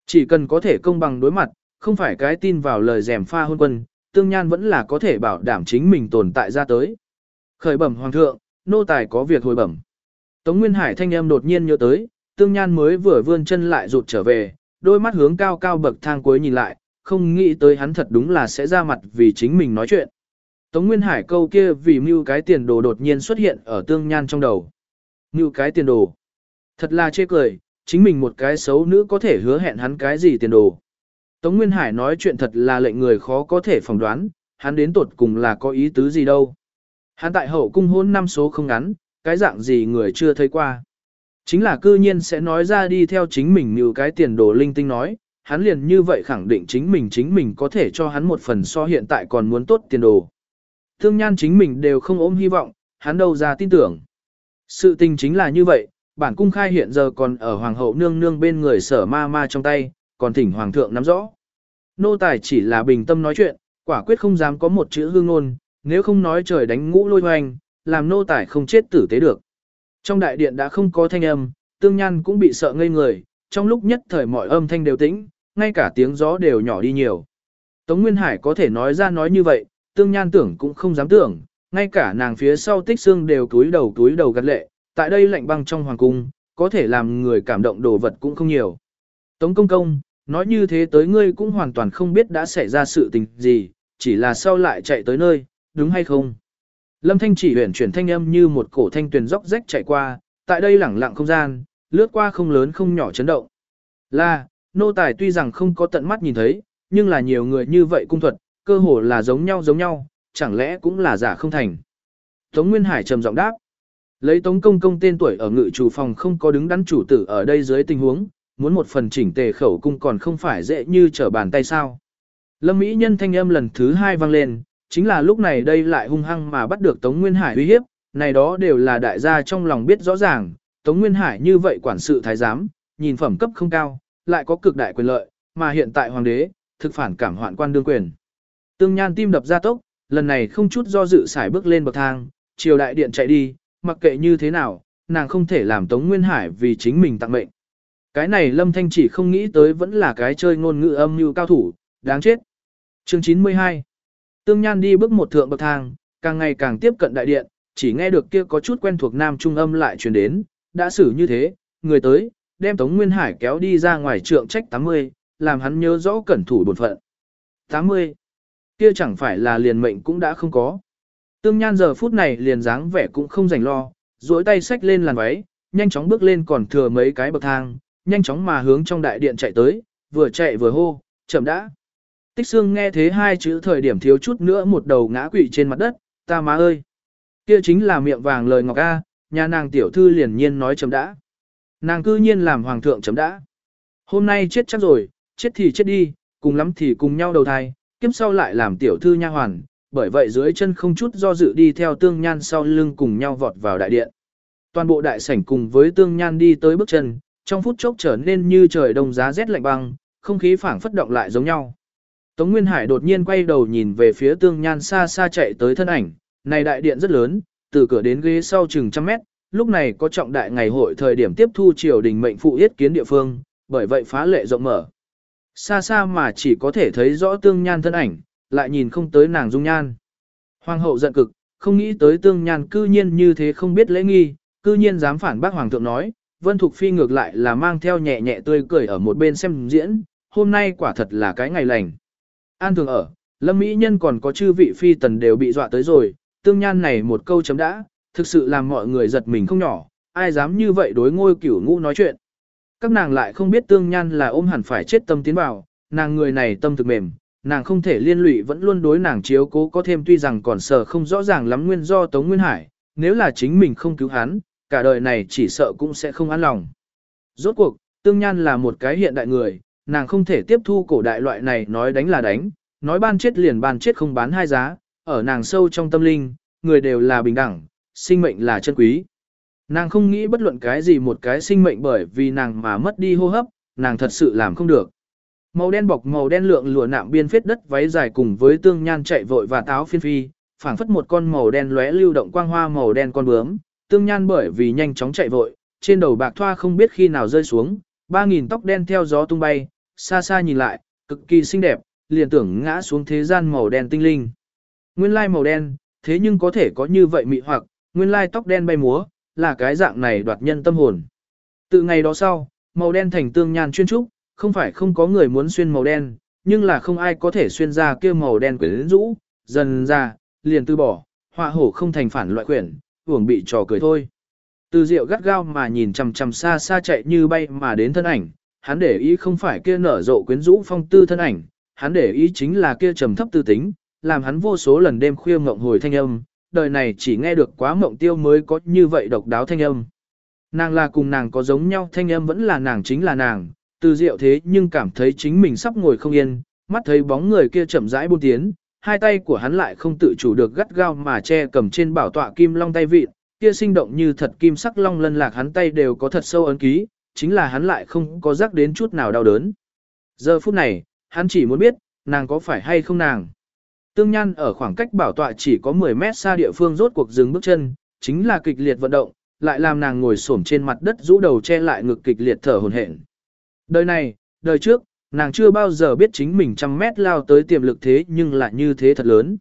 Chỉ cần có thể công bằng đối mặt, không phải cái tin vào lời rèm pha hôn quân, tương nhan vẫn là có thể bảo đảm chính mình tồn tại ra tới. Khởi bẩm hoàng thượng, nô tài có việc hồi bẩm. Tống Nguyên Hải thanh âm đột nhiên nhớ tới, tương nhan mới vừa vươn chân lại rụt trở về, đôi mắt hướng cao cao bậc thang cuối nhìn lại, không nghĩ tới hắn thật đúng là sẽ ra mặt vì chính mình nói chuyện. Tống Nguyên Hải câu kia vì mưu cái tiền đồ đột nhiên xuất hiện ở tương nhan trong đầu. Mưu cái tiền đồ. Thật là chê cười, chính mình một cái xấu nữ có thể hứa hẹn hắn cái gì tiền đồ. Tống Nguyên Hải nói chuyện thật là lệnh người khó có thể phỏng đoán, hắn đến tột cùng là có ý tứ gì đâu. Hắn tại hậu cung hôn năm số không ngắn, cái dạng gì người chưa thấy qua. Chính là cư nhiên sẽ nói ra đi theo chính mình như cái tiền đồ linh tinh nói, hắn liền như vậy khẳng định chính mình chính mình có thể cho hắn một phần so hiện tại còn muốn tốt tiền đồ. Thương nhan chính mình đều không ôm hy vọng, hắn đâu ra tin tưởng. Sự tình chính là như vậy, bản cung khai hiện giờ còn ở hoàng hậu nương nương bên người sở ma ma trong tay, còn thỉnh hoàng thượng nắm rõ. Nô tài chỉ là bình tâm nói chuyện, quả quyết không dám có một chữ hương ngôn, nếu không nói trời đánh ngũ lôi hoành, làm nô tài không chết tử tế được. Trong đại điện đã không có thanh âm, tương nhan cũng bị sợ ngây người, trong lúc nhất thời mọi âm thanh đều tĩnh, ngay cả tiếng gió đều nhỏ đi nhiều. Tống Nguyên Hải có thể nói ra nói như vậy, tương nhan tưởng cũng không dám tưởng, ngay cả nàng phía sau tích xương đều túi đầu túi đầu gắt lệ, tại đây lạnh băng trong hoàng cung, có thể làm người cảm động đồ vật cũng không nhiều. Tống công công, nói như thế tới ngươi cũng hoàn toàn không biết đã xảy ra sự tình gì, chỉ là sau lại chạy tới nơi, đúng hay không? Lâm Thanh chỉ huyển chuyển thanh âm như một cổ thanh tuyền dốc rách chạy qua, tại đây lẳng lặng không gian, lướt qua không lớn không nhỏ chấn động. Là, nô tài tuy rằng không có tận mắt nhìn thấy, nhưng là nhiều người như vậy cung thuật, cơ hồ là giống nhau giống nhau, chẳng lẽ cũng là giả không thành. Tống Nguyên Hải trầm giọng đáp. Lấy Tống Công Công tên tuổi ở ngự chủ phòng không có đứng đắn chủ tử ở đây dưới tình huống, muốn một phần chỉnh tề khẩu cung còn không phải dễ như trở bàn tay sao. Lâm Mỹ Nhân thanh âm lần thứ hai vang lên, chính là lúc này đây lại hung hăng mà bắt được Tống Nguyên Hải uy hiếp, này đó đều là đại gia trong lòng biết rõ ràng, Tống Nguyên Hải như vậy quản sự thái giám, nhìn phẩm cấp không cao, lại có cực đại quyền lợi, mà hiện tại hoàng đế, thực phản cảm hoạn quan đương quyền. Tương Nhan tim đập ra tốc, lần này không chút do dự xài bước lên bậc thang, chiều đại điện chạy đi, mặc kệ như thế nào, nàng không thể làm Tống Nguyên Hải vì chính mình tặng mệnh. Cái này Lâm Thanh chỉ không nghĩ tới vẫn là cái chơi ngôn ngữ âm như cao thủ, đáng chết. Chương 92 Tương Nhan đi bước một thượng bậc thang, càng ngày càng tiếp cận đại điện, chỉ nghe được kia có chút quen thuộc nam trung âm lại truyền đến, đã xử như thế, người tới, đem Tống Nguyên Hải kéo đi ra ngoài trượng trách 80, làm hắn nhớ rõ cẩn thủ bổn phận. 80. Kia chẳng phải là liền mệnh cũng đã không có. Tương Nhan giờ phút này liền dáng vẻ cũng không rảnh lo, duỗi tay xách lên làn váy, nhanh chóng bước lên còn thừa mấy cái bậc thang, nhanh chóng mà hướng trong đại điện chạy tới, vừa chạy vừa hô, chậm đã. Tích xương nghe thế hai chữ thời điểm thiếu chút nữa một đầu ngã quỵ trên mặt đất, ta má ơi. Kia chính là miệng vàng lời ngọc A, nhà nàng tiểu thư liền nhiên nói chấm đã. Nàng cư nhiên làm hoàng thượng chấm đã. Hôm nay chết chắc rồi, chết thì chết đi, cùng lắm thì cùng nhau đầu thai, kiếp sau lại làm tiểu thư nha hoàn, bởi vậy dưới chân không chút do dự đi theo tương nhan sau lưng cùng nhau vọt vào đại điện. Toàn bộ đại sảnh cùng với tương nhan đi tới bước chân, trong phút chốc trở nên như trời đông giá rét lạnh băng, không khí phảng phất động lại giống nhau. Tống Nguyên Hải đột nhiên quay đầu nhìn về phía tương nhan xa xa chạy tới thân ảnh, này đại điện rất lớn, từ cửa đến ghế sau chừng trăm mét, lúc này có trọng đại ngày hội thời điểm tiếp thu triều đình mệnh phụ yết kiến địa phương, bởi vậy phá lệ rộng mở. Xa xa mà chỉ có thể thấy rõ tương nhan thân ảnh, lại nhìn không tới nàng dung nhan. Hoàng hậu giận cực, không nghĩ tới tương nhan cư nhiên như thế không biết lễ nghi, cư nhiên dám phản bác hoàng thượng nói, Vân Thục Phi ngược lại là mang theo nhẹ nhẹ tươi cười ở một bên xem diễn, hôm nay quả thật là cái ngày lành. An thường ở, Lâm Mỹ Nhân còn có chư vị phi tần đều bị dọa tới rồi, tương nhan này một câu chấm đã, thực sự làm mọi người giật mình không nhỏ, ai dám như vậy đối ngôi cửu ngũ nói chuyện. Các nàng lại không biết tương nhan là ôm hẳn phải chết tâm tiến vào, nàng người này tâm thực mềm, nàng không thể liên lụy vẫn luôn đối nàng chiếu cố có thêm tuy rằng còn sợ không rõ ràng lắm nguyên do Tống Nguyên Hải, nếu là chính mình không cứu hắn, cả đời này chỉ sợ cũng sẽ không an lòng. Rốt cuộc, tương nhan là một cái hiện đại người, nàng không thể tiếp thu cổ đại loại này nói đánh là đánh, nói ban chết liền ban chết không bán hai giá, ở nàng sâu trong tâm linh, người đều là bình đẳng, sinh mệnh là chân quý. Nàng không nghĩ bất luận cái gì một cái sinh mệnh bởi vì nàng mà mất đi hô hấp, nàng thật sự làm không được. Màu đen bọc màu đen lượng lụa nạm biên phết đất váy dài cùng với tương nhan chạy vội và táo phiên phi, phảng phất một con màu đen lóe lưu động quang hoa màu đen con bướm, tương nhan bởi vì nhanh chóng chạy vội, trên đầu bạc thoa không biết khi nào rơi xuống, ba nghìn tóc đen theo gió tung bay, xa xa nhìn lại, cực kỳ xinh đẹp, liền tưởng ngã xuống thế gian màu đen tinh linh. Nguyên lai màu đen, thế nhưng có thể có như vậy mị hoặc, nguyên lai tóc đen bay múa, là cái dạng này đoạt nhân tâm hồn. Từ ngày đó sau, màu đen thành tương nhan chuyên trúc, không phải không có người muốn xuyên màu đen, nhưng là không ai có thể xuyên ra kia màu đen quyển rũ, dần ra, liền từ bỏ, họa hổ không thành phản loại quyển, uổng bị trò cười thôi. Từ rượu gắt gao mà nhìn chằm chằm xa xa chạy như bay mà đến thân ảnh, hắn để ý không phải kia nở rộ quyến rũ phong tư thân ảnh, hắn để ý chính là kia trầm thấp tư tính, làm hắn vô số lần đêm khuya ngộng hồi thanh âm, đời này chỉ nghe được quá mộng tiêu mới có như vậy độc đáo thanh âm. Nàng là cùng nàng có giống nhau thanh âm vẫn là nàng chính là nàng, từ diệu thế nhưng cảm thấy chính mình sắp ngồi không yên, mắt thấy bóng người kia chậm rãi buôn tiến, hai tay của hắn lại không tự chủ được gắt gao mà che cầm trên bảo tọa kim long tay vịt, kia sinh động như thật kim sắc long lân lạc hắn tay đều có thật sâu ấn ký, chính là hắn lại không có rắc đến chút nào đau đớn. Giờ phút này, hắn chỉ muốn biết, nàng có phải hay không nàng. Tương Nhan ở khoảng cách bảo tọa chỉ có 10 mét xa địa phương rốt cuộc dừng bước chân, chính là kịch liệt vận động, lại làm nàng ngồi xổm trên mặt đất rũ đầu che lại ngực kịch liệt thở hổn hển. Đời này, đời trước, nàng chưa bao giờ biết chính mình trăm mét lao tới tiềm lực thế nhưng lại như thế thật lớn.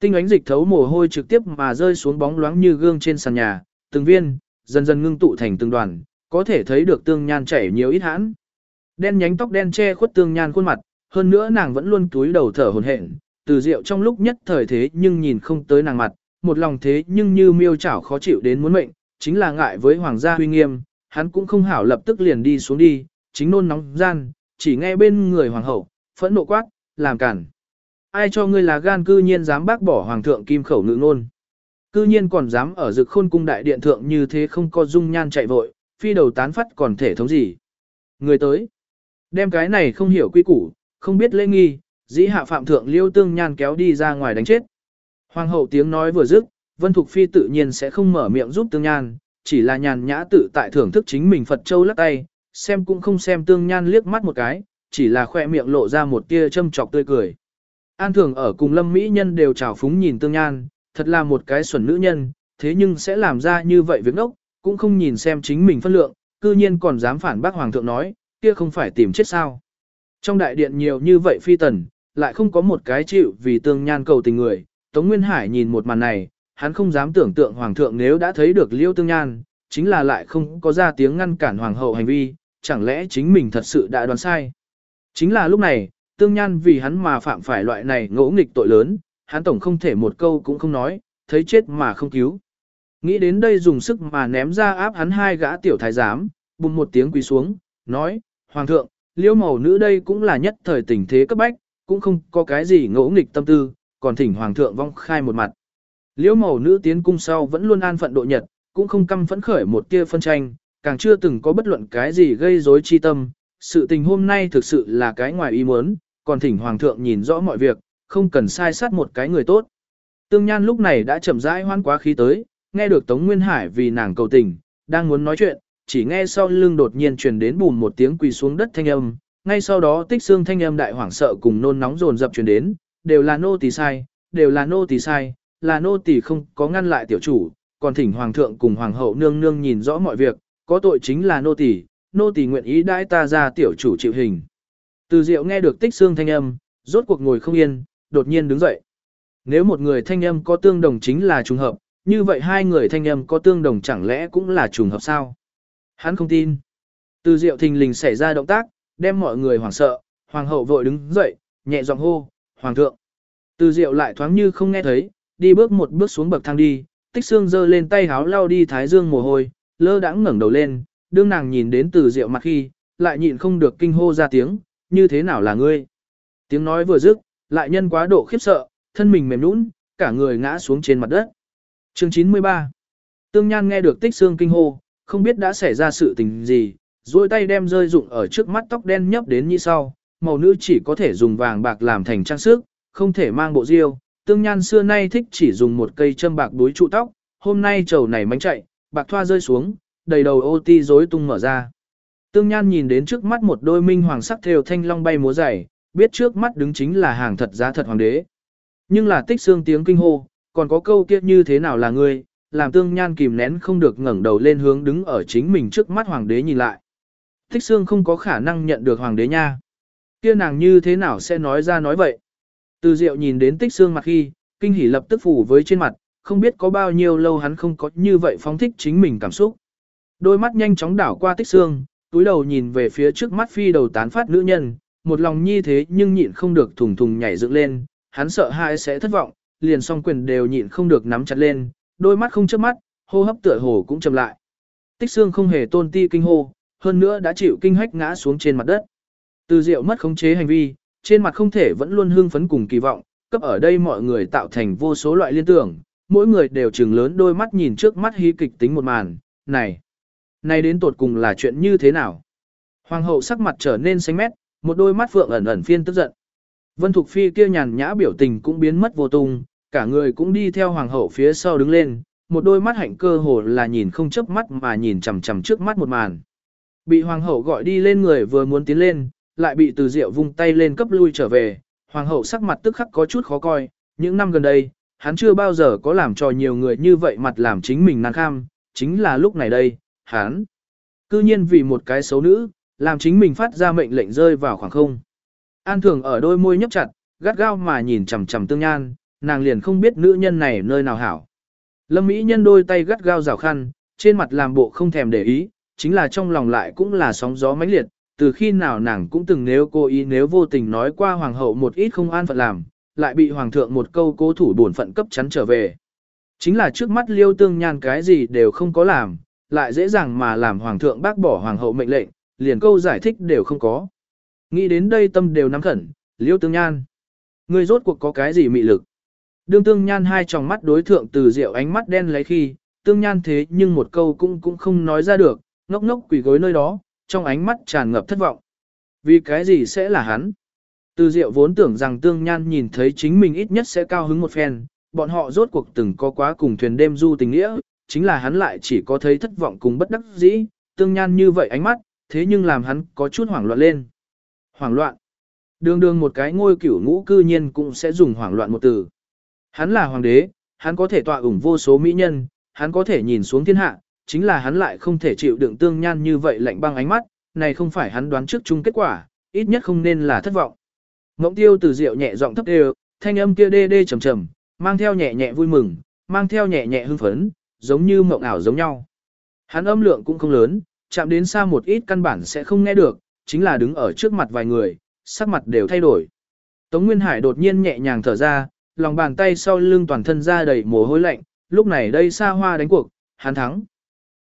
Tinh ánh dịch thấu mồ hôi trực tiếp mà rơi xuống bóng loáng như gương trên sàn nhà, từng viên, dần dần ngưng tụ thành từng đoàn, có thể thấy được tương nhan chảy nhiều ít hãn. Đen nhánh tóc đen che khuất tương nhan khuôn mặt, hơn nữa nàng vẫn luôn túi đầu thở hổn hển, từ rượu trong lúc nhất thời thế nhưng nhìn không tới nàng mặt, một lòng thế nhưng như miêu chảo khó chịu đến muốn mệnh, chính là ngại với hoàng gia huy nghiêm, hắn cũng không hảo lập tức liền đi xuống đi, chính nôn nóng gian, chỉ nghe bên người hoàng hậu, phẫn nộ quát, làm cản. Ai cho ngươi là gan cư nhiên dám bác bỏ hoàng thượng kim khẩu ngự nôn. Cư nhiên còn dám ở rực khôn cung đại điện thượng như thế không có dung nhan chạy vội, phi đầu tán phát còn thể thống gì. Người tới, đem cái này không hiểu quy củ, không biết lễ nghi, dĩ hạ phạm thượng liêu tương nhan kéo đi ra ngoài đánh chết. Hoàng hậu tiếng nói vừa dứt, Vân Thục Phi tự nhiên sẽ không mở miệng giúp tương nhan, chỉ là nhàn nhã tự tại thưởng thức chính mình Phật Châu lắc tay, xem cũng không xem tương nhan liếc mắt một cái, chỉ là khoe miệng lộ ra một tia châm chọc tươi cười. An thường ở cùng lâm mỹ nhân đều trào phúng nhìn tương nhan, thật là một cái xuẩn nữ nhân, thế nhưng sẽ làm ra như vậy việc ngốc, cũng không nhìn xem chính mình phân lượng, cư nhiên còn dám phản bác hoàng thượng nói, kia không phải tìm chết sao. Trong đại điện nhiều như vậy phi tần, lại không có một cái chịu vì tương nhan cầu tình người, Tống Nguyên Hải nhìn một màn này, hắn không dám tưởng tượng hoàng thượng nếu đã thấy được liêu tương nhan, chính là lại không có ra tiếng ngăn cản hoàng hậu hành vi, chẳng lẽ chính mình thật sự đã đoán sai. Chính là lúc này, tương nhan vì hắn mà phạm phải loại này ngỗ nghịch tội lớn, hắn tổng không thể một câu cũng không nói, thấy chết mà không cứu. Nghĩ đến đây dùng sức mà ném ra áp hắn hai gã tiểu thái giám, bùng một tiếng quỳ xuống, nói, Hoàng thượng, liễu màu nữ đây cũng là nhất thời tình thế cấp bách, cũng không có cái gì ngỗ nghịch tâm tư, còn thỉnh Hoàng thượng vong khai một mặt. Liễu màu nữ tiến cung sau vẫn luôn an phận độ nhật, cũng không căm phẫn khởi một tia phân tranh, càng chưa từng có bất luận cái gì gây rối chi tâm, sự tình hôm nay thực sự là cái ngoài ý muốn, còn thỉnh hoàng thượng nhìn rõ mọi việc, không cần sai sát một cái người tốt. Tương Nhan lúc này đã chậm rãi hoan quá khí tới, nghe được Tống Nguyên Hải vì nàng cầu tình, đang muốn nói chuyện, chỉ nghe sau lưng đột nhiên truyền đến bùm một tiếng quỳ xuống đất thanh âm, ngay sau đó tích xương thanh âm đại hoảng sợ cùng nôn nóng dồn dập truyền đến, đều là nô tỳ sai, đều là nô tỳ sai, là nô tỳ không có ngăn lại tiểu chủ, còn thỉnh hoàng thượng cùng hoàng hậu nương nương nhìn rõ mọi việc, có tội chính là nô tỳ, nô tỳ nguyện ý đãi ta ra tiểu chủ chịu hình. Từ Diệu nghe được tích xương thanh âm, rốt cuộc ngồi không yên, đột nhiên đứng dậy. Nếu một người thanh âm có tương đồng chính là trùng hợp, như vậy hai người thanh âm có tương đồng chẳng lẽ cũng là trùng hợp sao? Hắn không tin. Từ diệu thình lình xảy ra động tác, đem mọi người hoảng sợ, hoàng hậu vội đứng dậy, nhẹ giọng hô, hoàng thượng. Từ diệu lại thoáng như không nghe thấy, đi bước một bước xuống bậc thang đi, tích xương giơ lên tay háo lau đi thái dương mồ hôi, lơ đãng ngẩng đầu lên, đương nàng nhìn đến từ diệu mặt khi, lại nhịn không được kinh hô ra tiếng, như thế nào là ngươi. Tiếng nói vừa dứt, lại nhân quá độ khiếp sợ, thân mình mềm nũng, cả người ngã xuống trên mặt đất. Chương 93 Tương Nhan nghe được tích xương kinh hô, không biết đã xảy ra sự tình gì, duỗi tay đem rơi dụng ở trước mắt tóc đen nhấp đến như sau, màu nữ chỉ có thể dùng vàng bạc làm thành trang sức, không thể mang bộ diêu. Tương Nhan xưa nay thích chỉ dùng một cây châm bạc đối trụ tóc, hôm nay trầu này mánh chạy, bạc thoa rơi xuống, đầy đầu ô ti rối tung mở ra. Tương Nhan nhìn đến trước mắt một đôi minh hoàng sắc thêu thanh long bay múa dày, biết trước mắt đứng chính là hàng thật giá thật hoàng đế. Nhưng là tích xương tiếng kinh hô, còn có câu kia như thế nào là ngươi, làm Tương Nhan kìm nén không được ngẩng đầu lên hướng đứng ở chính mình trước mắt hoàng đế nhìn lại. Tích xương không có khả năng nhận được hoàng đế nha. Kia nàng như thế nào sẽ nói ra nói vậy? Từ Diệu nhìn đến tích xương mặt khi, kinh hỉ lập tức phủ với trên mặt, không biết có bao nhiêu lâu hắn không có như vậy phóng thích chính mình cảm xúc. Đôi mắt nhanh chóng đảo qua tích xương, túi đầu nhìn về phía trước mắt phi đầu tán phát nữ nhân, một lòng nhi thế nhưng nhịn không được thùng thùng nhảy dựng lên, hắn sợ hai sẽ thất vọng, liền song quyền đều nhịn không được nắm chặt lên, đôi mắt không chớp mắt, hô hấp tựa hồ cũng chậm lại. Tích xương không hề tôn ti kinh hô, hơn nữa đã chịu kinh hách ngã xuống trên mặt đất. Từ diệu mất khống chế hành vi, trên mặt không thể vẫn luôn hưng phấn cùng kỳ vọng, cấp ở đây mọi người tạo thành vô số loại liên tưởng, mỗi người đều chừng lớn đôi mắt nhìn trước mắt hí kịch tính một màn, này, này đến tột cùng là chuyện như thế nào? Hoàng hậu sắc mặt trở nên xanh mét, một đôi mắt phượng ẩn ẩn phiên tức giận. Vân Thục Phi kia nhàn nhã biểu tình cũng biến mất vô tung, cả người cũng đi theo hoàng hậu phía sau đứng lên, một đôi mắt hạnh cơ hồ là nhìn không chớp mắt mà nhìn chằm chằm trước mắt một màn. Bị hoàng hậu gọi đi lên người vừa muốn tiến lên, lại bị từ diệu vung tay lên cấp lui trở về, hoàng hậu sắc mặt tức khắc có chút khó coi, những năm gần đây, hắn chưa bao giờ có làm cho nhiều người như vậy mặt làm chính mình nàng kham, chính là lúc này đây, hắn. Cư nhiên vì một cái xấu nữ, làm chính mình phát ra mệnh lệnh rơi vào khoảng không. An thường ở đôi môi nhấp chặt, gắt gao mà nhìn chằm chằm tương nhan, nàng liền không biết nữ nhân này nơi nào hảo. Lâm Mỹ nhân đôi tay gắt gao rào khăn, trên mặt làm bộ không thèm để ý, chính là trong lòng lại cũng là sóng gió mãnh liệt, từ khi nào nàng cũng từng nếu cô ý nếu vô tình nói qua hoàng hậu một ít không an phận làm, lại bị hoàng thượng một câu cố thủ bổn phận cấp chắn trở về. Chính là trước mắt liêu tương nhan cái gì đều không có làm, lại dễ dàng mà làm hoàng thượng bác bỏ hoàng hậu mệnh lệnh, liền câu giải thích đều không có. Nghĩ đến đây tâm đều nắm khẩn, liêu tương nhan. Người rốt cuộc có cái gì mị lực? Đương tương nhan hai tròng mắt đối thượng từ rượu ánh mắt đen lấy khi, tương nhan thế nhưng một câu cũng cũng không nói ra được, ngốc ngốc quỷ gối nơi đó, trong ánh mắt tràn ngập thất vọng. Vì cái gì sẽ là hắn? Từ diệu vốn tưởng rằng tương nhan nhìn thấy chính mình ít nhất sẽ cao hứng một phen, bọn họ rốt cuộc từng có quá cùng thuyền đêm du tình nghĩa, chính là hắn lại chỉ có thấy thất vọng cùng bất đắc dĩ, tương nhan như vậy ánh mắt, thế nhưng làm hắn có chút hoảng loạn lên. Hoảng loạn. Đường đường một cái ngôi cửu ngũ cư nhiên cũng sẽ dùng hoảng loạn một từ. Hắn là hoàng đế, hắn có thể tọa ủng vô số mỹ nhân, hắn có thể nhìn xuống thiên hạ, chính là hắn lại không thể chịu đựng tương nhan như vậy lạnh băng ánh mắt, này không phải hắn đoán trước chung kết quả, ít nhất không nên là thất vọng. Ngỗng tiêu từ rượu nhẹ giọng thấp đều, thanh âm kia đê đê trầm trầm, mang theo nhẹ nhẹ vui mừng, mang theo nhẹ nhẹ hưng phấn, giống như mộng ảo giống nhau. Hắn âm lượng cũng không lớn, chạm đến xa một ít căn bản sẽ không nghe được, chính là đứng ở trước mặt vài người, sắc mặt đều thay đổi. Tống Nguyên Hải đột nhiên nhẹ nhàng thở ra, lòng bàn tay sau lưng toàn thân ra đầy mồ hôi lạnh, lúc này đây xa hoa đánh cuộc, hắn thắng.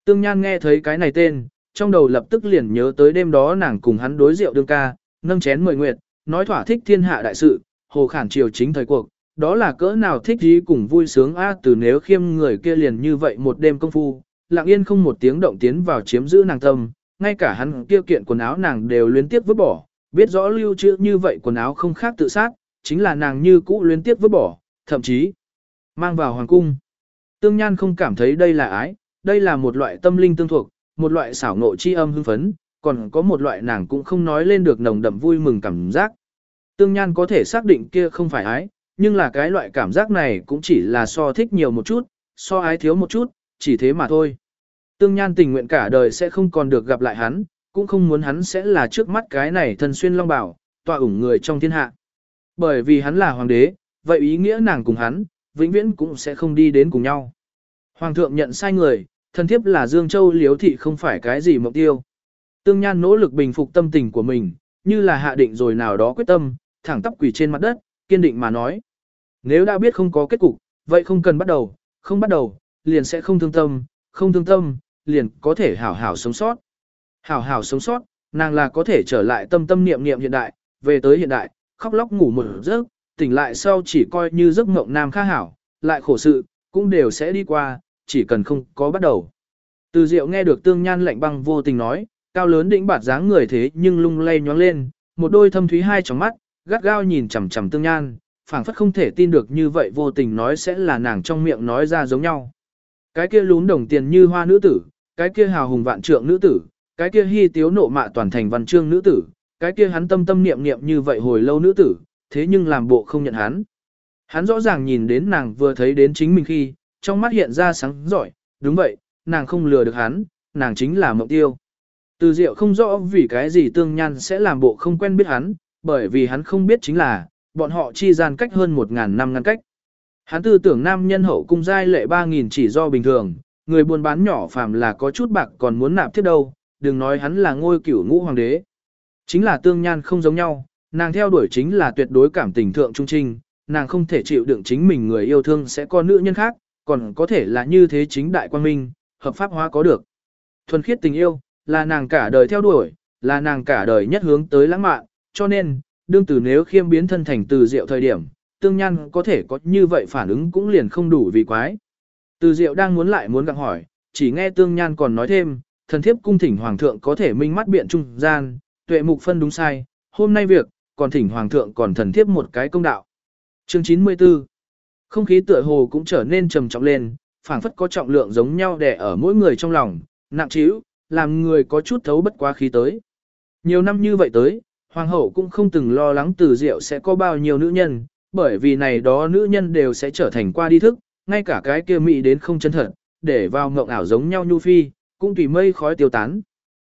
Tương Nhan nghe thấy cái này tên, trong đầu lập tức liền nhớ tới đêm đó nàng cùng hắn đối rượu đương ca, nâng chén mời nguyệt, nói thỏa thích thiên hạ đại sự, hồ khản triều chính thời cuộc, đó là cỡ nào thích gì cùng vui sướng a từ nếu khiêm người kia liền như vậy một đêm công phu, lặng yên không một tiếng động tiến vào chiếm giữ nàng tâm, ngay cả hắn kia kiện quần áo nàng đều liên tiếp vứt bỏ, biết rõ lưu trữ như vậy quần áo không khác tự sát, chính là nàng như cũ liên tiếp vứt bỏ, thậm chí mang vào hoàng cung. Tương Nhan không cảm thấy đây là ái, đây là một loại tâm linh tương thuộc, một loại xảo ngộ chi âm hưng phấn, còn có một loại nàng cũng không nói lên được nồng đậm vui mừng cảm giác. Tương Nhan có thể xác định kia không phải ái, nhưng là cái loại cảm giác này cũng chỉ là so thích nhiều một chút, so ái thiếu một chút, chỉ thế mà thôi. Tương Nhan tình nguyện cả đời sẽ không còn được gặp lại hắn, cũng không muốn hắn sẽ là trước mắt cái này thần xuyên long bảo, tọa ủng người trong thiên hạ. Bởi vì hắn là hoàng đế, vậy ý nghĩa nàng cùng hắn, vĩnh viễn cũng sẽ không đi đến cùng nhau. Hoàng thượng nhận sai người, thân thiếp là Dương Châu liếu thị không phải cái gì mục tiêu. Tương Nhan nỗ lực bình phục tâm tình của mình, như là hạ định rồi nào đó quyết tâm, thẳng tắp quỳ trên mặt đất, kiên định mà nói. Nếu đã biết không có kết cục, vậy không cần bắt đầu, không bắt đầu, liền sẽ không thương tâm, không thương tâm, liền có thể hảo hảo sống sót. Hảo hảo sống sót, nàng là có thể trở lại tâm tâm niệm niệm hiện đại, về tới hiện đại, khóc lóc ngủ một giấc, tỉnh lại sau chỉ coi như giấc mộng nam khá hảo, lại khổ sự, cũng đều sẽ đi qua, chỉ cần không có bắt đầu. Từ Diệu nghe được Tương Nhan lạnh băng vô tình nói, cao lớn đỉnh bạt dáng người thế nhưng lung lay nhoáng lên, một đôi thâm thúy hai tròng mắt, gắt gao nhìn chằm chằm Tương Nhan, phảng phất không thể tin được như vậy vô tình nói sẽ là nàng trong miệng nói ra giống nhau. Cái kia lún đồng tiền như hoa nữ tử, cái kia hào hùng vạn trượng nữ tử, cái kia hy tiếu nộ mạ toàn thành văn chương nữ tử, cái kia hắn tâm tâm niệm niệm như vậy hồi lâu nữ tử, thế nhưng làm bộ không nhận hắn. Hắn rõ ràng nhìn đến nàng vừa thấy đến chính mình khi, trong mắt hiện ra sáng giỏi, đúng vậy, nàng không lừa được hắn, nàng chính là mộng tiêu. Từ diệu không rõ vì cái gì tương nhan sẽ làm bộ không quen biết hắn, bởi vì hắn không biết chính là, bọn họ chi gian cách hơn một ngàn năm ngăn cách. Hắn tư tưởng nam nhân hậu cung giai lệ ba nghìn chỉ do bình thường, người buôn bán nhỏ phàm là có chút bạc còn muốn nạp thiết đâu, đừng nói hắn là ngôi cửu ngũ hoàng đế. Chính là tương nhan không giống nhau, nàng theo đuổi chính là tuyệt đối cảm tình thượng trung trinh, nàng không thể chịu đựng chính mình người yêu thương sẽ có nữ nhân khác, còn có thể là như thế chính đại quan minh, hợp pháp hóa có được. Thuần khiết tình yêu, là nàng cả đời theo đuổi, là nàng cả đời nhất hướng tới lãng mạn, cho nên, đương từ nếu khiêm biến thân thành từ diệu thời điểm, tương nhan có thể có như vậy phản ứng cũng liền không đủ vì quái. Từ diệu đang muốn lại muốn gặng hỏi, chỉ nghe tương nhan còn nói thêm, thần thiếp cung thỉnh hoàng thượng có thể minh mắt biện trung gian, tuệ mục phân đúng sai, hôm nay việc, còn thỉnh hoàng thượng còn thần thiếp một cái công đạo. Chương 94 Không khí tựa hồ cũng trở nên trầm trọng lên, phảng phất có trọng lượng giống nhau đè ở mỗi người trong lòng, nặng trĩu, làm người có chút thấu bất quá khí tới. Nhiều năm như vậy tới, hoàng hậu cũng không từng lo lắng từ diệu sẽ có bao nhiêu nữ nhân, bởi vì này đó nữ nhân đều sẽ trở thành qua đi thức, ngay cả cái kia mị đến không chân thật, để vào ngộng ảo giống nhau nhu phi, cũng tùy mây khói tiêu tán.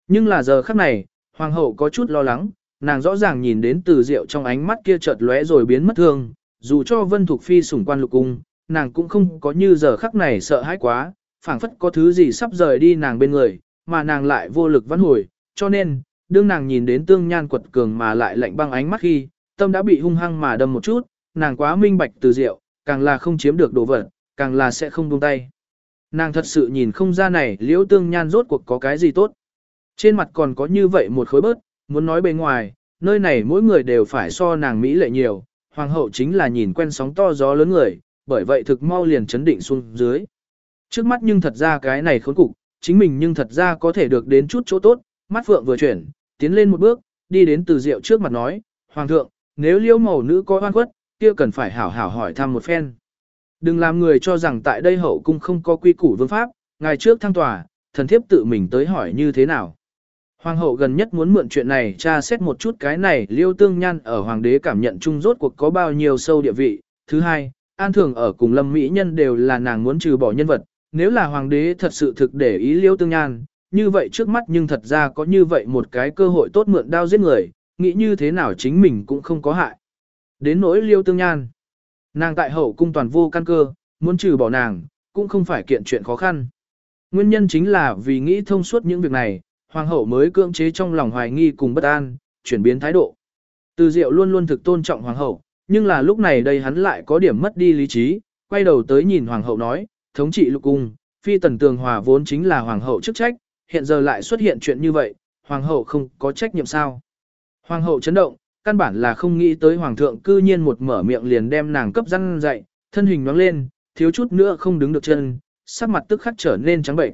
Nhưng là giờ khắc này, hoàng hậu có chút lo lắng, nàng rõ ràng nhìn đến từ diệu trong ánh mắt kia chợt lóe rồi biến mất thương, dù cho vân thuộc phi sủng quan lục cung, nàng cũng không có như giờ khắc này sợ hãi quá, phảng phất có thứ gì sắp rời đi nàng bên người, mà nàng lại vô lực vãn hồi, cho nên, đương nàng nhìn đến tương nhan quật cường mà lại lạnh băng ánh mắt khi, tâm đã bị hung hăng mà đâm một chút, nàng quá minh bạch từ diệu, càng là không chiếm được đồ vật, càng là sẽ không buông tay. Nàng thật sự nhìn không ra này liễu tương nhan rốt cuộc có cái gì tốt. Trên mặt còn có như vậy một khối bớt, muốn nói bề ngoài, nơi này mỗi người đều phải so nàng Mỹ lệ nhiều, hoàng hậu chính là nhìn quen sóng to gió lớn người, bởi vậy thực mau liền chấn định xuống dưới. Trước mắt nhưng thật ra cái này khốn cục, chính mình nhưng thật ra có thể được đến chút chỗ tốt, mắt phượng vừa chuyển, tiến lên một bước, đi đến từ rượu trước mặt nói, Hoàng thượng, nếu liễu màu nữ có oan khuất, kia cần phải hảo hảo hỏi thăm một phen. Đừng làm người cho rằng tại đây hậu cung không có quy củ vương pháp, ngày trước thăng tòa, thần thiếp tự mình tới hỏi như thế nào. Hoàng hậu gần nhất muốn mượn chuyện này tra xét một chút cái này liêu tương nhan ở hoàng đế cảm nhận chung rốt cuộc có bao nhiêu sâu địa vị. Thứ hai, an thường ở cùng lâm mỹ nhân đều là nàng muốn trừ bỏ nhân vật. Nếu là hoàng đế thật sự thực để ý liêu tương nhan, như vậy trước mắt nhưng thật ra có như vậy một cái cơ hội tốt mượn đao giết người, nghĩ như thế nào chính mình cũng không có hại. Đến nỗi liêu tương nhan, nàng tại hậu cung toàn vô căn cơ, muốn trừ bỏ nàng, cũng không phải kiện chuyện khó khăn. Nguyên nhân chính là vì nghĩ thông suốt những việc này, hoàng hậu mới cưỡng chế trong lòng hoài nghi cùng bất an, chuyển biến thái độ. Từ Diệu luôn luôn thực tôn trọng hoàng hậu, nhưng là lúc này đây hắn lại có điểm mất đi lý trí, quay đầu tới nhìn hoàng hậu nói, thống trị lục cung, phi tần tường hòa vốn chính là hoàng hậu chức trách, hiện giờ lại xuất hiện chuyện như vậy, hoàng hậu không có trách nhiệm sao. Hoàng hậu chấn động, căn bản là không nghĩ tới hoàng thượng cư nhiên một mở miệng liền đem nàng cấp răng dậy, thân hình nhoáng lên, thiếu chút nữa không đứng được chân, sắc mặt tức khắc trở nên trắng bệnh.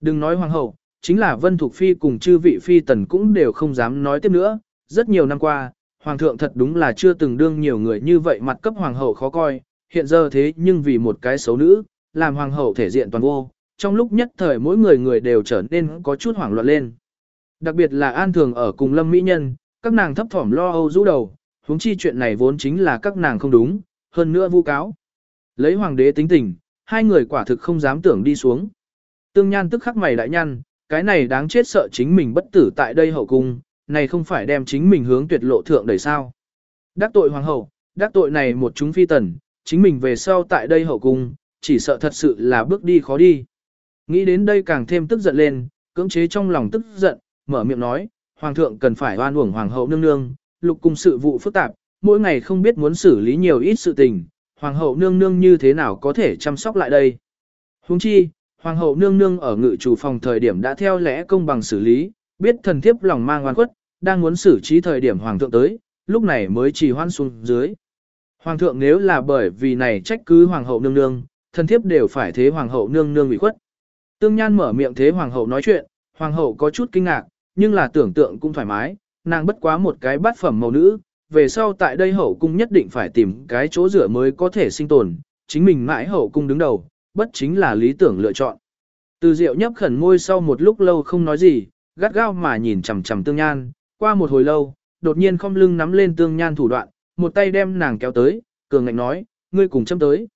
Đừng nói hoàng hậu, chính là Vân Thục Phi cùng chư vị phi tần cũng đều không dám nói tiếp nữa, rất nhiều năm qua, hoàng thượng thật đúng là chưa từng đương nhiều người như vậy mặt cấp hoàng hậu khó coi, hiện giờ thế nhưng vì một cái xấu nữ, làm hoàng hậu thể diện toàn vô, trong lúc nhất thời mỗi người người đều trở nên có chút hoảng loạn lên. Đặc biệt là an thường ở cùng lâm mỹ nhân, các nàng thấp thỏm lo âu rũ đầu, huống chi chuyện này vốn chính là các nàng không đúng, hơn nữa vu cáo. Lấy hoàng đế tính tình, hai người quả thực không dám tưởng đi xuống. Tương nhan tức khắc mày đại nhăn, cái này đáng chết sợ chính mình bất tử tại đây hậu cung, này không phải đem chính mình hướng tuyệt lộ thượng đẩy sao. Đắc tội hoàng hậu, đắc tội này một chúng phi tần, chính mình về sau tại đây hậu cung, chỉ sợ thật sự là bước đi khó đi. Nghĩ đến đây càng thêm tức giận lên, cưỡng chế trong lòng tức giận, mở miệng nói, hoàng thượng cần phải oan uổng hoàng hậu nương nương, lục cung sự vụ phức tạp, mỗi ngày không biết muốn xử lý nhiều ít sự tình, hoàng hậu nương nương như thế nào có thể chăm sóc lại đây. Huống chi, hoàng hậu nương nương ở ngự chủ phòng thời điểm đã theo lẽ công bằng xử lý, biết thần thiếp lòng mang oan khuất, đang muốn xử trí thời điểm hoàng thượng tới, lúc này mới trì hoan xuống dưới. Hoàng thượng nếu là bởi vì này trách cứ hoàng hậu nương nương, thần thiếp đều phải thế hoàng hậu nương nương bị khuất. Tương Nhan mở miệng thế hoàng hậu nói chuyện, hoàng hậu có chút kinh ngạc, nhưng là tưởng tượng cũng thoải mái, nàng bất quá một cái bát phẩm màu nữ, về sau tại đây hậu cung nhất định phải tìm cái chỗ rửa mới có thể sinh tồn, chính mình mãi hậu cung đứng đầu, bất chính là lý tưởng lựa chọn. Từ Diệu nhấp khẩn môi sau một lúc lâu không nói gì, gắt gao mà nhìn chằm chằm Tương Nhan, qua một hồi lâu, đột nhiên không lưng nắm lên Tương Nhan thủ đoạn, một tay đem nàng kéo tới, cường ngạnh nói, ngươi cùng châm tới.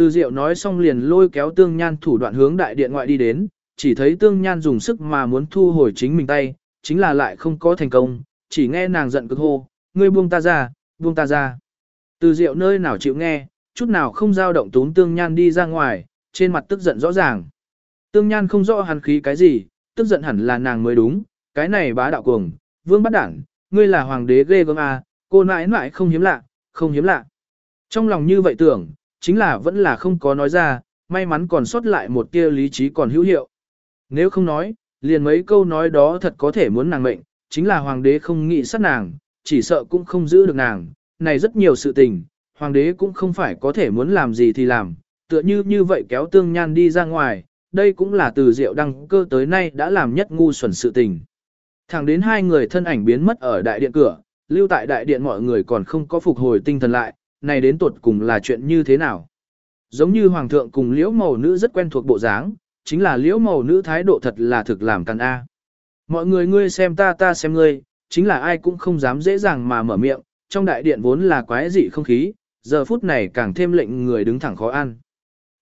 Từ Diệu nói xong liền lôi kéo Tương Nhan thủ đoạn hướng đại điện ngoại đi đến, chỉ thấy Tương Nhan dùng sức mà muốn thu hồi chính mình tay, chính là lại không có thành công, chỉ nghe nàng giận cực hô, ngươi buông ta ra, buông ta ra. Từ Diệu nơi nào chịu nghe, chút nào không dao động tốn Tương Nhan đi ra ngoài, trên mặt tức giận rõ ràng. Tương Nhan không rõ hắn khí cái gì, tức giận hẳn là nàng mới đúng, cái này bá đạo cuồng, vương bắt đảng, ngươi là hoàng đế ghê gớm à, cô nãi nãi không hiếm lạ, không hiếm lạ. Trong lòng như vậy tưởng, chính là vẫn là không có nói ra, may mắn còn sót lại một tia lý trí còn hữu hiệu. Nếu không nói, liền mấy câu nói đó thật có thể muốn nàng mệnh, chính là hoàng đế không nghĩ sát nàng, chỉ sợ cũng không giữ được nàng, này rất nhiều sự tình, hoàng đế cũng không phải có thể muốn làm gì thì làm, tựa như như vậy kéo tương nhan đi ra ngoài, đây cũng là từ diệu đăng cơ tới nay đã làm nhất ngu xuẩn sự tình. Thẳng đến hai người thân ảnh biến mất ở đại điện cửa, lưu tại đại điện mọi người còn không có phục hồi tinh thần lại, này đến tuột cùng là chuyện như thế nào. Giống như hoàng thượng cùng liễu màu nữ rất quen thuộc bộ dáng, chính là liễu màu nữ thái độ thật là thực làm căn A. Mọi người ngươi xem ta ta xem ngươi, chính là ai cũng không dám dễ dàng mà mở miệng, trong đại điện vốn là quái dị không khí, giờ phút này càng thêm lệnh người đứng thẳng khó ăn.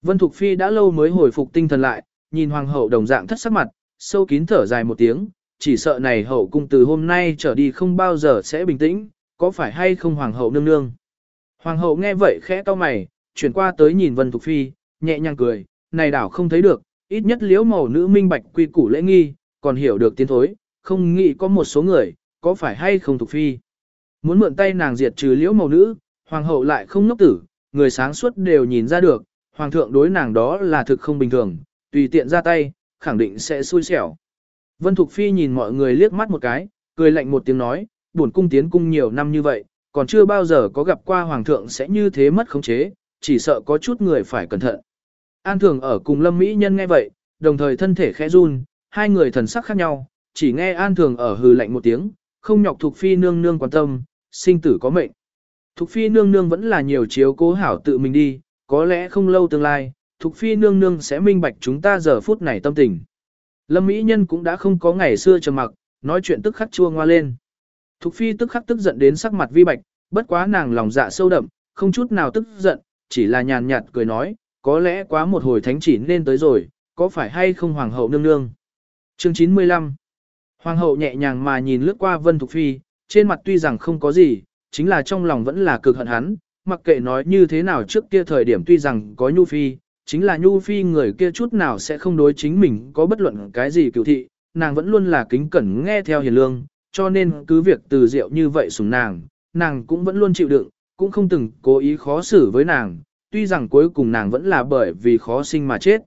Vân Thục Phi đã lâu mới hồi phục tinh thần lại, nhìn hoàng hậu đồng dạng thất sắc mặt, sâu kín thở dài một tiếng, chỉ sợ này hậu cung từ hôm nay trở đi không bao giờ sẽ bình tĩnh, có phải hay không hoàng hậu nương nương. Hoàng hậu nghe vậy khẽ cau mày, chuyển qua tới nhìn Vân Thục Phi, nhẹ nhàng cười, này đảo không thấy được, ít nhất liễu màu nữ minh bạch quy củ lễ nghi, còn hiểu được tiến thối, không nghĩ có một số người, có phải hay không Thục Phi. Muốn mượn tay nàng diệt trừ liễu màu nữ, hoàng hậu lại không ngốc tử, người sáng suốt đều nhìn ra được, hoàng thượng đối nàng đó là thực không bình thường, tùy tiện ra tay, khẳng định sẽ xui xẻo. Vân Thục Phi nhìn mọi người liếc mắt một cái, cười lạnh một tiếng nói, buồn cung tiến cung nhiều năm như vậy, còn chưa bao giờ có gặp qua hoàng thượng sẽ như thế mất khống chế, chỉ sợ có chút người phải cẩn thận. An thường ở cùng lâm mỹ nhân nghe vậy, đồng thời thân thể khẽ run, hai người thần sắc khác nhau, chỉ nghe an thường ở hừ lạnh một tiếng, không nhọc thuộc Phi nương nương quan tâm, sinh tử có mệnh. Thục Phi nương nương vẫn là nhiều chiếu cố hảo tự mình đi, có lẽ không lâu tương lai, Thục Phi nương nương sẽ minh bạch chúng ta giờ phút này tâm tình. Lâm Mỹ Nhân cũng đã không có ngày xưa trầm mặc, nói chuyện tức khắc chua ngoa lên. Thục Phi tức khắc tức giận đến sắc mặt vi bạch, bất quá nàng lòng dạ sâu đậm, không chút nào tức giận, chỉ là nhàn nhạt cười nói, có lẽ quá một hồi thánh chỉ nên tới rồi, có phải hay không hoàng hậu nương nương. Chương 95 Hoàng hậu nhẹ nhàng mà nhìn lướt qua Vân Thục Phi, trên mặt tuy rằng không có gì, chính là trong lòng vẫn là cực hận hắn, mặc kệ nói như thế nào trước kia thời điểm tuy rằng có Nhu Phi, chính là Nhu Phi người kia chút nào sẽ không đối chính mình có bất luận cái gì cựu thị, nàng vẫn luôn là kính cẩn nghe theo hiền lương, cho nên cứ việc từ diệu như vậy sủng nàng, nàng cũng vẫn luôn chịu đựng, cũng không từng cố ý khó xử với nàng, tuy rằng cuối cùng nàng vẫn là bởi vì khó sinh mà chết.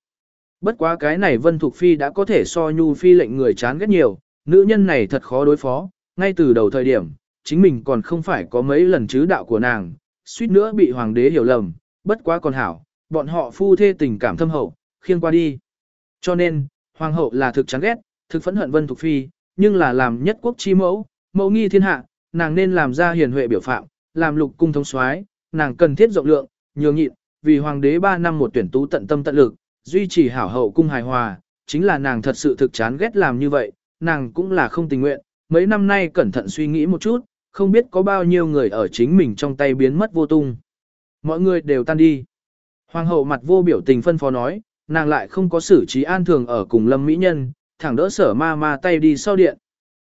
Bất quá cái này Vân Thục Phi đã có thể so Nhu Phi lệnh người chán ghét nhiều, nữ nhân này thật khó đối phó, ngay từ đầu thời điểm, chính mình còn không phải có mấy lần chứ đạo của nàng, suýt nữa bị hoàng đế hiểu lầm, bất quá còn hảo, bọn họ phu thê tình cảm thâm hậu, khiêng qua đi. Cho nên, hoàng hậu là thực chán ghét, thực phẫn hận Vân Thục Phi, nhưng là làm nhất quốc chi mẫu, mẫu nghi thiên hạ, nàng nên làm ra hiền huệ biểu phạm, làm lục cung thống soái, nàng cần thiết rộng lượng, nhường nhịn, vì hoàng đế 3 năm một tuyển tú tận tâm tận lực, duy trì hảo hậu cung hài hòa, chính là nàng thật sự thực chán ghét làm như vậy, nàng cũng là không tình nguyện, mấy năm nay cẩn thận suy nghĩ một chút, không biết có bao nhiêu người ở chính mình trong tay biến mất vô tung. Mọi người đều tan đi. Hoàng hậu mặt vô biểu tình phân phó nói, nàng lại không có xử trí an thường ở cùng lâm mỹ nhân, thẳng đỡ sở ma ma tay đi sau điện.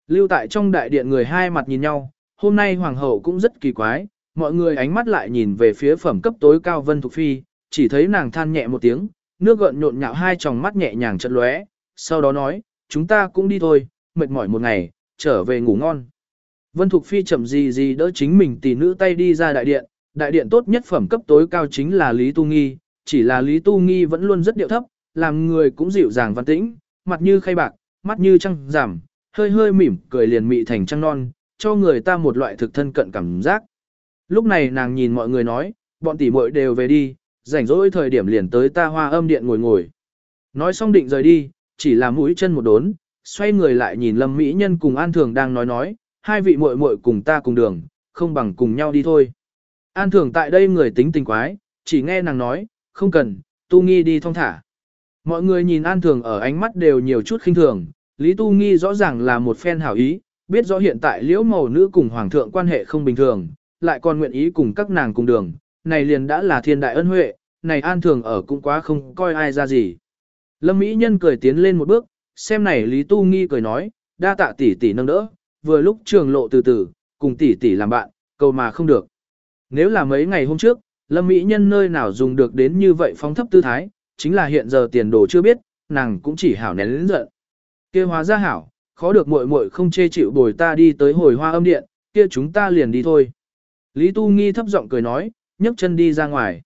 Lưu tại trong đại điện người hai mặt nhìn nhau, hôm nay hoàng hậu cũng rất kỳ quái, mọi người ánh mắt lại nhìn về phía phẩm cấp tối cao Vân Thục Phi, chỉ thấy nàng than nhẹ một tiếng, nước gợn nhộn nhạo hai tròng mắt nhẹ nhàng chật lóe, sau đó nói, chúng ta cũng đi thôi, mệt mỏi một ngày, trở về ngủ ngon. Vân Thục Phi chậm gì gì đỡ chính mình tỷ nữ tay đi ra đại điện, đại điện tốt nhất phẩm cấp tối cao chính là Lý Tu Nghi, chỉ là Lý Tu Nghi vẫn luôn rất điệu thấp, làm người cũng dịu dàng văn tĩnh, mặt như khay bạc, mắt như trăng giảm, hơi hơi mỉm cười liền mị thành trăng non, cho người ta một loại thực thân cận cảm giác. Lúc này nàng nhìn mọi người nói, bọn tỷ muội đều về đi, rảnh rỗi thời điểm liền tới ta hoa âm điện ngồi ngồi. Nói xong định rời đi, chỉ là mũi chân một đốn, xoay người lại nhìn Lâm Mỹ Nhân cùng An Thường đang nói nói, hai vị muội muội cùng ta cùng đường, không bằng cùng nhau đi thôi. An Thường tại đây người tính tình quái, chỉ nghe nàng nói, không cần, tu nghi đi thong thả. Mọi người nhìn An Thường ở ánh mắt đều nhiều chút khinh thường, Lý Tu Nghi rõ ràng là một phen hảo ý, biết rõ hiện tại liễu màu nữ cùng Hoàng thượng quan hệ không bình thường, lại còn nguyện ý cùng các nàng cùng đường, này liền đã là thiên đại ân huệ, này An Thường ở cũng quá không coi ai ra gì. Lâm Mỹ Nhân cười tiến lên một bước, xem này Lý Tu Nghi cười nói, đa tạ tỷ tỷ nâng đỡ, vừa lúc trường lộ từ từ, cùng tỷ tỷ làm bạn, cầu mà không được. Nếu là mấy ngày hôm trước, Lâm Mỹ Nhân nơi nào dùng được đến như vậy phóng thấp tư thái, chính là hiện giờ tiền đồ chưa biết, nàng cũng chỉ hảo nén lĩnh giận. kia hóa ra hảo, khó được muội muội không chê chịu bồi ta đi tới hồi hoa âm điện, kia chúng ta liền đi thôi. Lý Tu Nghi thấp giọng cười nói, nhấc chân đi ra ngoài.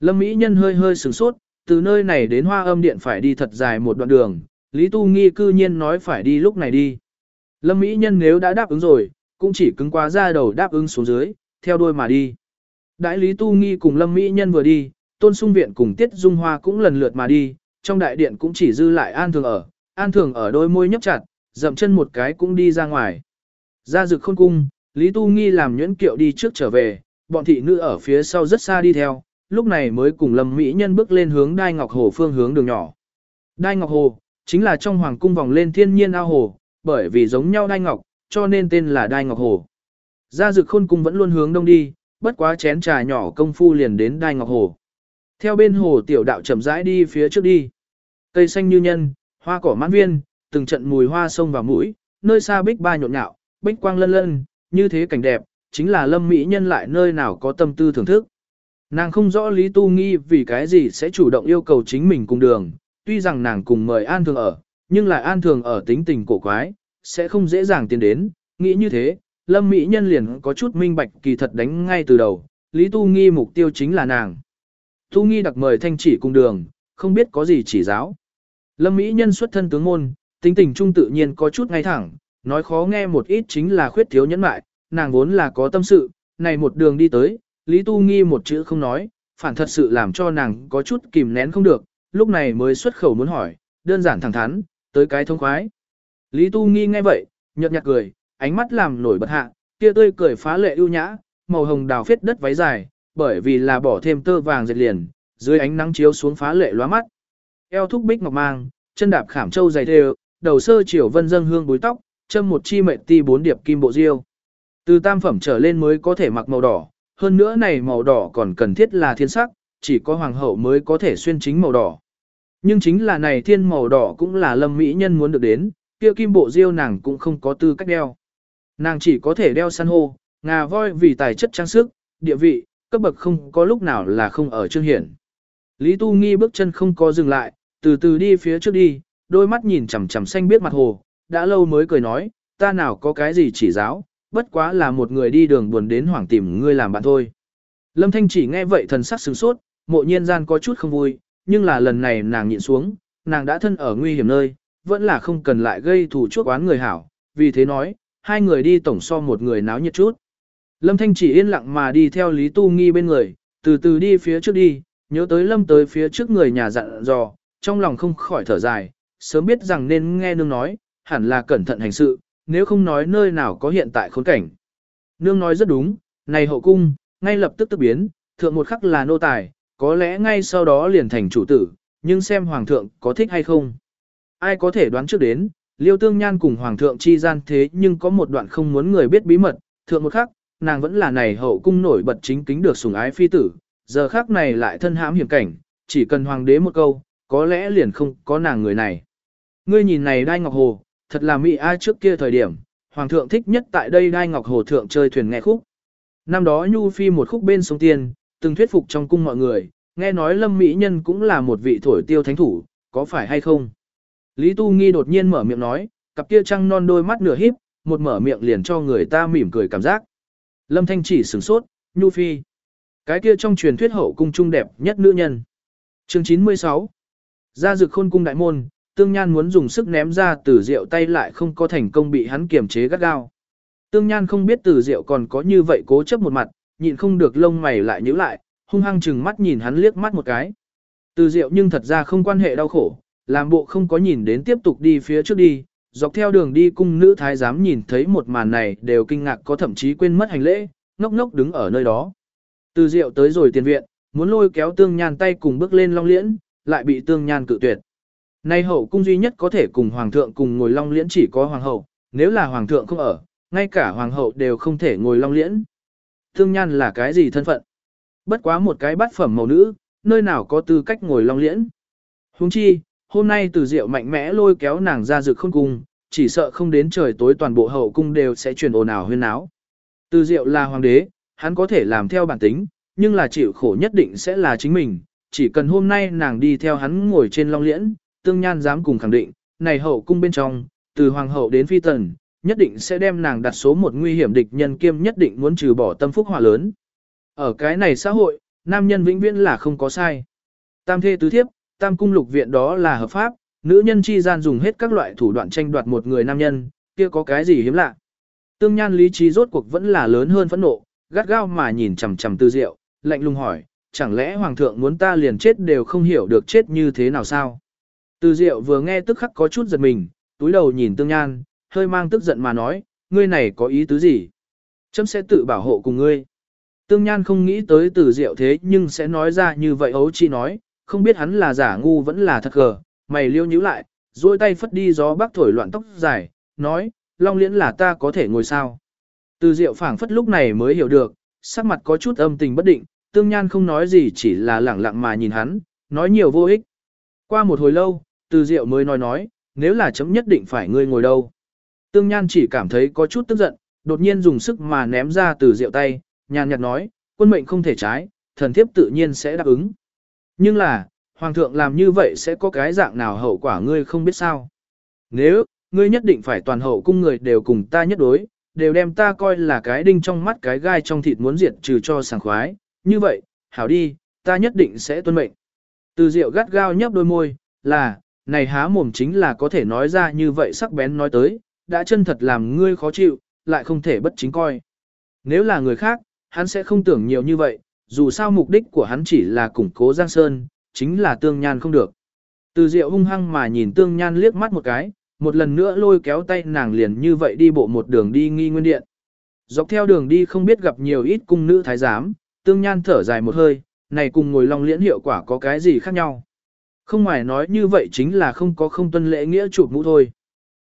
Lâm Mỹ Nhân hơi hơi sửng sốt, từ nơi này đến hoa âm điện phải đi thật dài một đoạn đường, Lý Tu Nghi cư nhiên nói phải đi lúc này đi. Lâm Mỹ Nhân nếu đã đáp ứng rồi, cũng chỉ cứng quá ra đầu đáp ứng xuống dưới, theo đuôi mà đi. Đại Lý Tu Nghi cùng Lâm Mỹ Nhân vừa đi, Tôn Sung Viện cùng Tiết Dung Hoa cũng lần lượt mà đi, trong đại điện cũng chỉ dư lại An Thường ở, An Thường ở đôi môi nhấp chặt, dậm chân một cái cũng đi ra ngoài. Ra rực khôn cung, Lý Tu Nghi làm nhuyễn kiệu đi trước trở về, bọn thị nữ ở phía sau rất xa đi theo, lúc này mới cùng Lâm Mỹ Nhân bước lên hướng Đai Ngọc Hồ phương hướng đường nhỏ. Đai Ngọc Hồ, chính là trong hoàng cung vòng lên thiên nhiên ao hồ, bởi vì giống nhau Đai Ngọc, cho nên tên là Đai Ngọc Hồ. Ra rực khôn cung vẫn luôn hướng đông đi, bất quá chén trà nhỏ công phu liền đến Đai Ngọc Hồ. Theo bên hồ tiểu đạo chậm rãi đi phía trước đi. Cây xanh như nhân, hoa cỏ mãn viên, từng trận mùi hoa sông vào mũi, nơi xa bích ba nhộn nhạo, bích quang lân lân, như thế cảnh đẹp, chính là lâm mỹ nhân lại nơi nào có tâm tư thưởng thức. Nàng không rõ Lý Tu Nghi vì cái gì sẽ chủ động yêu cầu chính mình cùng đường, tuy rằng nàng cùng mời An Thường ở, nhưng lại An Thường ở tính tình cổ quái, sẽ không dễ dàng tiến đến, nghĩ như thế, Lâm Mỹ Nhân liền có chút minh bạch kỳ thật đánh ngay từ đầu, Lý Tu Nghi mục tiêu chính là nàng. Tu Nghi đặc mời thanh chỉ cùng đường, không biết có gì chỉ giáo. Lâm Mỹ Nhân xuất thân tướng môn, tính tình trung tự nhiên có chút ngay thẳng, nói khó nghe một ít chính là khuyết thiếu nhẫn mại, nàng vốn là có tâm sự, này một đường đi tới, Lý Tu Nghi một chữ không nói, phản thật sự làm cho nàng có chút kìm nén không được, lúc này mới xuất khẩu muốn hỏi, đơn giản thẳng thắn, tới cái thông khoái. Lý Tu Nghi nghe vậy, nhợt nhạt cười, ánh mắt làm nổi bật hạ, kia tươi cười phá lệ ưu nhã, màu hồng đào phết đất váy dài, bởi vì là bỏ thêm tơ vàng dệt liền, dưới ánh nắng chiếu xuống phá lệ lóa mắt. Eo thúc bích ngọc mang, chân đạp khảm châu dày thêu, đầu sơ chiều vân dâng hương búi tóc, châm một chi mệnh ti bốn điệp kim bộ diêu. Từ tam phẩm trở lên mới có thể mặc màu đỏ, hơn nữa này màu đỏ còn cần thiết là thiên sắc, chỉ có hoàng hậu mới có thể xuyên chính màu đỏ. Nhưng chính là này thiên màu đỏ cũng là lâm mỹ nhân muốn được đến, kia kim bộ diêu nàng cũng không có tư cách đeo. Nàng chỉ có thể đeo san hô, ngà voi vì tài chất trang sức, địa vị, cấp bậc không có lúc nào là không ở trương hiển. Lý Tu Nghi bước chân không có dừng lại, từ từ đi phía trước đi, đôi mắt nhìn chằm chằm xanh biết mặt hồ, đã lâu mới cười nói, ta nào có cái gì chỉ giáo, bất quá là một người đi đường buồn đến hoảng tìm ngươi làm bạn thôi. Lâm Thanh chỉ nghe vậy thần sắc sửng sốt, mộ nhiên gian có chút không vui, nhưng là lần này nàng nhịn xuống, nàng đã thân ở nguy hiểm nơi, vẫn là không cần lại gây thù chuốc oán người hảo, vì thế nói, hai người đi tổng so một người náo nhiệt chút. Lâm Thanh chỉ yên lặng mà đi theo Lý Tu Nghi bên người, từ từ đi phía trước đi, nhớ tới Lâm tới phía trước người nhà dặn dò, trong lòng không khỏi thở dài, sớm biết rằng nên nghe nương nói, hẳn là cẩn thận hành sự, nếu không nói nơi nào có hiện tại khốn cảnh. Nương nói rất đúng, này hậu cung, ngay lập tức tức biến, thượng một khắc là nô tài, có lẽ ngay sau đó liền thành chủ tử, nhưng xem hoàng thượng có thích hay không. Ai có thể đoán trước đến, liêu tương nhan cùng hoàng thượng chi gian thế nhưng có một đoạn không muốn người biết bí mật, thượng một khắc, nàng vẫn là này hậu cung nổi bật chính kính được sủng ái phi tử, giờ khác này lại thân hãm hiểm cảnh, chỉ cần hoàng đế một câu, có lẽ liền không có nàng người này. Ngươi nhìn này đai ngọc hồ, thật là mỹ ai trước kia thời điểm, hoàng thượng thích nhất tại đây đai ngọc hồ thượng chơi thuyền nghe khúc. Năm đó Nhu Phi một khúc bên sông Tiên, từng thuyết phục trong cung mọi người, nghe nói Lâm Mỹ Nhân cũng là một vị thổi tiêu thánh thủ, có phải hay không? Lý Tu Nghi đột nhiên mở miệng nói, cặp kia trăng non đôi mắt nửa híp, một mở miệng liền cho người ta mỉm cười cảm giác. Lâm Thanh chỉ sửng sốt, Nhu Phi. Cái kia trong truyền thuyết hậu cung trung đẹp nhất nữ nhân. Chương 96 Ra dực khôn cung đại môn, Tương Nhan muốn dùng sức ném ra từ rượu tay lại không có thành công bị hắn kiềm chế gắt gao. Tương Nhan không biết từ rượu còn có như vậy cố chấp một mặt, nhịn không được lông mày lại nhíu lại, hung hăng chừng mắt nhìn hắn liếc mắt một cái. Từ rượu nhưng thật ra không quan hệ đau khổ, làm bộ không có nhìn đến tiếp tục đi phía trước đi, dọc theo đường đi cung nữ thái giám nhìn thấy một màn này đều kinh ngạc có thậm chí quên mất hành lễ, ngốc ngốc đứng ở nơi đó. Từ rượu tới rồi tiền viện, muốn lôi kéo tương nhan tay cùng bước lên long liễn, lại bị tương nhan cự tuyệt. Nay hậu cung duy nhất có thể cùng hoàng thượng cùng ngồi long liễn chỉ có hoàng hậu, nếu là hoàng thượng không ở, ngay cả hoàng hậu đều không thể ngồi long liễn. Tương nhan là cái gì thân phận? Bất quá một cái bát phẩm màu nữ, nơi nào có tư cách ngồi long liễn. Huống chi, hôm nay từ diệu mạnh mẽ lôi kéo nàng ra rực không cung, chỉ sợ không đến trời tối toàn bộ hậu cung đều sẽ truyền ồn ào huyên náo. Từ diệu là hoàng đế, hắn có thể làm theo bản tính, nhưng là chịu khổ nhất định sẽ là chính mình, chỉ cần hôm nay nàng đi theo hắn ngồi trên long liễn, tương nhan dám cùng khẳng định, này hậu cung bên trong, từ hoàng hậu đến phi tần, nhất định sẽ đem nàng đặt số một nguy hiểm địch nhân kiêm nhất định muốn trừ bỏ tâm phúc hòa lớn. Ở cái này xã hội, nam nhân vĩnh viễn là không có sai. Tam thê tứ thiếp, tam cung lục viện đó là hợp pháp, nữ nhân chi gian dùng hết các loại thủ đoạn tranh đoạt một người nam nhân, kia có cái gì hiếm lạ. Tương nhan lý trí rốt cuộc vẫn là lớn hơn phẫn nộ, gắt gao mà nhìn chằm chằm tư diệu, lạnh lùng hỏi, chẳng lẽ hoàng thượng muốn ta liền chết đều không hiểu được chết như thế nào sao? Tư diệu vừa nghe tức khắc có chút giật mình, túi đầu nhìn tương nhan, hơi mang tức giận mà nói, ngươi này có ý tứ gì? Chấm sẽ tự bảo hộ cùng ngươi. Tương Nhan không nghĩ tới từ diệu thế nhưng sẽ nói ra như vậy ấu chi nói, không biết hắn là giả ngu vẫn là thật gờ, mày liêu nhíu lại, duỗi tay phất đi gió bắc thổi loạn tóc dài, nói, long liễn là ta có thể ngồi sao. Từ diệu phảng phất lúc này mới hiểu được, sắc mặt có chút âm tình bất định, tương nhan không nói gì chỉ là lẳng lặng mà nhìn hắn, nói nhiều vô ích. Qua một hồi lâu, từ diệu mới nói nói, nếu là chấm nhất định phải ngươi ngồi đâu. Tương nhan chỉ cảm thấy có chút tức giận, đột nhiên dùng sức mà ném ra từ diệu tay, nhàn nhạt nói, quân mệnh không thể trái, thần thiếp tự nhiên sẽ đáp ứng. Nhưng là, hoàng thượng làm như vậy sẽ có cái dạng nào hậu quả ngươi không biết sao. Nếu, ngươi nhất định phải toàn hậu cung người đều cùng ta nhất đối, đều đem ta coi là cái đinh trong mắt cái gai trong thịt muốn diệt trừ cho sảng khoái, như vậy, hảo đi, ta nhất định sẽ tuân mệnh. Từ diệu gắt gao nhấp đôi môi, là, này há mồm chính là có thể nói ra như vậy sắc bén nói tới, đã chân thật làm ngươi khó chịu, lại không thể bất chính coi. Nếu là người khác, hắn sẽ không tưởng nhiều như vậy, dù sao mục đích của hắn chỉ là củng cố Giang Sơn, chính là tương nhan không được. Từ diệu hung hăng mà nhìn tương nhan liếc mắt một cái, một lần nữa lôi kéo tay nàng liền như vậy đi bộ một đường đi nghi nguyên điện. Dọc theo đường đi không biết gặp nhiều ít cung nữ thái giám, tương nhan thở dài một hơi, này cùng ngồi long liễn hiệu quả có cái gì khác nhau. Không ngoài nói như vậy chính là không có không tuân lễ nghĩa chụp mũ thôi.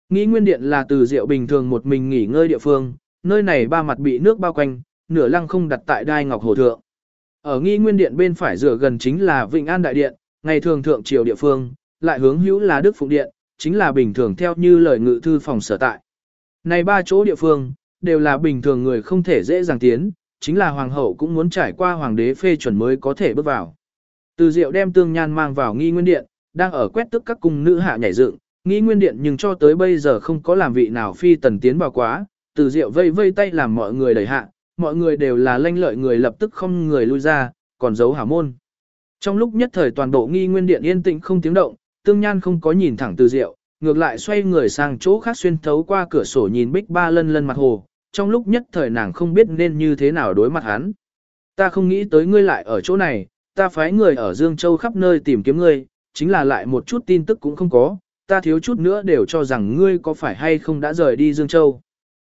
Nghĩ nguyên điện là từ diệu bình thường một mình nghỉ ngơi địa phương, nơi này ba mặt bị nước bao quanh, nửa lăng không đặt tại đai ngọc hồ thượng. Ở nghi nguyên điện bên phải rửa gần chính là Vịnh An Đại Điện, ngày thường thượng triều địa phương, lại hướng hữu là Đức Phụng Điện, chính là bình thường theo như lời ngự thư phòng sở tại. Này ba chỗ địa phương, đều là bình thường người không thể dễ dàng tiến, chính là hoàng hậu cũng muốn trải qua hoàng đế phê chuẩn mới có thể bước vào. Từ diệu đem tương nhan mang vào nghi nguyên điện, đang ở quét tức các cung nữ hạ nhảy dựng, nghi nguyên điện nhưng cho tới bây giờ không có làm vị nào phi tần tiến vào quá, từ diệu vây vây tay làm mọi người đẩy hạ, mọi người đều là lanh lợi người lập tức không người lui ra, còn giấu hảo môn. Trong lúc nhất thời toàn bộ nghi nguyên điện yên tĩnh không tiếng động, tương nhan không có nhìn thẳng từ diệu, ngược lại xoay người sang chỗ khác xuyên thấu qua cửa sổ nhìn bích ba lân lân mặt hồ, trong lúc nhất thời nàng không biết nên như thế nào đối mặt hắn. Ta không nghĩ tới ngươi lại ở chỗ này, ta phái người ở Dương Châu khắp nơi tìm kiếm ngươi, chính là lại một chút tin tức cũng không có, ta thiếu chút nữa đều cho rằng ngươi có phải hay không đã rời đi Dương Châu.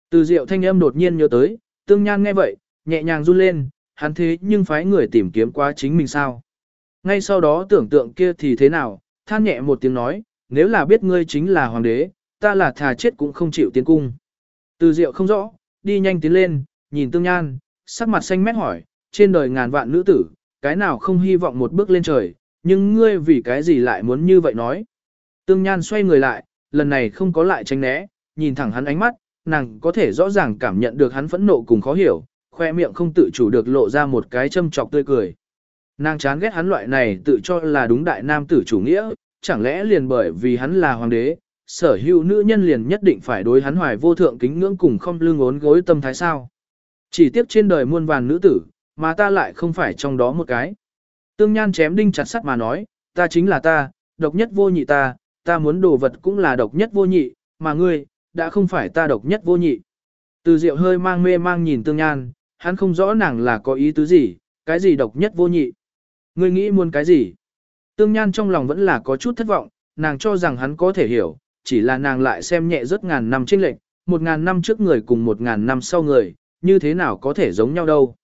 Từ diệu thanh âm đột nhiên nhớ tới, tương nhan nghe vậy, nhẹ nhàng run lên, hắn thế nhưng phái người tìm kiếm quá chính mình sao. Ngay sau đó tưởng tượng kia thì thế nào, than nhẹ một tiếng nói, nếu là biết ngươi chính là hoàng đế, ta là thà chết cũng không chịu tiến cung. Từ diệu không rõ, đi nhanh tiến lên, nhìn tương nhan, sắc mặt xanh mét hỏi, trên đời ngàn vạn nữ tử, cái nào không hy vọng một bước lên trời, nhưng ngươi vì cái gì lại muốn như vậy nói. Tương nhan xoay người lại, lần này không có lại tránh né, nhìn thẳng hắn ánh mắt, nàng có thể rõ ràng cảm nhận được hắn phẫn nộ cùng khó hiểu, khoe miệng không tự chủ được lộ ra một cái châm chọc tươi cười. Nàng chán ghét hắn loại này tự cho là đúng đại nam tử chủ nghĩa, chẳng lẽ liền bởi vì hắn là hoàng đế, sở hữu nữ nhân liền nhất định phải đối hắn hoài vô thượng kính ngưỡng cùng không lương ốn gối tâm thái sao. Chỉ tiếc trên đời muôn vàn nữ tử, mà ta lại không phải trong đó một cái. Tương Nhan chém đinh chặt sắt mà nói, ta chính là ta, độc nhất vô nhị ta, ta muốn đồ vật cũng là độc nhất vô nhị, mà ngươi, đã không phải ta độc nhất vô nhị. Từ Diệu hơi mang mê mang nhìn Tương Nhan, hắn không rõ nàng là có ý tứ gì, cái gì độc nhất vô nhị. Ngươi nghĩ muốn cái gì? Tương Nhan trong lòng vẫn là có chút thất vọng, nàng cho rằng hắn có thể hiểu, chỉ là nàng lại xem nhẹ rất ngàn năm chênh lệch, một ngàn năm trước người cùng một ngàn năm sau người, như thế nào có thể giống nhau đâu.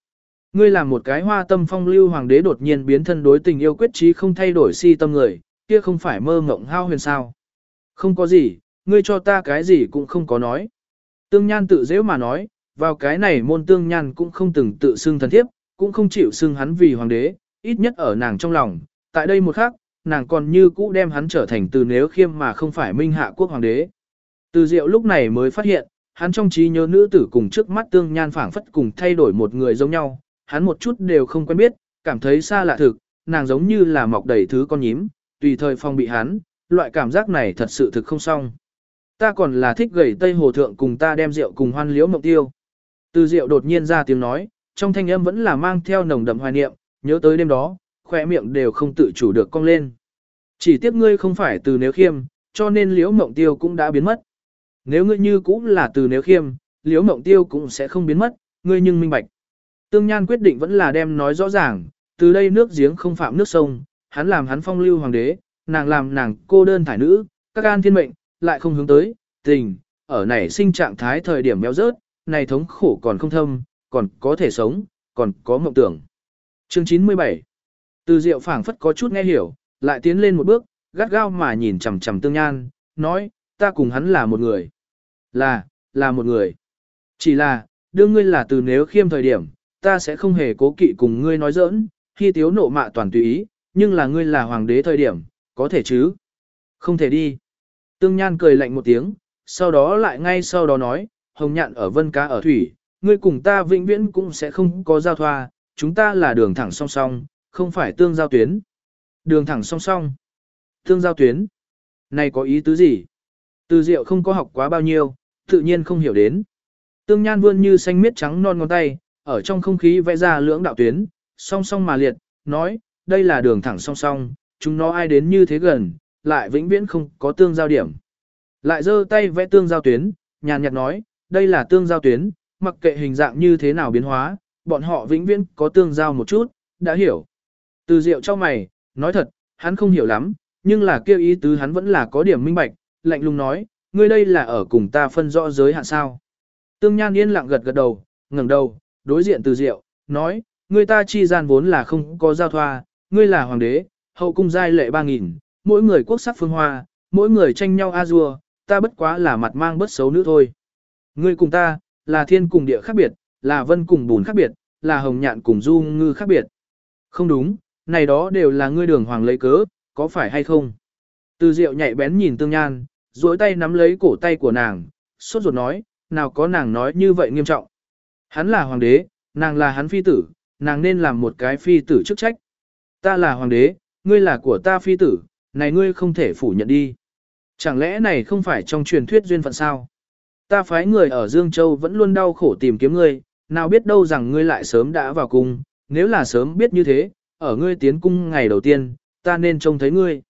Ngươi là một cái hoa tâm phong lưu hoàng đế đột nhiên biến thân đối tình yêu quyết trí không thay đổi si tâm người, kia không phải mơ mộng hao huyền sao. Không có gì, ngươi cho ta cái gì cũng không có nói. Tương Nhan tự dễ mà nói, vào cái này môn Tương Nhan cũng không từng tự xưng thần thiếp, cũng không chịu xưng hắn vì hoàng đế, ít nhất ở nàng trong lòng. Tại đây một khắc, nàng còn như cũ đem hắn trở thành từ nếu khiêm mà không phải minh hạ quốc hoàng đế. Từ diệu lúc này mới phát hiện, hắn trong trí nhớ nữ tử cùng trước mắt Tương Nhan phảng phất cùng thay đổi một người giống nhau, hắn một chút đều không quen biết, cảm thấy xa lạ thực, nàng giống như là mọc đầy thứ con nhím, tùy thời phong bị hắn, loại cảm giác này thật sự thực không xong. Ta còn là thích gầy tây hồ thượng cùng ta đem rượu cùng hoan liễu mộng tiêu. Từ rượu đột nhiên ra tiếng nói, trong thanh âm vẫn là mang theo nồng đậm hoài niệm, nhớ tới đêm đó, khỏe miệng đều không tự chủ được cong lên. Chỉ tiếc ngươi không phải từ nếu khiêm, cho nên liễu mộng tiêu cũng đã biến mất. Nếu ngươi như cũng là từ nếu khiêm, liễu mộng tiêu cũng sẽ không biến mất, ngươi nhưng minh bạch. Tương Nhan quyết định vẫn là đem nói rõ ràng, từ đây nước giếng không phạm nước sông, hắn làm hắn phong lưu hoàng đế, nàng làm nàng cô đơn thải nữ, các an thiên mệnh, lại không hướng tới, tình, ở này sinh trạng thái thời điểm béo rớt, này thống khổ còn không thâm, còn có thể sống, còn có mộng tưởng. Chương 97 Từ diệu phảng phất có chút nghe hiểu, lại tiến lên một bước, gắt gao mà nhìn chằm chằm tương nhan, nói, ta cùng hắn là một người. Là, là một người. Chỉ là, đương ngươi là từ nếu khiêm thời điểm, ta sẽ không hề cố kỵ cùng ngươi nói giỡn, khi tiếu nộ mạ toàn tùy ý, nhưng là ngươi là hoàng đế thời điểm, có thể chứ? Không thể đi. Tương Nhan cười lạnh một tiếng, sau đó lại ngay sau đó nói, hồng nhạn ở vân cá ở thủy, ngươi cùng ta vĩnh viễn cũng sẽ không có giao thoa, chúng ta là đường thẳng song song, không phải tương giao tuyến. Đường thẳng song song. Tương giao tuyến. Này có ý tứ gì? Từ diệu không có học quá bao nhiêu, tự nhiên không hiểu đến. Tương Nhan vươn như xanh miết trắng non ngón tay, ở trong không khí vẽ ra lưỡng đạo tuyến, song song mà liệt, nói, đây là đường thẳng song song, chúng nó ai đến như thế gần, lại vĩnh viễn không có tương giao điểm. Lại giơ tay vẽ tương giao tuyến, nhàn nhạt nói, đây là tương giao tuyến, mặc kệ hình dạng như thế nào biến hóa, bọn họ vĩnh viễn có tương giao một chút, đã hiểu. Từ Diệu cho mày, nói thật, hắn không hiểu lắm, nhưng là kêu ý tứ hắn vẫn là có điểm minh bạch, lạnh lùng nói, ngươi đây là ở cùng ta phân rõ giới hạn sao. Tương Nhan yên lặng gật gật đầu, ngẩng đầu, đối diện từ diệu, nói, ngươi ta chi gian vốn là không có giao thoa, ngươi là hoàng đế, hậu cung giai lệ ba nghìn, mỗi người quốc sắc phương hoa, mỗi người tranh nhau a dua, ta bất quá là mặt mang bất xấu nữ thôi. Ngươi cùng ta, là thiên cùng địa khác biệt, là vân cùng bùn khác biệt, là hồng nhạn cùng du ngư khác biệt. Không đúng, này đó đều là ngươi đường hoàng lấy cớ, có phải hay không? Từ diệu nhạy bén nhìn tương nhan, duỗi tay nắm lấy cổ tay của nàng, sốt ruột nói, nào có nàng nói như vậy nghiêm trọng. Hắn là hoàng đế, nàng là hắn phi tử, nàng nên làm một cái phi tử chức trách. Ta là hoàng đế, ngươi là của ta phi tử, này ngươi không thể phủ nhận đi. Chẳng lẽ này không phải trong truyền thuyết duyên phận sao? Ta phái người ở Dương Châu vẫn luôn đau khổ tìm kiếm ngươi, nào biết đâu rằng ngươi lại sớm đã vào cung, nếu là sớm biết như thế, ở ngươi tiến cung ngày đầu tiên, ta nên trông thấy ngươi.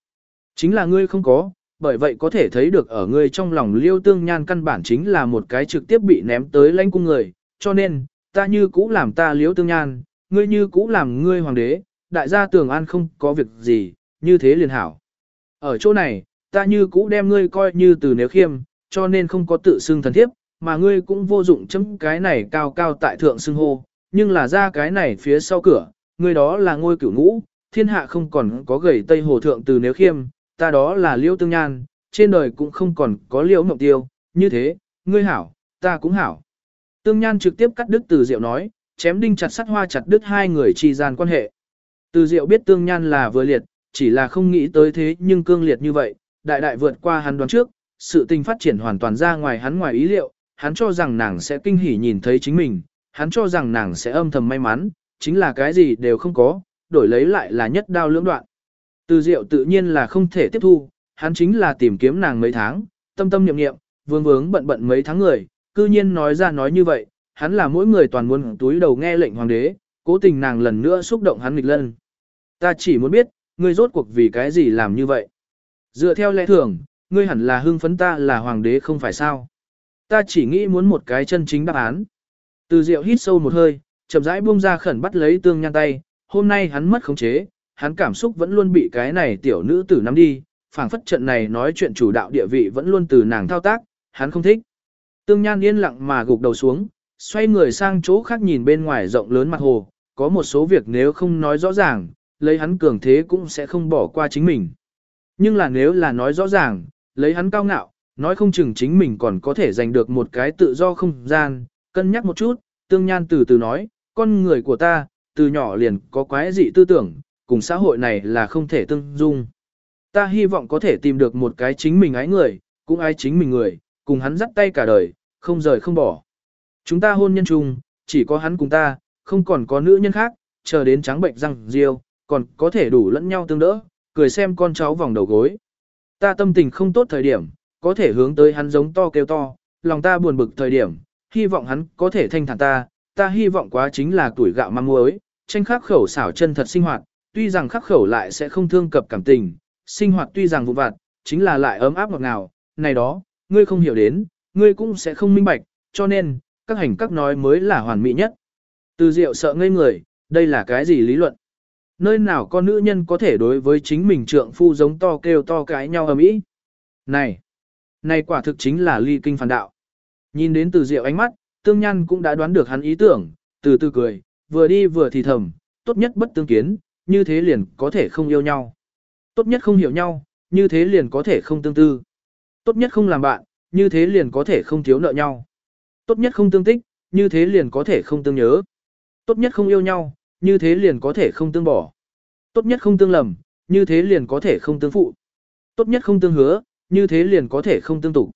Chính là ngươi không có, bởi vậy có thể thấy được ở ngươi trong lòng liêu tương nhan căn bản chính là một cái trực tiếp bị ném tới lãnh cung người, cho nên, ta như cũ làm ta liêu tương nhan, ngươi như cũ làm ngươi hoàng đế, đại gia tường an không có việc gì, như thế liền hảo. Ở chỗ này, ta như cũ đem ngươi coi như từ nếu khiêm, cho nên không có tự xưng thần thiếp, mà ngươi cũng vô dụng chấm cái này cao cao tại thượng xưng hô, nhưng là ra cái này phía sau cửa, ngươi đó là ngôi cửu ngũ, thiên hạ không còn có gầy tây hồ thượng từ nếu khiêm, ta đó là Liễu tương nhan, trên đời cũng không còn có liễu mộng tiêu, như thế, ngươi hảo, ta cũng hảo. Tương nhan trực tiếp cắt đứt từ diệu nói, chém đinh chặt sắt hoa chặt đứt hai người chi gian quan hệ. Từ diệu biết tương nhan là vừa liệt, chỉ là không nghĩ tới thế nhưng cương liệt như vậy, đại đại vượt qua hắn đoán trước, sự tình phát triển hoàn toàn ra ngoài hắn ngoài ý liệu, hắn cho rằng nàng sẽ kinh hỉ nhìn thấy chính mình, hắn cho rằng nàng sẽ âm thầm may mắn, chính là cái gì đều không có, đổi lấy lại là nhất đao lưỡng đoạn. Từ diệu tự nhiên là không thể tiếp thu, hắn chính là tìm kiếm nàng mấy tháng, tâm tâm niệm niệm, vương vướng bận bận mấy tháng người, cư nhiên nói ra nói như vậy, hắn là mỗi người toàn muốn túi đầu nghe lệnh hoàng đế, cố tình nàng lần nữa xúc động hắn nghịch lân. Ta chỉ muốn biết, ngươi rốt cuộc vì cái gì làm như vậy. Dựa theo lẽ thường, ngươi hẳn là hưng phấn ta là hoàng đế không phải sao. Ta chỉ nghĩ muốn một cái chân chính đáp án. Từ diệu hít sâu một hơi, chậm rãi buông ra khẩn bắt lấy tương nhan tay, hôm nay hắn mất khống chế, hắn cảm xúc vẫn luôn bị cái này tiểu nữ tử nắm đi, phảng phất trận này nói chuyện chủ đạo địa vị vẫn luôn từ nàng thao tác, hắn không thích. Tương Nhan yên lặng mà gục đầu xuống, xoay người sang chỗ khác nhìn bên ngoài rộng lớn mặt hồ, có một số việc nếu không nói rõ ràng, lấy hắn cường thế cũng sẽ không bỏ qua chính mình. Nhưng là nếu là nói rõ ràng, lấy hắn cao ngạo, nói không chừng chính mình còn có thể giành được một cái tự do không gian, cân nhắc một chút, Tương Nhan từ từ nói, con người của ta, từ nhỏ liền có quái dị tư tưởng, cùng xã hội này là không thể tương dung. Ta hy vọng có thể tìm được một cái chính mình ái người, cũng ái chính mình người, cùng hắn dắt tay cả đời, không rời không bỏ. Chúng ta hôn nhân chung, chỉ có hắn cùng ta, không còn có nữ nhân khác, chờ đến trắng bệnh răng riêu, còn có thể đủ lẫn nhau tương đỡ, cười xem con cháu vòng đầu gối. Ta tâm tình không tốt thời điểm, có thể hướng tới hắn giống to kêu to, lòng ta buồn bực thời điểm, hy vọng hắn có thể thanh thản ta, ta hy vọng quá chính là tuổi gạo mang muối, tranh khắc khẩu xảo chân thật sinh hoạt, tuy rằng khắc khẩu lại sẽ không thương cập cảm tình, sinh hoạt tuy rằng vụ vặt, chính là lại ấm áp ngọt ngào, này đó, ngươi không hiểu đến, ngươi cũng sẽ không minh bạch, cho nên, các hành các nói mới là hoàn mỹ nhất. Từ diệu sợ ngây người, đây là cái gì lý luận? Nơi nào con nữ nhân có thể đối với chính mình trượng phu giống to kêu to cái nhau ầm ĩ? Này, này quả thực chính là ly kinh phản đạo. Nhìn đến từ diệu ánh mắt, tương nhan cũng đã đoán được hắn ý tưởng, từ từ cười, vừa đi vừa thì thầm, tốt nhất bất tương kiến, như thế liền có thể không yêu nhau. Tốt nhất không hiểu nhau, như thế liền có thể không tương tư. Tốt nhất không làm bạn, như thế liền có thể không thiếu nợ nhau. Tốt nhất không tương tích, như thế liền có thể không tương nhớ. Tốt nhất không yêu nhau, như thế liền có thể không tương bỏ. Tốt nhất không tương lầm, như thế liền có thể không tương phụ. Tốt nhất không tương hứa, như thế liền có thể không tương tụ.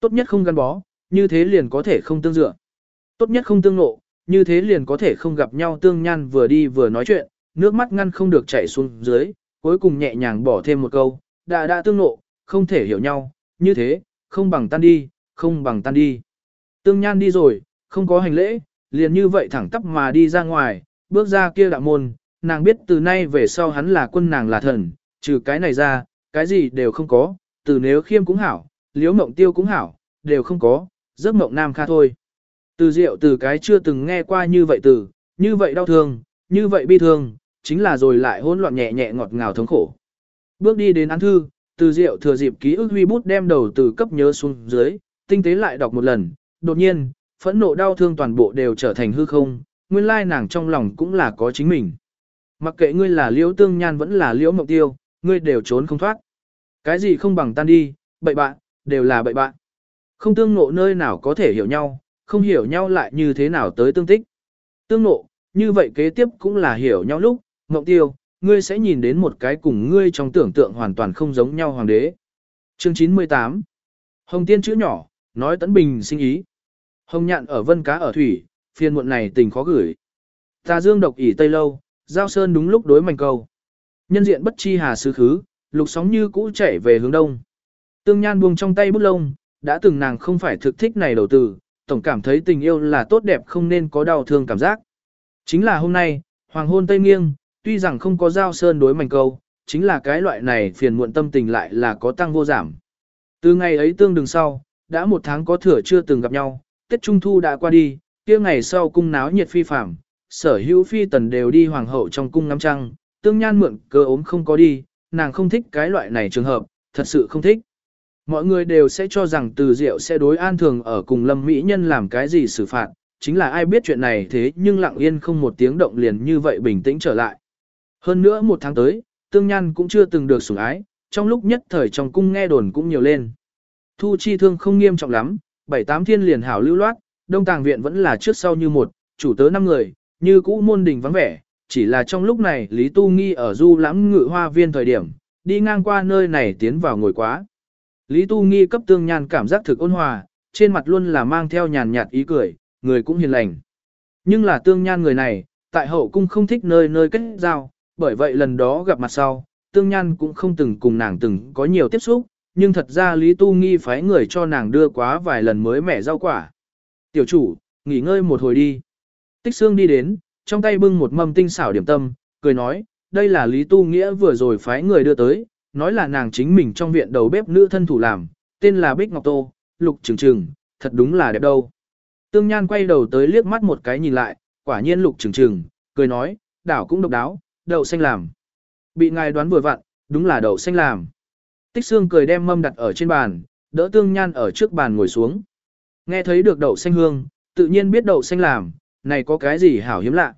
Tốt nhất không gắn bó, như thế liền có thể không tương dựa. Tốt nhất không tương nộ, như thế liền có thể không gặp nhau tương nhan vừa đi vừa nói chuyện, nước mắt ngăn không được chảy xuống dưới, cuối cùng nhẹ nhàng bỏ thêm một câu, đã đã tương nộ, không thể hiểu nhau, như thế, không bằng tan đi, không bằng tan đi. Tương nhan đi rồi, không có hành lễ, liền như vậy thẳng tắp mà đi ra ngoài, bước ra kia đạo môn, nàng biết từ nay về sau hắn là quân nàng là thần, trừ cái này ra, cái gì đều không có, từ nếu khiêm cũng hảo, liếu mộng tiêu cũng hảo, đều không có, giấc mộng nam kha thôi. Từ diệu từ cái chưa từng nghe qua như vậy từ, như vậy đau thương, như vậy bi thương, chính là rồi lại hỗn loạn nhẹ nhẹ ngọt ngào thống khổ. Bước đi đến án thư, từ diệu thừa dịp ký ức huy bút đem đầu từ cấp nhớ xuống dưới, tinh tế lại đọc một lần, đột nhiên, phẫn nộ đau thương toàn bộ đều trở thành hư không, nguyên lai nàng trong lòng cũng là có chính mình. Mặc kệ ngươi là liễu tương nhan vẫn là liễu mộng tiêu, ngươi đều trốn không thoát. Cái gì không bằng tan đi, bậy bạn, đều là bậy bạn. Không tương ngộ nơi nào có thể hiểu nhau, không hiểu nhau lại như thế nào tới tương tích. Tương ngộ, như vậy kế tiếp cũng là hiểu nhau lúc, mộng tiêu, ngươi sẽ nhìn đến một cái cùng ngươi trong tưởng tượng hoàn toàn không giống nhau hoàng đế. Chương 98 Hồng tiên chữ nhỏ, nói tấn bình sinh ý. Hồng nhạn ở vân cá ở thủy, Phiền muộn này tình khó gửi. Ta dương độc ỉ tây lâu, giao sơn đúng lúc đối mảnh câu. Nhân diện bất chi hà sứ khứ, lục sóng như cũ chảy về hướng đông. Tương nhan buông trong tay bút lông, đã từng nàng không phải thực thích này đầu tử, tổng cảm thấy tình yêu là tốt đẹp không nên có đau thương cảm giác. Chính là hôm nay, hoàng hôn tây nghiêng, tuy rằng không có giao sơn đối mảnh câu, chính là cái loại này phiền muộn tâm tình lại là có tăng vô giảm. Từ ngày ấy tương đừng sau, đã một tháng có thừa chưa từng gặp nhau, Tết Trung Thu đã qua đi, kia ngày sau cung náo nhiệt phi phạm, sở hữu phi tần đều đi hoàng hậu trong cung ngắm trăng, tương nhan mượn cơ ốm không có đi, nàng không thích cái loại này trường hợp, thật sự không thích. Mọi người đều sẽ cho rằng từ diệu sẽ đối an thường ở cùng lâm mỹ nhân làm cái gì xử phạt, chính là ai biết chuyện này thế nhưng lặng yên không một tiếng động liền như vậy bình tĩnh trở lại. Hơn nữa một tháng tới, tương nhan cũng chưa từng được sủng ái, trong lúc nhất thời trong cung nghe đồn cũng nhiều lên. Thu chi thương không nghiêm trọng lắm, bảy tám thiên liền hảo lưu loát, đông tàng viện vẫn là trước sau như một, chủ tớ năm người, như cũ môn đình vắng vẻ, chỉ là trong lúc này Lý Tu Nghi ở du lãm ngự hoa viên thời điểm, đi ngang qua nơi này tiến vào ngồi quá. Lý Tu Nghi cấp tương nhan cảm giác thực ôn hòa, trên mặt luôn là mang theo nhàn nhạt ý cười, người cũng hiền lành. Nhưng là tương nhan người này, tại hậu cung không thích nơi nơi kết giao, bởi vậy lần đó gặp mặt sau, tương nhan cũng không từng cùng nàng từng có nhiều tiếp xúc, nhưng thật ra Lý Tu Nghi phái người cho nàng đưa quá vài lần mới mẻ rau quả. Tiểu chủ, nghỉ ngơi một hồi đi. Tích xương đi đến, trong tay bưng một mâm tinh xảo điểm tâm, cười nói, đây là Lý Tu Nghĩa vừa rồi phái người đưa tới, nói là nàng chính mình trong viện đầu bếp nữ thân thủ làm, tên là Bích Ngọc Tô, lục trừng trừng, thật đúng là đẹp đâu. Tương Nhan quay đầu tới liếc mắt một cái nhìn lại, quả nhiên lục trừng trừng, cười nói, đảo cũng độc đáo, đậu xanh làm. Bị ngài đoán vừa vặn, đúng là đậu xanh làm. Tích xương cười đem mâm đặt ở trên bàn, đỡ Tương Nhan ở trước bàn ngồi xuống. Nghe thấy được đậu xanh hương, tự nhiên biết đậu xanh làm, này có cái gì hảo hiếm lạ.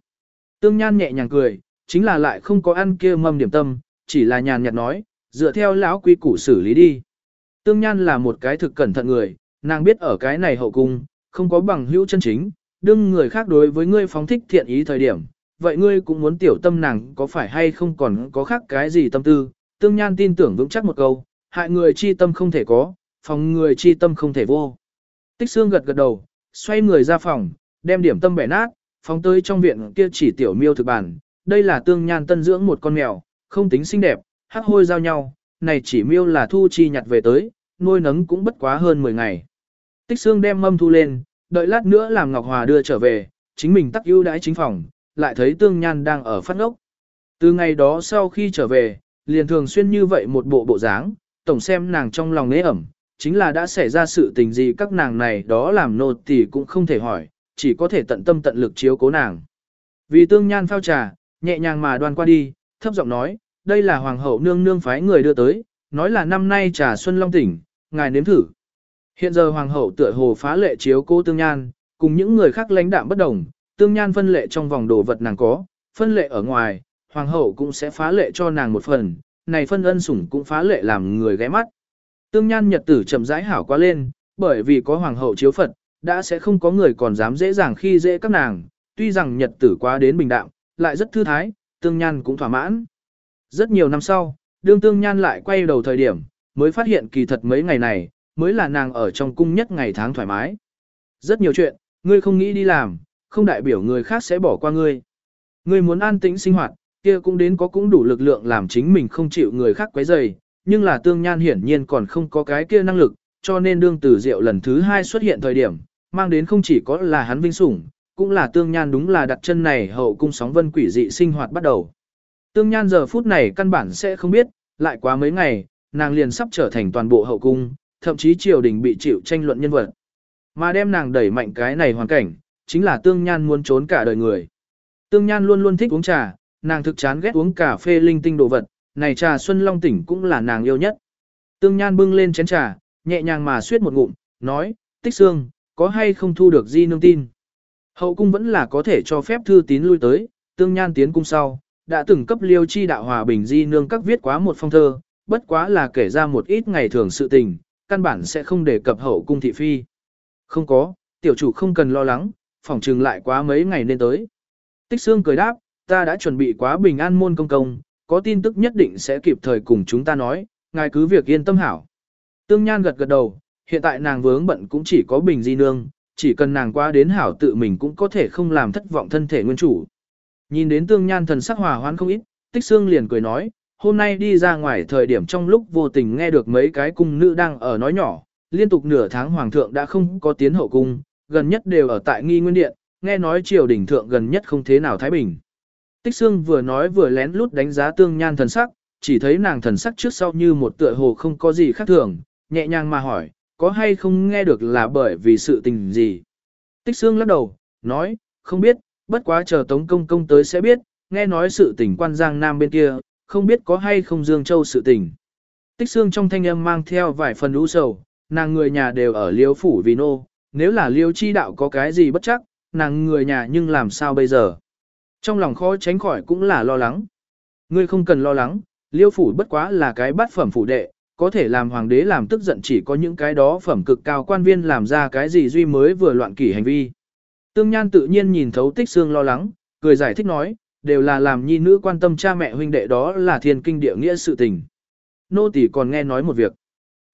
Tương Nhan nhẹ nhàng cười, chính là lại không có ăn kia mâm điểm tâm, chỉ là nhàn nhạt nói, dựa theo lão quy củ xử lý đi. Tương Nhan là một cái thực cẩn thận người, nàng biết ở cái này hậu cung, không có bằng hữu chân chính, đương người khác đối với ngươi phóng thích thiện ý thời điểm, vậy ngươi cũng muốn tiểu tâm nàng có phải hay không còn có khác cái gì tâm tư, Tương Nhan tin tưởng vững chắc một câu, hại người chi tâm không thể có, phòng người chi tâm không thể vô. Tích xương gật gật đầu, xoay người ra phòng, đem điểm tâm bẻ nát, phóng tới trong viện kia chỉ tiểu miêu thực bản, đây là tương nhan tân dưỡng một con mèo, không tính xinh đẹp, hắc hôi giao nhau, này chỉ miêu là thu chi nhặt về tới, nuôi nấng cũng bất quá hơn 10 ngày. Tích xương đem mâm thu lên, đợi lát nữa làm Ngọc Hòa đưa trở về, chính mình tắc ưu đãi chính phòng, lại thấy tương nhan đang ở phát ngốc. Từ ngày đó sau khi trở về, liền thường xuyên như vậy một bộ bộ dáng, tổng xem nàng trong lòng nế ẩm, chính là đã xảy ra sự tình gì các nàng này đó làm nô thì cũng không thể hỏi, chỉ có thể tận tâm tận lực chiếu cố nàng. Vì tương nhan phao trà, nhẹ nhàng mà đoan qua đi, thấp giọng nói, đây là hoàng hậu nương nương phái người đưa tới, nói là năm nay trà xuân long tỉnh, ngài nếm thử. Hiện giờ hoàng hậu tựa hồ phá lệ chiếu cố tương nhan, cùng những người khác lãnh đạm bất đồng, tương nhan phân lệ trong vòng đồ vật nàng có, phân lệ ở ngoài, hoàng hậu cũng sẽ phá lệ cho nàng một phần, này phân ân sủng cũng phá lệ làm người ghé mắt. Tương nhan nhật tử chậm rãi hảo quá lên, bởi vì có hoàng hậu chiếu Phật, đã sẽ không có người còn dám dễ dàng khi dễ các nàng, tuy rằng nhật tử quá đến bình đạm, lại rất thư thái, tương nhan cũng thỏa mãn. Rất nhiều năm sau, đương tương nhan lại quay đầu thời điểm, mới phát hiện kỳ thật mấy ngày này, mới là nàng ở trong cung nhất ngày tháng thoải mái. Rất nhiều chuyện, ngươi không nghĩ đi làm, không đại biểu người khác sẽ bỏ qua ngươi. Ngươi muốn an tĩnh sinh hoạt, kia cũng đến có cũng đủ lực lượng làm chính mình không chịu người khác quấy rầy, nhưng là tương nhan hiển nhiên còn không có cái kia năng lực, cho nên đương tử diệu lần thứ hai xuất hiện thời điểm, mang đến không chỉ có là hắn vinh sủng, cũng là tương nhan đúng là đặt chân này hậu cung sóng vân quỷ dị sinh hoạt bắt đầu. Tương nhan giờ phút này căn bản sẽ không biết, lại quá mấy ngày, nàng liền sắp trở thành toàn bộ hậu cung, thậm chí triều đình bị chịu tranh luận nhân vật. Mà đem nàng đẩy mạnh cái này hoàn cảnh, chính là tương nhan muốn trốn cả đời người. Tương nhan luôn luôn thích uống trà, nàng thực chán ghét uống cà phê linh tinh đồ vật, này trà xuân long tỉnh cũng là nàng yêu nhất. Tương nhan bưng lên chén trà, nhẹ nhàng mà suyết một ngụm, nói, tích xương, có hay không thu được di nương tin. Hậu cung vẫn là có thể cho phép thư tín lui tới, tương nhan tiến cung sau, đã từng cấp liêu chi đạo hòa bình di nương các viết quá một phong thơ, bất quá là kể ra một ít ngày thường sự tình, căn bản sẽ không đề cập hậu cung thị phi. Không có, tiểu chủ không cần lo lắng, phỏng trừng lại quá mấy ngày nên tới. Tích xương cười đáp, ta đã chuẩn bị quá bình an môn công công, có tin tức nhất định sẽ kịp thời cùng chúng ta nói, ngài cứ việc yên tâm hảo. Tương Nhan gật gật đầu, hiện tại nàng vướng bận cũng chỉ có bình di nương, chỉ cần nàng qua đến hảo tự mình cũng có thể không làm thất vọng thân thể nguyên chủ. Nhìn đến Tương Nhan thần sắc hòa hoãn không ít, Tích Xương liền cười nói, hôm nay đi ra ngoài thời điểm trong lúc vô tình nghe được mấy cái cung nữ đang ở nói nhỏ, liên tục nửa tháng hoàng thượng đã không có tiến hậu cung, gần nhất đều ở tại nghi nguyên điện, nghe nói triều đình thượng gần nhất không thế nào thái bình. Tích xương vừa nói vừa lén lút đánh giá tương nhan thần sắc, chỉ thấy nàng thần sắc trước sau như một tựa hồ không có gì khác thường, nhẹ nhàng mà hỏi, có hay không nghe được là bởi vì sự tình gì. Tích xương lắc đầu, nói, không biết, bất quá chờ Tống Công Công tới sẽ biết, nghe nói sự tình quan giang nam bên kia, không biết có hay không Dương Châu sự tình. Tích xương trong thanh âm mang theo vài phần lũ sầu, nàng người nhà đều ở liêu phủ vì nô, nếu là liêu chi đạo có cái gì bất chắc, nàng người nhà nhưng làm sao bây giờ. Trong lòng khó tránh khỏi cũng là lo lắng. Ngươi không cần lo lắng, liêu phủ bất quá là cái bát phẩm phủ đệ, có thể làm hoàng đế làm tức giận chỉ có những cái đó phẩm cực cao quan viên làm ra cái gì duy mới vừa loạn kỷ hành vi. Tương Nhan tự nhiên nhìn thấu tích xương lo lắng, cười giải thích nói, đều là làm nhi nữ quan tâm cha mẹ huynh đệ đó là thiên kinh địa nghĩa sự tình. Nô tỷ còn nghe nói một việc.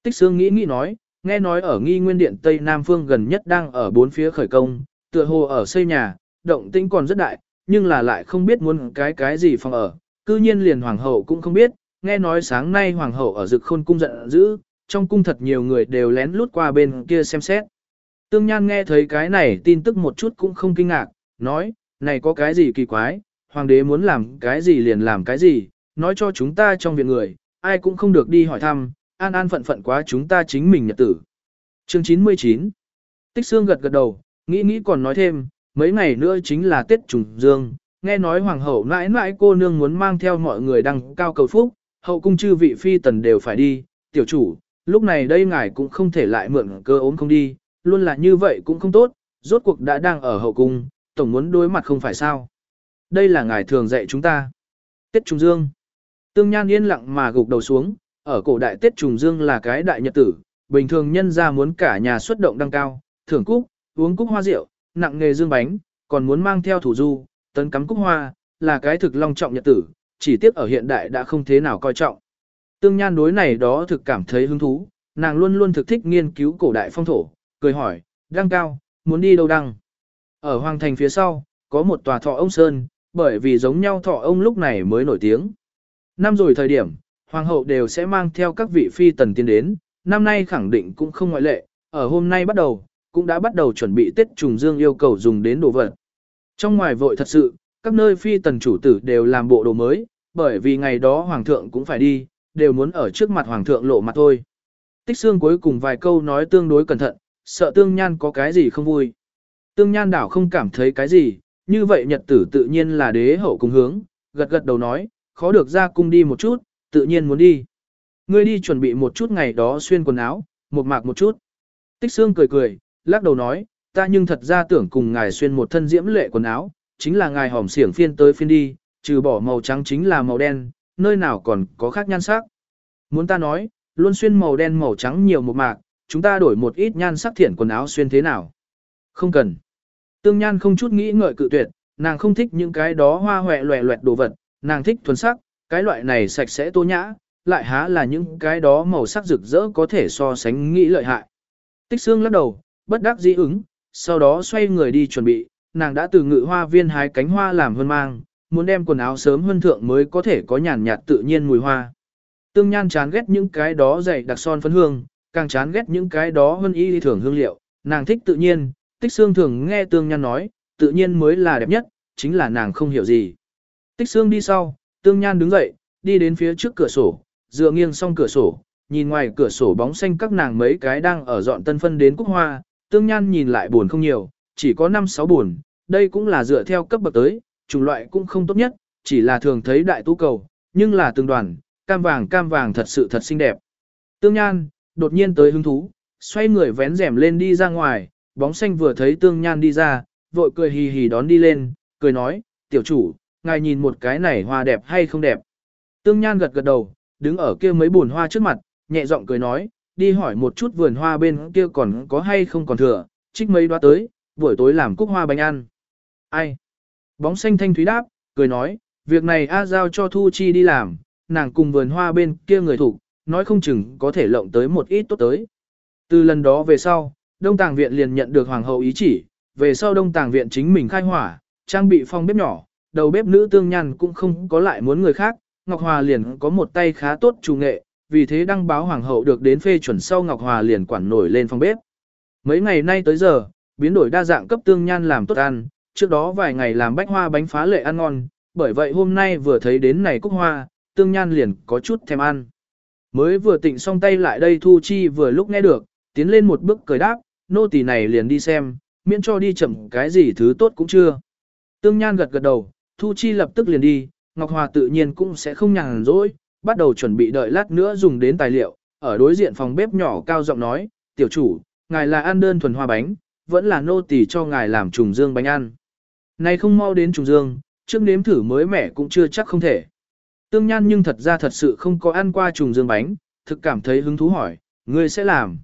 Tích xương nghĩ nghĩ nói, nghe nói ở nghi nguyên điện Tây Nam Phương gần nhất đang ở bốn phía khởi công, tựa hồ ở xây nhà, động tĩnh còn rất đại, nhưng là lại không biết muốn cái cái gì phòng ở, cư nhiên liền hoàng hậu cũng không biết, nghe nói sáng nay hoàng hậu ở rực khôn cung giận dữ, trong cung thật nhiều người đều lén lút qua bên kia xem xét. Tương Nhan nghe thấy cái này tin tức một chút cũng không kinh ngạc, nói, này có cái gì kỳ quái, hoàng đế muốn làm cái gì liền làm cái gì, nói cho chúng ta trong viện người, ai cũng không được đi hỏi thăm, an an phận phận quá chúng ta chính mình nhật tử. Chương 99 Tích Sương gật gật đầu, nghĩ nghĩ còn nói thêm, mấy ngày nữa chính là Tết Trùng Dương, nghe nói hoàng hậu mãi mãi cô nương muốn mang theo mọi người đăng cao cầu phúc, hậu cung chư vị phi tần đều phải đi, tiểu chủ, lúc này đây ngài cũng không thể lại mượn cơ ốm không đi, luôn là như vậy cũng không tốt, rốt cuộc đã đang ở hậu cung, tổng muốn đối mặt không phải sao. Đây là ngài thường dạy chúng ta. Tết Trùng Dương Tương Nhan yên lặng mà gục đầu xuống, ở cổ đại Tết Trùng Dương là cái đại nhật tử, bình thường nhân ra muốn cả nhà xuất động đăng cao, thưởng cúc, uống cúc hoa rượu, nặng nghề dương bánh, còn muốn mang theo thủ du, tấn cắm cúc hoa, là cái thực long trọng nhật tử, chỉ tiếc ở hiện đại đã không thế nào coi trọng. Tương Nhan đối này đó thực cảm thấy hứng thú, nàng luôn luôn thực thích nghiên cứu cổ đại phong thổ, cười hỏi, đăng cao, muốn đi đâu đăng? Ở Hoàng Thành phía sau, có một tòa thọ ông Sơn, bởi vì giống nhau thọ ông lúc này mới nổi tiếng. Năm rồi thời điểm, Hoàng hậu đều sẽ mang theo các vị phi tần tiến đến, năm nay khẳng định cũng không ngoại lệ, ở hôm nay bắt đầu, cũng đã bắt đầu chuẩn bị Tết trùng dương yêu cầu dùng đến đồ vật. Trong ngoài vội thật sự, các nơi phi tần chủ tử đều làm bộ đồ mới, bởi vì ngày đó hoàng thượng cũng phải đi, đều muốn ở trước mặt hoàng thượng lộ mặt thôi. Tích xương cuối cùng vài câu nói tương đối cẩn thận, sợ tương nhan có cái gì không vui. Tương nhan đảo không cảm thấy cái gì, như vậy nhật tử tự nhiên là đế hậu cùng hướng, gật gật đầu nói, khó được ra cung đi một chút, tự nhiên muốn đi. Ngươi đi chuẩn bị một chút ngày đó xuyên quần áo, một mạc một chút. Tích xương cười cười, lắc đầu nói, ta nhưng thật ra tưởng cùng ngài xuyên một thân diễm lệ quần áo, chính là ngài hỏm xiển phiên tới phiên đi, trừ bỏ màu trắng chính là màu đen, nơi nào còn có khác nhan sắc. Muốn ta nói, luôn xuyên màu đen màu trắng nhiều một mạc, chúng ta đổi một ít nhan sắc thiện quần áo xuyên thế nào. Không cần. Tương nhan không chút nghĩ ngợi cự tuyệt, nàng không thích những cái đó hoa hoẹ loẹ loẹt đồ vật, nàng thích thuần sắc, cái loại này sạch sẽ tô nhã, lại há là những cái đó màu sắc rực rỡ có thể so sánh nghĩ lợi hại. Tích xương lắc đầu, bất đắc dĩ ứng, sau đó xoay người đi chuẩn bị, nàng đã từ ngự hoa viên hái cánh hoa làm hơn mang, muốn đem quần áo sớm hơn thượng mới có thể có nhàn nhạt tự nhiên mùi hoa. Tương Nhan chán ghét những cái đó dày đặc son phấn hương, càng chán ghét những cái đó hơn y thường hương liệu, nàng thích tự nhiên, tích xương thường nghe Tương Nhan nói, tự nhiên mới là đẹp nhất, chính là nàng không hiểu gì. Tích xương đi sau, Tương Nhan đứng dậy, đi đến phía trước cửa sổ, dựa nghiêng song cửa sổ, nhìn ngoài cửa sổ bóng xanh các nàng mấy cái đang ở dọn tân phân đến cúc hoa, Tương Nhan nhìn lại buồn không nhiều, chỉ có 5-6 buồn, đây cũng là dựa theo cấp bậc tới, chủng loại cũng không tốt nhất, chỉ là thường thấy đại tú cầu, nhưng là từng đoàn, cam vàng cam vàng thật sự thật xinh đẹp. Tương Nhan, đột nhiên tới hứng thú, xoay người vén rèm lên đi ra ngoài, bóng xanh vừa thấy Tương Nhan đi ra, vội cười hì hì đón đi lên, cười nói, tiểu chủ, ngài nhìn một cái này hoa đẹp hay không đẹp. Tương Nhan gật gật đầu, đứng ở kia mấy buồn hoa trước mặt, nhẹ giọng cười nói, đi hỏi một chút vườn hoa bên kia còn có hay không còn thừa, trích mấy đoá tới, buổi tối làm cúc hoa bánh ăn. Ai? Bóng xanh thanh thúy đáp, cười nói, việc này A giao cho Thu Chi đi làm, nàng cùng vườn hoa bên kia người thủ, nói không chừng có thể lộng tới một ít tốt tới. Từ lần đó về sau, Đông Tàng Viện liền nhận được Hoàng hậu ý chỉ, về sau Đông Tàng Viện chính mình khai hỏa, trang bị phong bếp nhỏ, đầu bếp nữ tương nhăn cũng không có lại muốn người khác, Ngọc Hòa liền có một tay khá tốt chủ nghệ, vì thế đăng báo Hoàng hậu được đến phê chuẩn sau Ngọc Hòa liền quản nổi lên phòng bếp. Mấy ngày nay tới giờ, biến đổi đa dạng cấp tương nhan làm tốt ăn, trước đó vài ngày làm bách hoa bánh phá lệ ăn ngon, bởi vậy hôm nay vừa thấy đến này cúc hoa, tương nhan liền có chút thèm ăn. Mới vừa tịnh xong tay lại đây Thu Chi vừa lúc nghe được, tiến lên một bước cười đáp, nô tỳ này liền đi xem, miễn cho đi chậm cái gì thứ tốt cũng chưa. Tương Nhan gật gật đầu, Thu Chi lập tức liền đi, Ngọc Hòa tự nhiên cũng sẽ không nhàn rỗi, bắt đầu chuẩn bị đợi lát nữa dùng đến tài liệu, ở đối diện phòng bếp nhỏ cao giọng nói, tiểu chủ, ngài là ăn đơn thuần hoa bánh, vẫn là nô tỳ cho ngài làm trùng dương bánh ăn. Này không mau đến trùng dương, trước nếm thử mới mẻ cũng chưa chắc không thể. Tương Nhan nhưng thật ra thật sự không có ăn qua trùng dương bánh, thực cảm thấy hứng thú hỏi, ngươi sẽ làm?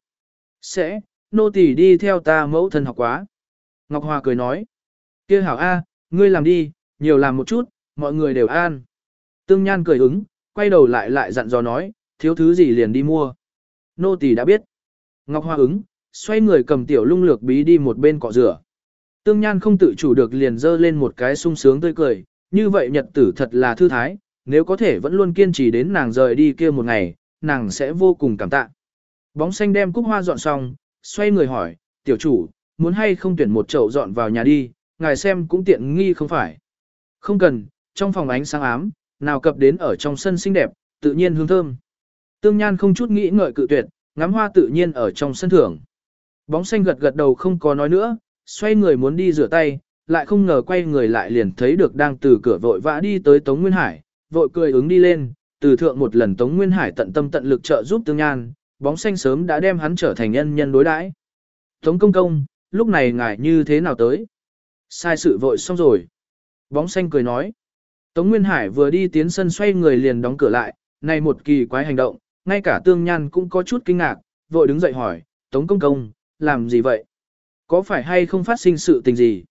Sẽ, nô tỳ đi theo ta mẫu thân học quá. Ngọc Hòa cười nói, kia hảo A, ngươi làm đi, nhiều làm một chút, mọi người đều ăn Tương Nhan cười ứng, quay đầu lại lại dặn dò nói, thiếu thứ gì liền đi mua. Nô tỳ đã biết. Ngọc Hoa ứng, xoay người cầm tiểu lung lược bí đi một bên cọ rửa. Tương Nhan không tự chủ được liền dơ lên một cái sung sướng tươi cười, như vậy nhật tử thật là thư thái, nếu có thể vẫn luôn kiên trì đến nàng rời đi kia một ngày, nàng sẽ vô cùng cảm tạ. Bóng xanh đem cúc hoa dọn xong, xoay người hỏi, tiểu chủ, muốn hay không tuyển một chậu dọn vào nhà đi, ngài xem cũng tiện nghi không phải. Không cần, trong phòng ánh sáng ám, nào cập đến ở trong sân xinh đẹp, tự nhiên hương thơm. Tương Nhan không chút nghĩ ngợi cự tuyệt, ngắm hoa tự nhiên ở trong sân thưởng. Bóng xanh gật gật đầu không có nói nữa, xoay người muốn đi rửa tay, lại không ngờ quay người lại liền thấy được đang từ cửa vội vã đi tới Tống Nguyên Hải, vội cười ứng đi lên, từ thượng một lần Tống Nguyên Hải tận tâm tận lực trợ giúp Tương Nhan, bóng xanh sớm đã đem hắn trở thành nhân nhân đối đãi. Tống công công, lúc này ngài như thế nào tới? Sai sự vội xong rồi. Bóng xanh cười nói. Tống Nguyên Hải vừa đi tiến sân xoay người liền đóng cửa lại, này một kỳ quái hành động, ngay cả tương nhan cũng có chút kinh ngạc, vội đứng dậy hỏi, Tống công công, làm gì vậy? Có phải hay không phát sinh sự tình gì?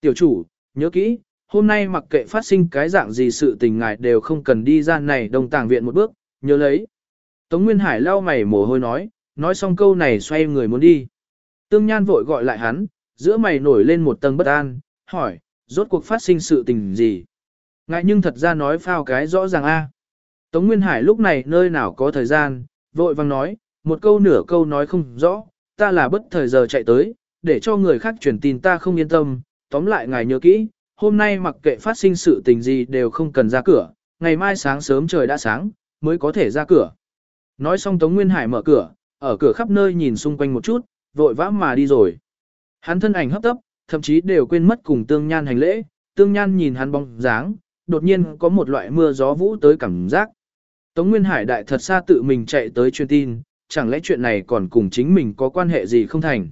Tiểu chủ, nhớ kỹ, hôm nay mặc kệ phát sinh cái dạng gì sự tình ngài đều không cần đi ra này đồng tàng viện một bước, nhớ lấy. Tống Nguyên Hải lau mày mồ hôi nói, nói xong câu này xoay người muốn đi. Tương Nhan vội gọi lại hắn, giữa mày nổi lên một tầng bất an, hỏi, rốt cuộc phát sinh sự tình gì? Ngại nhưng thật ra nói phao cái rõ ràng a. Tống Nguyên Hải lúc này nơi nào có thời gian, vội vang nói, một câu nửa câu nói không rõ, ta là bất thời giờ chạy tới, để cho người khác truyền tin ta không yên tâm, tóm lại ngài nhớ kỹ, hôm nay mặc kệ phát sinh sự tình gì đều không cần ra cửa, ngày mai sáng sớm trời đã sáng, mới có thể ra cửa. Nói xong Tống Nguyên Hải mở cửa, ở cửa khắp nơi nhìn xung quanh một chút, vội vã mà đi rồi. Hắn thân ảnh hấp tấp, thậm chí đều quên mất cùng tương nhan hành lễ, tương nhan nhìn hắn bóng dáng, đột nhiên có một loại mưa gió vũ tới cảm giác. Tống Nguyên Hải đại thật xa tự mình chạy tới truyền tin, chẳng lẽ chuyện này còn cùng chính mình có quan hệ gì không thành.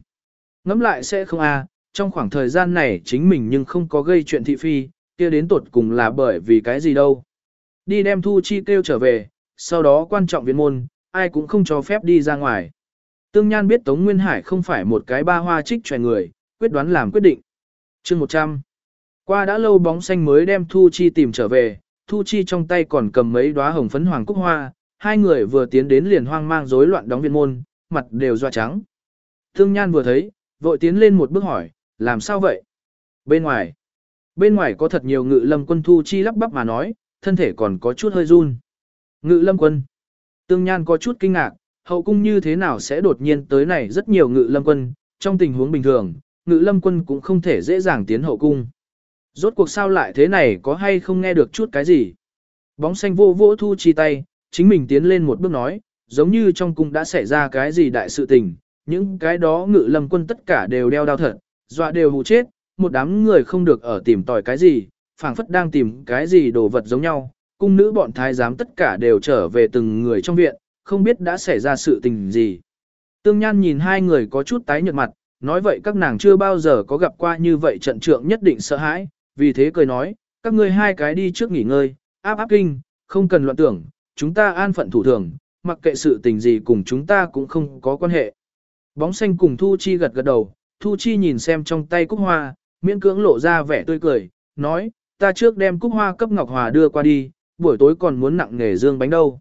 Ngẫm lại sẽ không a, trong khoảng thời gian này chính mình nhưng không có gây chuyện thị phi, kia đến tột cùng là bởi vì cái gì đâu. Đi đem Thu Chi kêu trở về, sau đó quan trọng viện môn, ai cũng không cho phép đi ra ngoài. Tương Nhan biết Tống Nguyên Hải không phải một cái ba hoa trích tròi người, quyết đoán làm quyết định. chương 100. Qua đã lâu bóng xanh mới đem Thu Chi tìm trở về, Thu Chi trong tay còn cầm mấy đóa hồng phấn hoàng cúc hoa, hai người vừa tiến đến liền hoang mang rối loạn đóng viện môn, mặt đều doa trắng. Tương Nhan vừa thấy, vội tiến lên một bước hỏi, làm sao vậy? Bên ngoài, bên ngoài có thật nhiều ngự lâm quân Thu Chi lắp bắp mà nói, thân thể còn có chút hơi run. Ngự lâm quân. Tương Nhan có chút kinh ngạc, hậu cung như thế nào sẽ đột nhiên tới này rất nhiều ngự lâm quân, trong tình huống bình thường, ngự lâm quân cũng không thể dễ dàng tiến hậu cung. Rốt cuộc sao lại thế này có hay không nghe được chút cái gì? Bóng xanh vô vỗ thu chi tay, chính mình tiến lên một bước nói, giống như trong cung đã xảy ra cái gì đại sự tình, những cái đó ngự lâm quân tất cả đều đeo đao thật, dọa đều hù chết, một đám người không được ở tìm tòi cái gì, phảng phất đang tìm cái gì đồ vật giống nhau, cung nữ bọn thái giám tất cả đều trở về từng người trong viện, không biết đã xảy ra sự tình gì. Tương Nhan nhìn hai người có chút tái nhợt mặt, nói vậy các nàng chưa bao giờ có gặp qua như vậy trận trượng nhất định sợ hãi, vì thế cười nói, các ngươi hai cái đi trước nghỉ ngơi, áp áp kinh, không cần loạn tưởng, chúng ta an phận thủ thường, mặc kệ sự tình gì cùng chúng ta cũng không có quan hệ. Bóng xanh cùng Thu Chi gật gật đầu, Thu Chi nhìn xem trong tay cúc hoa, miễn cưỡng lộ ra vẻ tươi cười, nói, ta trước đem cúc hoa cấp Ngọc Hòa đưa qua đi, buổi tối còn muốn nặng nghề dương bánh đâu.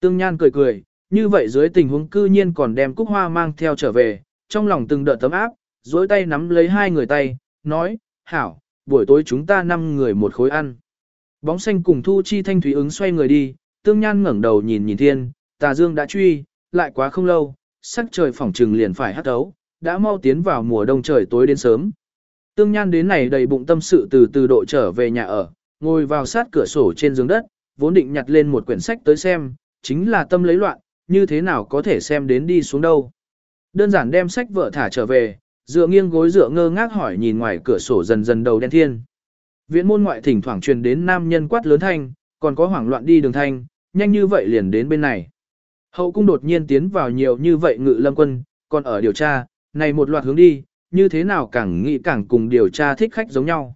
Tương Nhan cười cười, như vậy dưới tình huống cư nhiên còn đem cúc hoa mang theo trở về, trong lòng từng đợt tấm áp, dối tay nắm lấy hai người tay, nói, hảo, buổi tối chúng ta năm người một khối ăn. Bóng xanh cùng Thu Chi Thanh Thúy ứng xoay người đi, Tương Nhan ngẩng đầu nhìn nhìn thiên, tà dương đã truy, lại quá không lâu, sắc trời phỏng trừng liền phải hắt ấu, đã mau tiến vào mùa đông trời tối đến sớm. Tương Nhan đến này đầy bụng tâm sự từ từ độ trở về nhà ở, ngồi vào sát cửa sổ trên giường đất, vốn định nhặt lên một quyển sách tới xem, chính là tâm lấy loạn, như thế nào có thể xem đến đi xuống đâu. Đơn giản đem sách vợ thả trở về, dựa nghiêng gối dựa ngơ ngác hỏi nhìn ngoài cửa sổ dần dần đầu đen thiên. Viện môn ngoại thỉnh thoảng truyền đến nam nhân quát lớn thanh, còn có hoảng loạn đi đường thanh, nhanh như vậy liền đến bên này. Hậu cung đột nhiên tiến vào nhiều như vậy ngự lâm quân, còn ở điều tra, này một loạt hướng đi, như thế nào càng nghĩ càng cùng điều tra thích khách giống nhau.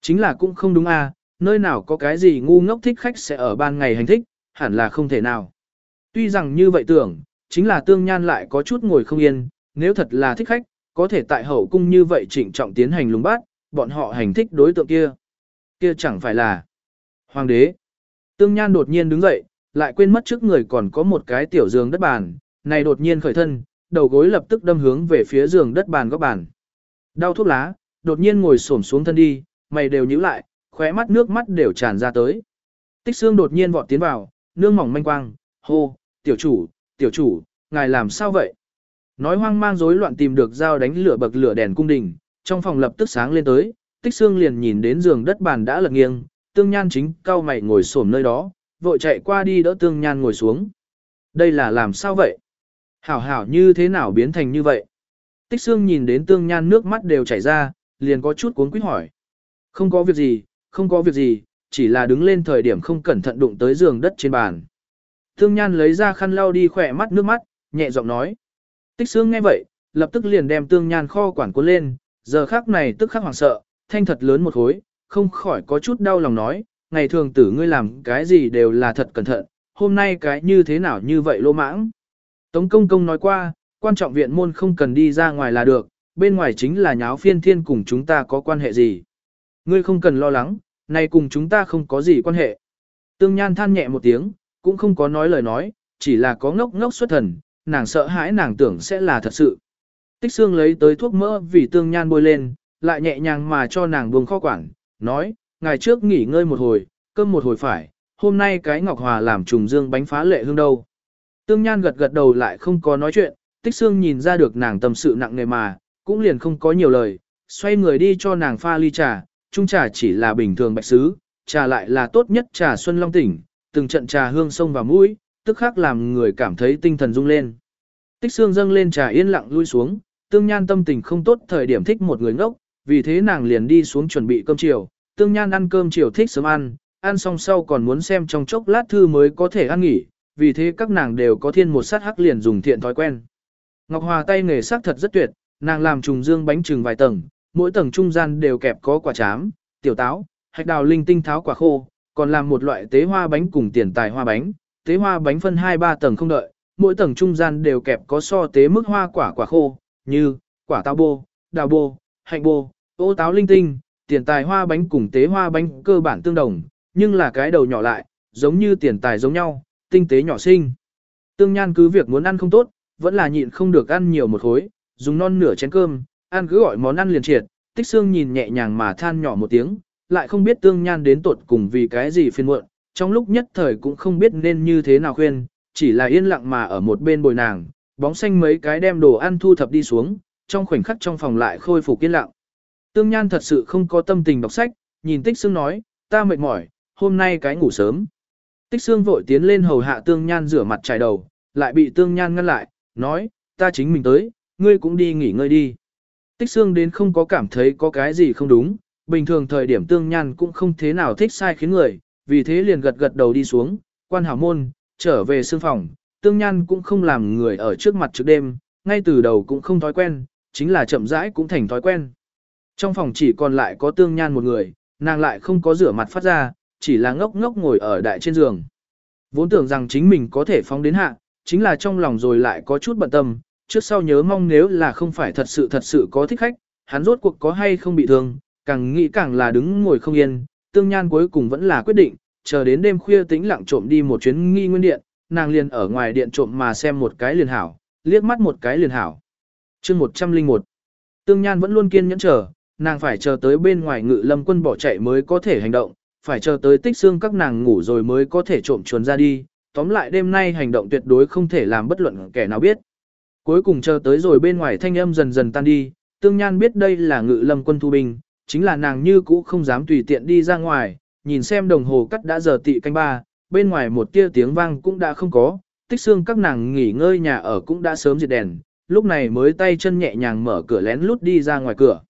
Chính là cũng không đúng a, à, nơi nào có cái gì ngu ngốc thích khách sẽ ở ban ngày hành thích, hẳn là không thể nào. Tuy rằng như vậy tưởng, chính là tương nhan lại có chút ngồi không yên, nếu thật là thích khách, có thể tại hậu cung như vậy trịnh trọng tiến hành lùng bát, bọn họ hành thích đối tượng kia. Kia chẳng phải là hoàng đế. Tương nhan đột nhiên đứng dậy, lại quên mất trước người còn có một cái tiểu giường đất bàn, này đột nhiên khởi thân, đầu gối lập tức đâm hướng về phía giường đất bàn góc bàn. Đau thuốc lá, đột nhiên ngồi xổm xuống thân đi, mày đều nhíu lại, khóe mắt nước mắt đều tràn ra tới. Tích xương đột nhiên vọt tiến vào, nương mỏng manh quang, hô, tiểu chủ, tiểu chủ, ngài làm sao vậy? Nói hoang mang rối loạn tìm được dao đánh lửa bậc lửa đèn cung đình, trong phòng lập tức sáng lên tới, tích xương liền nhìn đến giường đất bàn đã lật nghiêng, tương nhan chính cao mày ngồi xổm nơi đó, vội chạy qua đi đỡ tương nhan ngồi xuống. Đây là làm sao vậy? Hảo hảo như thế nào biến thành như vậy? Tích xương nhìn đến tương nhan nước mắt đều chảy ra, liền có chút cuốn quýt hỏi. Không có việc gì, không có việc gì, chỉ là đứng lên thời điểm không cẩn thận đụng tới giường đất trên bàn. Tương nhan lấy ra khăn lau đi khỏe mắt nước mắt, nhẹ giọng nói. Tích xương nghe vậy, lập tức liền đem tương nhan kho quản cuốn lên, giờ khắc này tức khắc hoảng sợ, thanh thật lớn một khối, không khỏi có chút đau lòng nói, ngày thường tử ngươi làm cái gì đều là thật cẩn thận, hôm nay cái như thế nào như vậy lô mãng. Tống công công nói qua, quan trọng viện môn không cần đi ra ngoài là được, bên ngoài chính là nháo phiên thiên cùng chúng ta có quan hệ gì. Ngươi không cần lo lắng, này cùng chúng ta không có gì quan hệ. Tương Nhan than nhẹ một tiếng, cũng không có nói lời nói, chỉ là có ngốc ngốc xuất thần, nàng sợ hãi nàng tưởng sẽ là thật sự. Tích xương lấy tới thuốc mỡ vì Tương Nhan bôi lên, lại nhẹ nhàng mà cho nàng buông kho quản, nói, ngày trước nghỉ ngơi một hồi, cơm một hồi phải, hôm nay cái Ngọc Hòa làm trùng dương bánh phá lệ hương đâu. Tương Nhan gật gật đầu lại không có nói chuyện, Tích xương nhìn ra được nàng tâm sự nặng nề mà, cũng liền không có nhiều lời, xoay người đi cho nàng pha ly trà, chung trà chỉ là bình thường bạch sứ, trà lại là tốt nhất trà xuân long tỉnh, từng trận trà hương sông và mũi, tức khắc làm người cảm thấy tinh thần rung lên. Tích xương dâng lên trà yên lặng lui xuống, Tương Nhan tâm tình không tốt thời điểm thích một người ngốc, vì thế nàng liền đi xuống chuẩn bị cơm chiều, Tương Nhan ăn cơm chiều thích sớm ăn, ăn xong sau còn muốn xem trong chốc lát thư mới có thể ăn nghỉ, vì thế các nàng đều có thiên một sát hắc liền dùng thiện thói quen. Ngọc Hòa tay nghề sắc thật rất tuyệt, nàng làm trùng dương bánh trừng vài tầng, mỗi tầng trung gian đều kẹp có quả chám, tiểu táo, hạch đào linh tinh tháo quả khô, còn làm một loại tế hoa bánh cùng tiền tài hoa bánh, tế hoa bánh phân 2-3 tầng không đợi, mỗi tầng trung gian đều kẹp có so tế mức hoa quả quả khô, như quả táo bô, đào bô, hạnh bô, ô táo linh tinh, tiền tài hoa bánh cùng tế hoa bánh cơ bản tương đồng, nhưng là cái đầu nhỏ lại, giống như tiền tài giống nhau, tinh tế nhỏ xinh. Tương Nhan cứ việc muốn ăn không tốt, vẫn là nhịn không được ăn nhiều một khối, dùng non nửa chén cơm, ăn cứ gọi món ăn liền triệt, tích xương nhìn nhẹ nhàng mà than nhỏ một tiếng, lại không biết Tương Nhan đến tột cùng vì cái gì phiền muộn, trong lúc nhất thời cũng không biết nên như thế nào khuyên, chỉ là yên lặng mà ở một bên bồi nàng, bóng xanh mấy cái đem đồ ăn thu thập đi xuống, trong khoảnh khắc trong phòng lại khôi phục yên lặng. Tương Nhan thật sự không có tâm tình đọc sách, nhìn Tích Sương nói, ta mệt mỏi, hôm nay cái ngủ sớm. Tích Sương vội tiến lên hầu hạ Tương Nhan rửa mặt trải đầu, lại bị Tương Nhan ngăn lại, nói, ta chính mình tới, ngươi cũng đi nghỉ ngơi đi. Tích Sương đến không có cảm thấy có cái gì không đúng, bình thường thời điểm Tương Nhan cũng không thế nào thích sai khiến người, vì thế liền gật gật đầu đi xuống, quan hảo môn, trở về sương phòng, Tương Nhan cũng không làm người ở trước mặt trước đêm, ngay từ đầu cũng không thói quen, chính là chậm rãi cũng thành thói quen. Trong phòng chỉ còn lại có Tương Nhan một người, nàng lại không có rửa mặt phát ra, chỉ là ngốc ngốc ngồi ở đại trên giường. Vốn tưởng rằng chính mình có thể phóng đến hạ, chính là trong lòng rồi lại có chút bận tâm, trước sau nhớ mong nếu là không phải thật sự thật sự có thích khách, hắn rốt cuộc có hay không bị thương, càng nghĩ càng là đứng ngồi không yên, tương nhan cuối cùng vẫn là quyết định, chờ đến đêm khuya tĩnh lặng trộm đi một chuyến nghi nguyên điện, nàng liền ở ngoài điện trộm mà xem một cái liền hảo, liếc mắt một cái liền hảo. chương 101 Tương Nhan vẫn luôn kiên nhẫn chờ, nàng phải chờ tới bên ngoài ngự lâm quân bỏ chạy mới có thể hành động, phải chờ tới tích xương các nàng ngủ rồi mới có thể trộm chuồn ra đi, tóm lại đêm nay hành động tuyệt đối không thể làm bất luận kẻ nào biết. Cuối cùng chờ tới rồi bên ngoài thanh âm dần dần tan đi, tương nhan biết đây là ngự lâm quân thu binh, chính là nàng như cũ không dám tùy tiện đi ra ngoài, nhìn xem đồng hồ cắt đã giờ tị canh ba, bên ngoài một tia tiếng vang cũng đã không có, tích xương các nàng nghỉ ngơi nhà ở cũng đã sớm diệt đèn, lúc này mới tay chân nhẹ nhàng mở cửa lén lút đi ra ngoài cửa.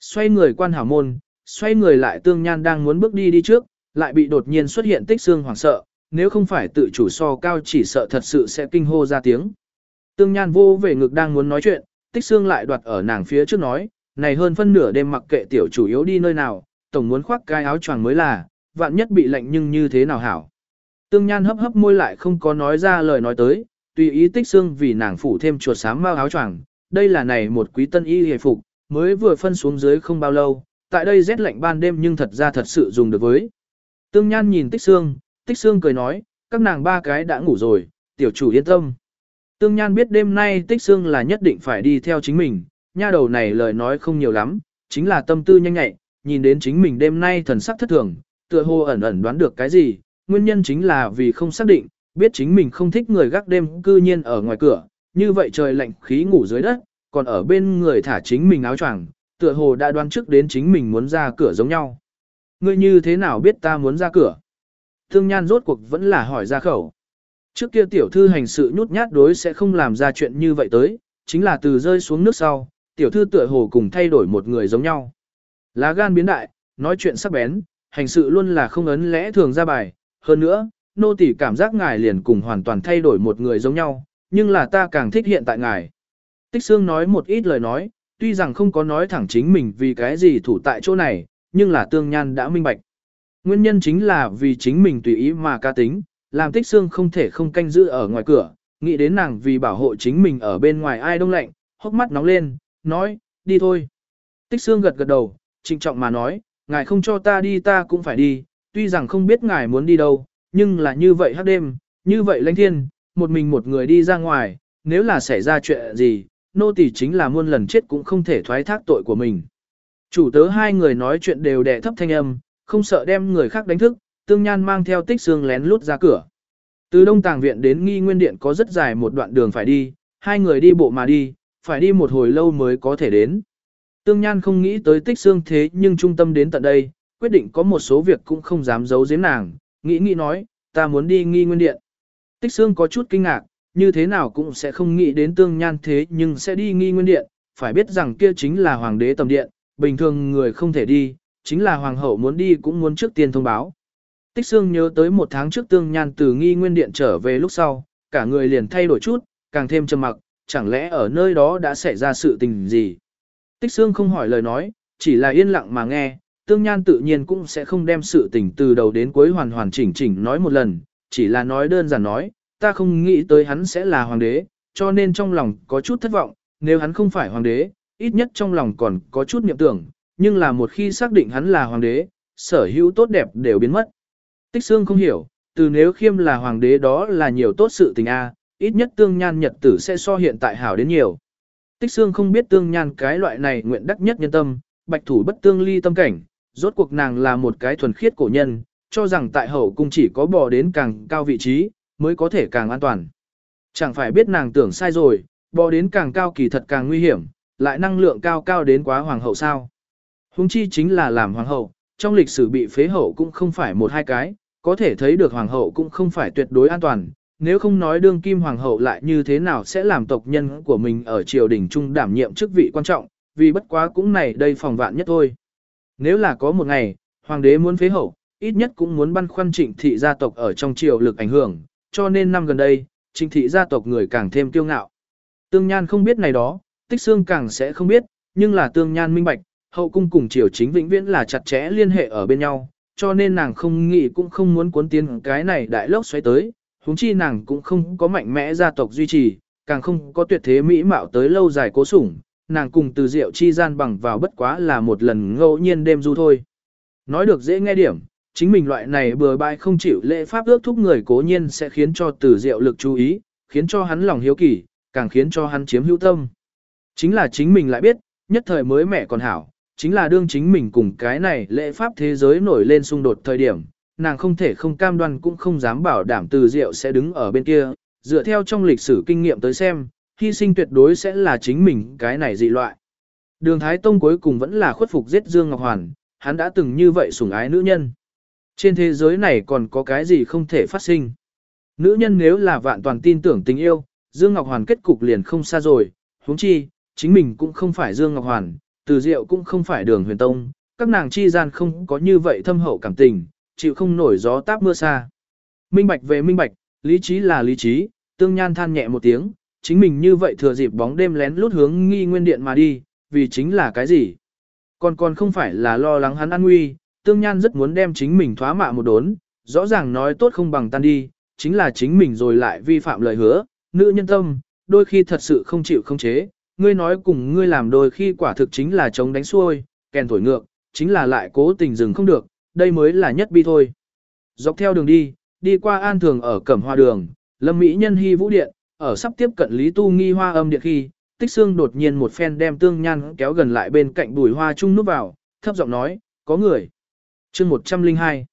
Xoay người quan hảo môn, xoay người lại tương nhan đang muốn bước đi đi trước, lại bị đột nhiên xuất hiện tích xương hoảng sợ, nếu không phải tự chủ so cao chỉ sợ thật sự sẽ kinh hô ra tiếng. Tương nhan vô về ngực đang muốn nói chuyện, tích xương lại đoạt ở nàng phía trước nói, này hơn phân nửa đêm mặc kệ tiểu chủ yếu đi nơi nào, tổng muốn khoác cái áo choàng mới là, vạn nhất bị lạnh nhưng như thế nào hảo. Tương nhan hấp hấp môi lại không có nói ra lời nói tới, tùy ý tích xương vì nàng phủ thêm chuột sám mau áo choàng, đây là này một quý tân y hề phục, mới vừa phân xuống dưới không bao lâu, tại đây rét lạnh ban đêm nhưng thật ra thật sự dùng được với. Tương Nhan nhìn Tích xương Tích xương cười nói, các nàng ba cái đã ngủ rồi, tiểu chủ yên tâm. Tương Nhan biết đêm nay Tích xương là nhất định phải đi theo chính mình, nha đầu này lời nói không nhiều lắm, chính là tâm tư nhanh nhạy, nhìn đến chính mình đêm nay thần sắc thất thường, tựa hồ ẩn ẩn đoán được cái gì, nguyên nhân chính là vì không xác định, biết chính mình không thích người gác đêm cư nhiên ở ngoài cửa, như vậy trời lạnh khí ngủ dưới đất, còn ở bên người thả chính mình áo choàng, tựa hồ đã đoán trước đến chính mình muốn ra cửa giống nhau. Ngươi như thế nào biết ta muốn ra cửa? Thương Nhan rốt cuộc vẫn là hỏi ra khẩu. Trước kia tiểu thư hành sự nhút nhát đối sẽ không làm ra chuyện như vậy tới, chính là từ rơi xuống nước sau, tiểu thư tựa hồ cùng thay đổi một người giống nhau. Lá gan biến đại, nói chuyện sắc bén, hành sự luôn là không ấn lẽ thường ra bài, hơn nữa, nô tỳ cảm giác ngài liền cùng hoàn toàn thay đổi một người giống nhau, nhưng là ta càng thích hiện tại ngài. Tích xương nói một ít lời nói, tuy rằng không có nói thẳng chính mình vì cái gì thủ tại chỗ này, nhưng là tương nhan đã minh bạch. Nguyên nhân chính là vì chính mình tùy ý mà ca tính, làm tích xương không thể không canh giữ ở ngoài cửa, nghĩ đến nàng vì bảo hộ chính mình ở bên ngoài ai đông lạnh, hốc mắt nóng lên, nói, đi thôi. Tích xương gật gật đầu, trịnh trọng mà nói, ngài không cho ta đi ta cũng phải đi, tuy rằng không biết ngài muốn đi đâu, nhưng là như vậy hát đêm, như vậy lãnh thiên, một mình một người đi ra ngoài, nếu là xảy ra chuyện gì, nô tỳ chính là muôn lần chết cũng không thể thoái thác tội của mình. Chủ tớ hai người nói chuyện đều đẻ thấp thanh âm, không sợ đem người khác đánh thức, tương nhan mang theo tích xương lén lút ra cửa. Từ đông tàng viện đến nghi nguyên điện có rất dài một đoạn đường phải đi, hai người đi bộ mà đi, phải đi một hồi lâu mới có thể đến. Tương nhan không nghĩ tới tích xương thế nhưng trung tâm đến tận đây, quyết định có một số việc cũng không dám giấu giếm nàng, nghĩ nghĩ nói, ta muốn đi nghi nguyên điện. Tích xương có chút kinh ngạc, như thế nào cũng sẽ không nghĩ đến tương nhan thế nhưng sẽ đi nghi nguyên điện, phải biết rằng kia chính là hoàng đế tầm điện, bình thường người không thể đi, chính là hoàng hậu muốn đi cũng muốn trước tiên thông báo. Tích xương nhớ tới một tháng trước tương nhan từ nghi nguyên điện trở về lúc sau, cả người liền thay đổi chút, càng thêm trầm mặc, chẳng lẽ ở nơi đó đã xảy ra sự tình gì. Tích xương không hỏi lời nói, chỉ là yên lặng mà nghe, tương nhan tự nhiên cũng sẽ không đem sự tình từ đầu đến cuối hoàn hoàn chỉnh chỉnh nói một lần, chỉ là nói đơn giản nói, ta không nghĩ tới hắn sẽ là hoàng đế, cho nên trong lòng có chút thất vọng, nếu hắn không phải hoàng đế, ít nhất trong lòng còn có chút niệm tưởng, nhưng là một khi xác định hắn là hoàng đế, sở hữu tốt đẹp đều biến mất. Tích xương không hiểu, từ nếu khiêm là hoàng đế đó là nhiều tốt sự tình a, ít nhất tương nhan nhật tử sẽ so hiện tại hảo đến nhiều. Tích xương không biết tương nhan cái loại này nguyện đắc nhất nhân tâm, bạch thủ bất tương ly tâm cảnh, rốt cuộc nàng là một cái thuần khiết cổ nhân, cho rằng tại hậu cung chỉ có bò đến càng cao vị trí, mới có thể càng an toàn. Chẳng phải biết nàng tưởng sai rồi, bò đến càng cao kỳ thật càng nguy hiểm, lại năng lượng cao cao đến quá hoàng hậu sao. Hùng chi chính là làm hoàng hậu, trong lịch sử bị phế hậu cũng không phải một hai cái, có thể thấy được hoàng hậu cũng không phải tuyệt đối an toàn, nếu không nói đương kim hoàng hậu lại như thế nào sẽ làm tộc nhân của mình ở triều đình trung đảm nhiệm chức vị quan trọng, vì bất quá cũng này đây phòng vạn nhất thôi. Nếu là có một ngày, hoàng đế muốn phế hậu, ít nhất cũng muốn băn khoăn trịnh thị gia tộc ở trong triều lực ảnh hưởng, cho nên năm gần đây, trịnh thị gia tộc người càng thêm kiêu ngạo. Tương Nhan không biết này đó, Tích Xương càng sẽ không biết, nhưng là Tương Nhan minh bạch, hậu cung cùng triều chính vĩnh viễn là chặt chẽ liên hệ ở bên nhau, cho nên nàng không nghĩ cũng không muốn cuốn tiến cái này đại lốc xoáy tới, huống chi nàng cũng không có mạnh mẽ gia tộc duy trì, càng không có tuyệt thế mỹ mạo tới lâu dài cố sủng, nàng cùng từ diệu chi gian bằng vào bất quá là một lần ngẫu nhiên đêm du thôi. Nói được dễ nghe điểm, chính mình loại này bừa bãi không chịu lễ pháp ước thúc người cố nhiên sẽ khiến cho từ diệu lực chú ý, khiến cho hắn lòng hiếu kỳ, càng khiến cho hắn chiếm hữu tâm. Chính là chính mình lại biết, nhất thời mới mẹ còn hảo, chính là đương chính mình cùng cái này lễ pháp thế giới nổi lên xung đột thời điểm, nàng không thể không cam đoan cũng không dám bảo đảm từ diệu sẽ đứng ở bên kia, dựa theo trong lịch sử kinh nghiệm tới xem, hy sinh tuyệt đối sẽ là chính mình cái này dị loại. Đường Thái Tông cuối cùng vẫn là khuất phục giết Dương Ngọc Hoàn, hắn đã từng như vậy sủng ái nữ nhân. Trên thế giới này còn có cái gì không thể phát sinh. Nữ nhân nếu là vạn toàn tin tưởng tình yêu, Dương Ngọc Hoàn kết cục liền không xa rồi, huống chi, chính mình cũng không phải Dương Ngọc Hoàn, từ diệu cũng không phải đường huyền tông, các nàng chi gian không có như vậy thâm hậu cảm tình, chịu không nổi gió táp mưa xa. Minh bạch về minh bạch, lý trí là lý trí, tương nhan than nhẹ một tiếng, chính mình như vậy thừa dịp bóng đêm lén lút hướng nghi nguyên điện mà đi, vì chính là cái gì? Còn còn không phải là lo lắng hắn an nguy, tương nhan rất muốn đem chính mình thoá mạ một đốn, rõ ràng nói tốt không bằng tan đi, chính là chính mình rồi lại vi phạm lời hứa, nữ nhân tâm, đôi khi thật sự không chịu không chế, ngươi nói cùng ngươi làm đôi khi quả thực chính là chống đánh xuôi, kèn thổi ngược, chính là lại cố tình dừng không được, đây mới là nhất bi thôi. Dọc theo đường đi, đi qua an thường ở cẩm hoa đường, lâm mỹ nhân hy vũ điện, ở sắp tiếp cận lý tu nghi hoa âm điện khi, tích xương đột nhiên một phen đem tương nhan kéo gần lại bên cạnh bùi hoa chung núp vào, thấp giọng nói, có người. chương 102.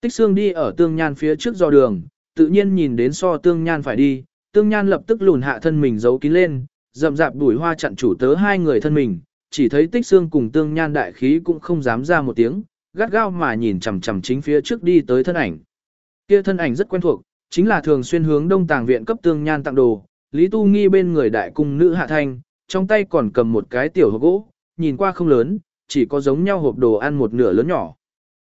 Tích xương đi ở tương nhan phía trước do đường, tự nhiên nhìn đến so tương nhan phải đi, tương nhan lập tức lùn hạ thân mình giấu kín lên, rậm rạp đuổi hoa chặn chủ tớ hai người thân mình, chỉ thấy tích xương cùng tương nhan đại khí cũng không dám ra một tiếng, gắt gao mà nhìn chằm chằm chính phía trước đi tới thân ảnh. Kia thân ảnh rất quen thuộc, chính là thường xuyên hướng đông tàng viện cấp tương nhan tặng đồ, Lý Tu Nghi bên người đại cung nữ hạ thanh, trong tay còn cầm một cái tiểu hộp gỗ, nhìn qua không lớn, chỉ có giống nhau hộp đồ ăn một nửa lớn nhỏ.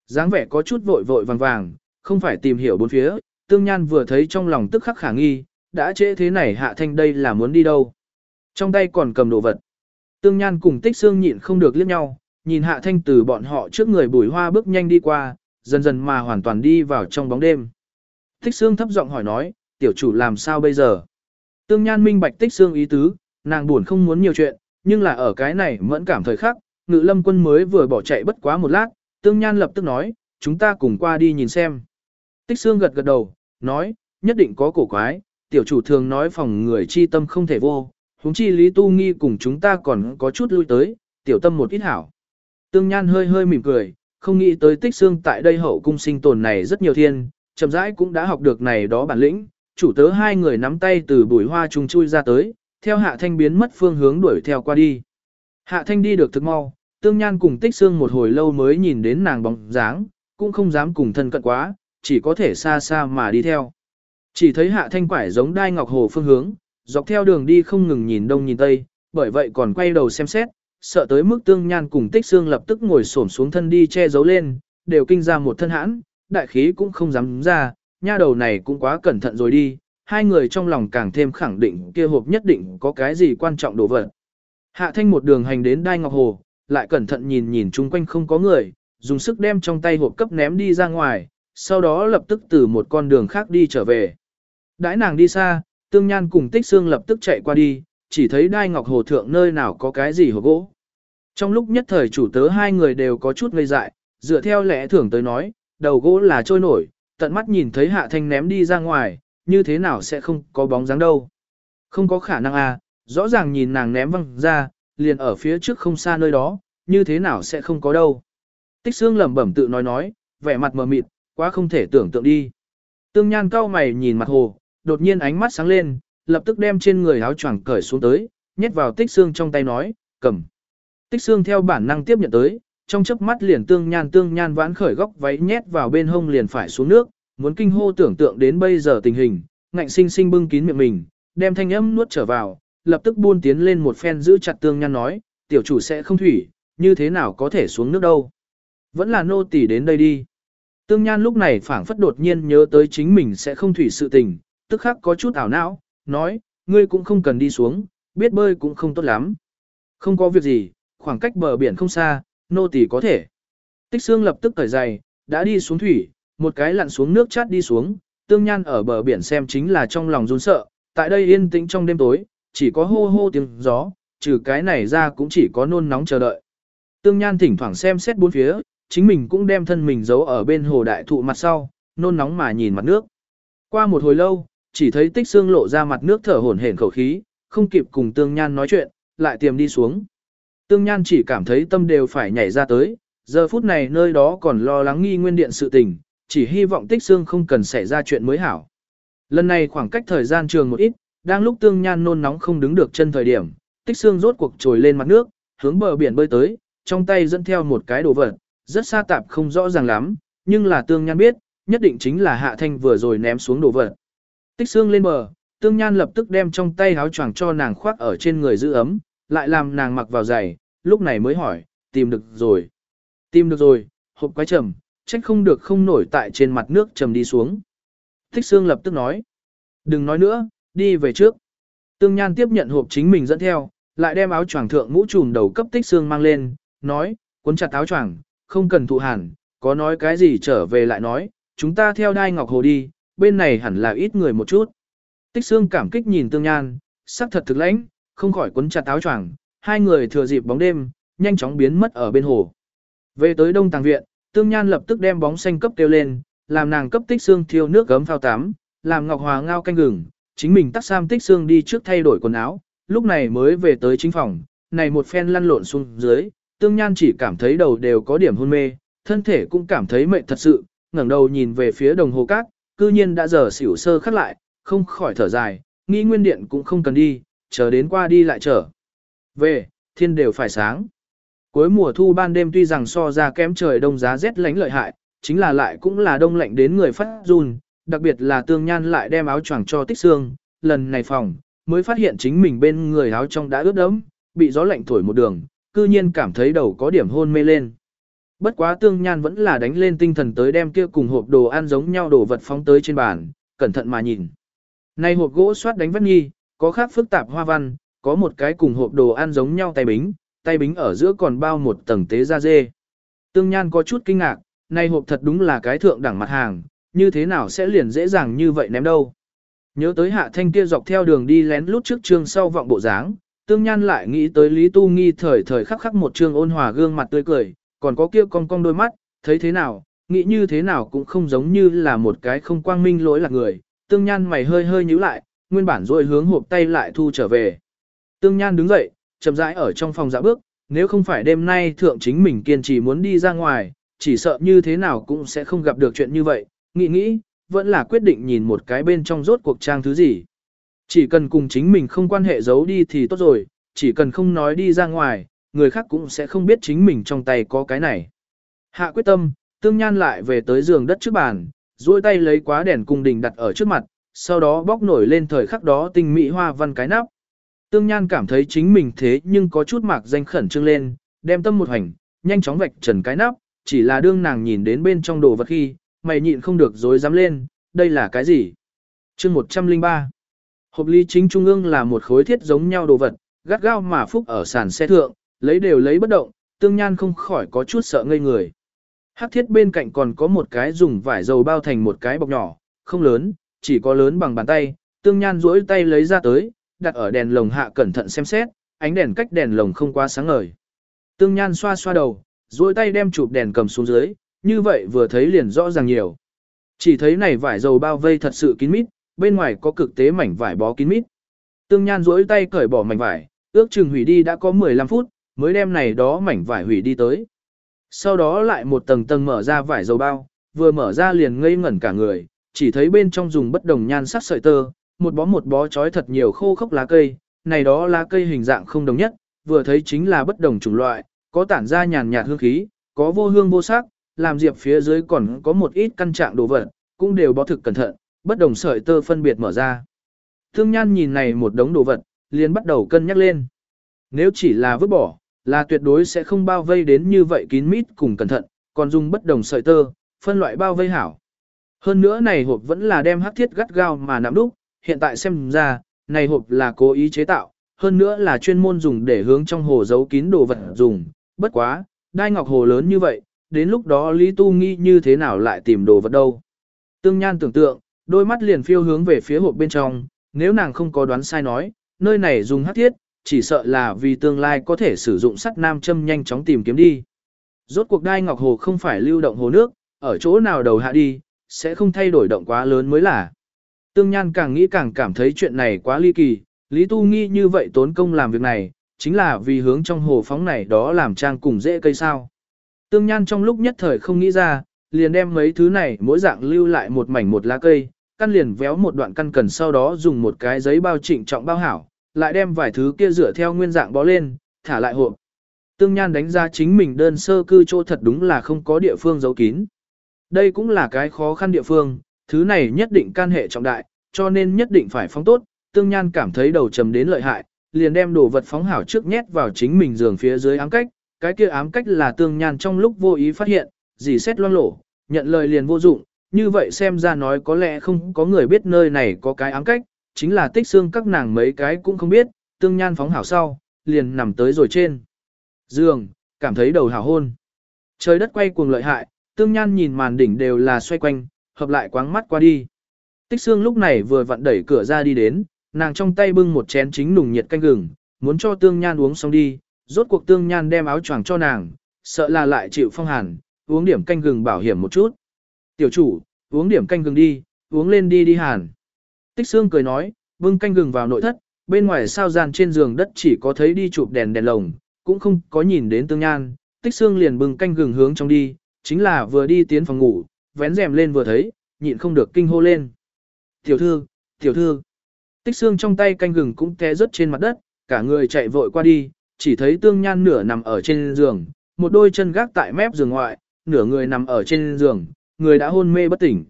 dáng vẻ có chút vội vội vàng vàng, không phải tìm hiểu bốn phía, tương nhan vừa thấy trong lòng tức khắc khả nghi, đã trễ thế này hạ thanh đây là muốn đi đâu. Trong tay còn cầm đồ vật. Tương nhan cùng tích xương nhịn không được liếc nhau, nhìn hạ thanh từ bọn họ trước người bùi hoa bước nhanh đi qua, dần dần mà hoàn toàn đi vào trong bóng đêm. Tích xương thấp giọng hỏi nói, tiểu chủ làm sao bây giờ? Tương nhan minh bạch tích xương ý tứ, nàng buồn không muốn nhiều chuyện, nhưng là ở cái này mẫn cảm thời khắc, ngự lâm quân mới vừa bỏ chạy bất quá một lát, tương nhan lập tức nói, chúng ta cùng qua đi nhìn xem. Tích xương gật gật đầu, nói, nhất định có cổ quái, tiểu chủ thường nói phòng người chi tâm không thể vô, huống chi lý tu nghi cùng chúng ta còn có chút lui tới, tiểu tâm một ít hảo. Tương nhan hơi hơi mỉm cười, không nghĩ tới tích xương tại đây hậu cung sinh tồn này rất nhiều thiên, chậm rãi cũng đã học được này đó bản lĩnh, chủ tớ hai người nắm tay từ bùi hoa trùng chui ra tới, theo hạ thanh biến mất phương hướng đuổi theo qua đi. Hạ thanh đi được thực mau, tương nhan cùng tích xương một hồi lâu mới nhìn đến nàng bóng dáng, cũng không dám cùng thân cận quá, chỉ có thể xa xa mà đi theo. Chỉ thấy hạ thanh quải giống đai ngọc hồ phương hướng, dọc theo đường đi không ngừng nhìn đông nhìn tây, bởi vậy còn quay đầu xem xét, sợ tới mức tương nhan cùng tích xương lập tức ngồi xổm xuống thân đi che giấu lên, đều kinh ra một thân hãn, đại khí cũng không dám ra, nha đầu này cũng quá cẩn thận rồi đi, hai người trong lòng càng thêm khẳng định kia hộp nhất định có cái gì quan trọng đồ vật. Hạ thanh một đường hành đến đai ngọc hồ, lại cẩn thận nhìn nhìn chung quanh không có người, dùng sức đem trong tay hộp cấp ném đi ra ngoài, sau đó lập tức từ một con đường khác đi trở về. Đãi nàng đi xa, tương nhan cùng tích xương lập tức chạy qua đi, chỉ thấy đai ngọc hồ thượng nơi nào có cái gì hộp gỗ. Trong lúc nhất thời chủ tớ hai người đều có chút ngây dại, dựa theo lẽ thường tới nói, đầu gỗ là trôi nổi, tận mắt nhìn thấy hạ thanh ném đi ra ngoài, như thế nào sẽ không có bóng dáng đâu. Không có khả năng à, rõ ràng nhìn nàng ném văng ra, liền ở phía trước không xa nơi đó, như thế nào sẽ không có đâu. Tích xương lẩm bẩm tự nói nói, vẻ mặt mờ mịt, quá không thể tưởng tượng đi. Tương nhan cao mày nhìn mặt hồ, đột nhiên ánh mắt sáng lên, lập tức đem trên người áo choàng cởi xuống tới, nhét vào tích xương trong tay nói, cầm. Tích xương theo bản năng tiếp nhận tới, trong chớp mắt liền tương nhan tương nhan vãn khởi góc váy nhét vào bên hông liền phải xuống nước, muốn kinh hô tưởng tượng đến bây giờ tình hình, ngạnh sinh sinh bưng kín miệng mình, đem thanh âm nuốt trở vào, lập tức buôn tiến lên một phen giữ chặt tương nhan nói, tiểu chủ sẽ không thủy, như thế nào có thể xuống nước đâu. Vẫn là nô tỳ đến đây đi. Tương nhan lúc này phảng phất đột nhiên nhớ tới chính mình sẽ không thủy sự tình, tức khắc có chút ảo não, nói, ngươi cũng không cần đi xuống, biết bơi cũng không tốt lắm. Không có việc gì, khoảng cách bờ biển không xa, nô tỳ có thể. Tích xương lập tức cởi giày, đã đi xuống thủy, một cái lặn xuống nước chát đi xuống, tương nhan ở bờ biển xem chính là trong lòng run sợ, tại đây yên tĩnh trong đêm tối, chỉ có hô hô tiếng gió, trừ cái này ra cũng chỉ có nôn nóng chờ đợi. Tương nhan thỉnh thoảng xem xét bốn phía, chính mình cũng đem thân mình giấu ở bên hồ đại thụ mặt sau, nôn nóng mà nhìn mặt nước. Qua một hồi lâu, chỉ thấy tích xương lộ ra mặt nước thở hổn hển khẩu khí, không kịp cùng tương nhan nói chuyện, lại tiềm đi xuống. Tương nhan chỉ cảm thấy tâm đều phải nhảy ra tới, giờ phút này nơi đó còn lo lắng nghi nguyên điện sự tình, chỉ hy vọng tích xương không cần xảy ra chuyện mới hảo. Lần này khoảng cách thời gian trường một ít, đang lúc tương nhan nôn nóng không đứng được chân thời điểm, tích xương rốt cuộc trồi lên mặt nước, hướng bờ biển bơi tới, trong tay dẫn theo một cái đồ vật, rất xa tạp không rõ ràng lắm, nhưng là tương nhan biết, nhất định chính là hạ thanh vừa rồi ném xuống đồ vật. Tích xương lên bờ, tương nhan lập tức đem trong tay áo choàng cho nàng khoác ở trên người giữ ấm, lại làm nàng mặc vào giày, lúc này mới hỏi, tìm được rồi. Tìm được rồi, hộp quái trầm, trách không được không nổi tại trên mặt nước trầm đi xuống. Thích Sương lập tức nói, đừng nói nữa, đi về trước. Tương Nhan tiếp nhận hộp chính mình dẫn theo, lại đem áo choàng thượng mũ trùm đầu cấp Tích Sương mang lên, nói, cuốn chặt áo choàng, không cần thụ hẳn, có nói cái gì trở về lại nói, chúng ta theo đai ngọc hồ đi, bên này hẳn là ít người một chút. Tích Sương cảm kích nhìn Tương Nhan, sắc thật thực lãnh, không khỏi cuốn chặt áo choàng, hai người thừa dịp bóng đêm, nhanh chóng biến mất ở bên hồ. Về tới Đông Tàng Viện, Tương Nhan lập tức đem bóng xanh cấp kêu lên, làm nàng cấp tích xương thiêu nước gấm phao tắm, làm Ngọc Hòa ngao canh gừng, chính mình tắt sam tích xương đi trước thay đổi quần áo, lúc này mới về tới chính phòng, này một phen lăn lộn xuống dưới, Tương Nhan chỉ cảm thấy đầu đều có điểm hôn mê, thân thể cũng cảm thấy mệt thật sự, ngẩng đầu nhìn về phía đồng hồ cát, cư nhiên đã giờ xỉu sơ khắc lại, không khỏi thở dài, nghĩ nguyên điện cũng không cần đi, chờ đến qua đi lại trở. Về, thiên đều phải sáng. Cuối mùa thu ban đêm tuy rằng so ra kém trời đông giá rét lánh lợi hại, chính là lại cũng là đông lạnh đến người phát run, đặc biệt là tương nhan lại đem áo choàng cho tích xương, lần này phòng, mới phát hiện chính mình bên người áo trong đã ướt đẫm, bị gió lạnh thổi một đường, cư nhiên cảm thấy đầu có điểm hôn mê lên. Bất quá tương nhan vẫn là đánh lên tinh thần tới đem kia cùng hộp đồ ăn giống nhau đồ vật phóng tới trên bàn, cẩn thận mà nhìn. Này hộp gỗ xoát đánh vắt nghi, có khác phức tạp hoa văn, có một cái cùng hộp đồ ăn giống nhau tay bính, tay bính ở giữa còn bao một tầng tế da dê. Tương Nhan có chút kinh ngạc, này hộp thật đúng là cái thượng đẳng mặt hàng, như thế nào sẽ liền dễ dàng như vậy ném đâu. Nhớ tới hạ thanh kia dọc theo đường đi lén lút trước trường sau vọng bộ dáng, Tương Nhan lại nghĩ tới Lý Tu Nghi thời thời khắc khắc một trường ôn hòa gương mặt tươi cười, còn có kia cong cong đôi mắt, thấy thế nào, nghĩ như thế nào cũng không giống như là một cái không quang minh lỗi là người. Tương Nhan mày hơi hơi nhíu lại, nguyên bản rồi hướng hộp tay lại thu trở về. Tương Nhan đứng dậy, chậm rãi ở trong phòng dạ bước, nếu không phải đêm nay thượng chính mình kiên trì muốn đi ra ngoài, chỉ sợ như thế nào cũng sẽ không gặp được chuyện như vậy, nghĩ nghĩ, vẫn là quyết định nhìn một cái bên trong rốt cuộc trang thứ gì. Chỉ cần cùng chính mình không quan hệ giấu đi thì tốt rồi, chỉ cần không nói đi ra ngoài, người khác cũng sẽ không biết chính mình trong tay có cái này. Hạ quyết tâm, tương nhan lại về tới giường đất trước bàn, duỗi tay lấy quá đèn cung đình đặt ở trước mặt, sau đó bóc nổi lên thời khắc đó tinh mỹ hoa văn cái nắp. Tương Nhan cảm thấy chính mình thế nhưng có chút mạc danh khẩn trương lên, đem tâm một hành, nhanh chóng vạch trần cái nắp, chỉ là đương nàng nhìn đến bên trong đồ vật khi, mày nhịn không được dối dám lên, đây là cái gì? chương 103 Hộp ly chính trung ương là một khối thiết giống nhau đồ vật, gắt gao mà phúc ở sàn xe thượng, lấy đều lấy bất động, tương nhan không khỏi có chút sợ ngây người. Hắc thiết bên cạnh còn có một cái dùng vải dầu bao thành một cái bọc nhỏ, không lớn, chỉ có lớn bằng bàn tay, tương nhan duỗi tay lấy ra tới, đặt ở đèn lồng hạ cẩn thận xem xét, ánh đèn cách đèn lồng không quá sáng ngời. Tương Nhan xoa xoa đầu, duỗi tay đem chụp đèn cầm xuống dưới, như vậy vừa thấy liền rõ ràng nhiều. Chỉ thấy này vải dầu bao vây thật sự kín mít, bên ngoài có cực tế mảnh vải bó kín mít. Tương Nhan duỗi tay cởi bỏ mảnh vải, ước chừng hủy đi đã có 15 phút, mới đem này đó mảnh vải hủy đi tới. Sau đó lại một tầng tầng mở ra vải dầu bao, vừa mở ra liền ngây ngẩn cả người, chỉ thấy bên trong dùng bất đồng nhan sắc sợi tơ, một bó một bó trói thật nhiều khô khốc lá cây, này đó lá cây hình dạng không đồng nhất, vừa thấy chính là bất đồng chủng loại, có tản ra nhàn nhạt hương khí, có vô hương vô sắc, làm diệp phía dưới còn có một ít căn trạng đồ vật, cũng đều bó thực cẩn thận, bất đồng sợi tơ phân biệt mở ra. Thương Nhan nhìn này một đống đồ vật, liền bắt đầu cân nhắc lên. Nếu chỉ là vứt bỏ, là tuyệt đối sẽ không bao vây đến như vậy kín mít cùng cẩn thận, còn dùng bất đồng sợi tơ, phân loại bao vây hảo. Hơn nữa này hộp vẫn là đem hắc thiết gắt gao mà nắm đúc, hiện tại xem ra, này hộp là cố ý chế tạo, hơn nữa là chuyên môn dùng để hướng trong hồ giấu kín đồ vật dùng, bất quá, đai ngọc hồ lớn như vậy, đến lúc đó Lý Tu nghi như thế nào lại tìm đồ vật đâu. Tương Nhan tưởng tượng, đôi mắt liền phiêu hướng về phía hộp bên trong, nếu nàng không có đoán sai nói, nơi này dùng hắc thiết, chỉ sợ là vì tương lai có thể sử dụng sắt nam châm nhanh chóng tìm kiếm đi. Rốt cuộc đai ngọc hồ không phải lưu động hồ nước, ở chỗ nào đầu hạ đi, sẽ không thay đổi động quá lớn mới là. Tương Nhan càng nghĩ càng cảm thấy chuyện này quá ly kỳ, Lý Tu Nghi như vậy tốn công làm việc này, chính là vì hướng trong hồ phóng này đó làm trang cùng dễ cây sao. Tương Nhan trong lúc nhất thời không nghĩ ra, liền đem mấy thứ này mỗi dạng lưu lại một mảnh một lá cây, căn liền véo một đoạn căn cần sau đó dùng một cái giấy bao trịnh trọng bao hảo, lại đem vài thứ kia rửa theo nguyên dạng bó lên, thả lại hộp. Tương Nhan đánh ra chính mình đơn sơ cư chỗ thật đúng là không có địa phương giấu kín. Đây cũng là cái khó khăn địa phương, thứ này nhất định can hệ trọng đại, cho nên nhất định phải phóng tốt, tương nhan cảm thấy đầu trầm đến lợi hại, liền đem đồ vật phóng hảo trước nhét vào chính mình giường phía dưới ám cách, cái kia ám cách là tương nhan trong lúc vô ý phát hiện, dì xét loang lổ, nhận lời liền vô dụng, như vậy xem ra nói có lẽ không có người biết nơi này có cái ám cách, chính là tích xương các nàng mấy cái cũng không biết, tương nhan phóng hảo sau, liền nằm tới rồi trên giường, cảm thấy đầu hảo hôn. Trời đất quay cuồng lợi hại, tương nhan nhìn màn đỉnh đều là xoay quanh, hợp lại quáng mắt qua đi. Tích xương lúc này vừa vặn đẩy cửa ra đi đến, nàng trong tay bưng một chén chính nùng nhiệt canh gừng, muốn cho tương nhan uống xong đi, rốt cuộc tương nhan đem áo choàng cho nàng, sợ là lại chịu phong hàn, uống điểm canh gừng bảo hiểm một chút. Tiểu chủ, uống điểm canh gừng đi, uống lên đi đi hàn. Tích xương cười nói, bưng canh gừng vào nội thất, bên ngoài sao gian trên giường đất chỉ có thấy đi chụp đèn đèn lồng, cũng không có nhìn đến tương nhan, tích xương liền bưng canh gừng hướng trong đi, chính là vừa đi tiến phòng ngủ, vén rèm lên vừa thấy, nhịn không được kinh hô lên. Tiểu thư, tiểu thư. Tích xương trong tay canh gừng cũng té rớt trên mặt đất, cả người chạy vội qua đi, chỉ thấy tương nhan nửa nằm ở trên giường, một đôi chân gác tại mép giường ngoại, nửa người nằm ở trên giường, người đã hôn mê bất tỉnh.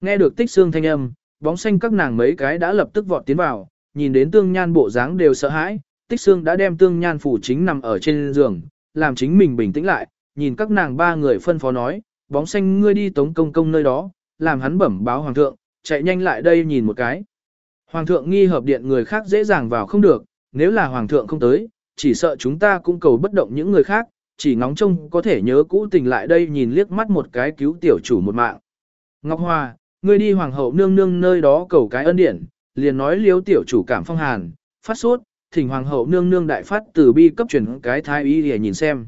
Nghe được tích xương thanh âm, bóng xanh các nàng mấy cái đã lập tức vọt tiến vào, nhìn đến tương nhan bộ dáng đều sợ hãi, tích xương đã đem tương nhan phủ chính nằm ở trên giường, làm chính mình bình tĩnh lại, nhìn các nàng ba người phân phó nói, bóng xanh ngươi đi tống công công nơi đó, làm hắn bẩm báo hoàng thượng, chạy nhanh lại đây nhìn một cái. Hoàng thượng nghi hợp điện người khác dễ dàng vào không được, nếu là hoàng thượng không tới, chỉ sợ chúng ta cũng cầu bất động những người khác, chỉ ngóng trông có thể nhớ cũ tình lại đây nhìn liếc mắt một cái cứu tiểu chủ một mạng. Ngọc Hoa, ngươi đi hoàng hậu nương nương nơi đó cầu cái ân điển, liền nói liếu tiểu chủ cảm phong hàn, phát sốt, thỉnh hoàng hậu nương nương đại phát từ bi cấp truyền cái thái y để nhìn xem.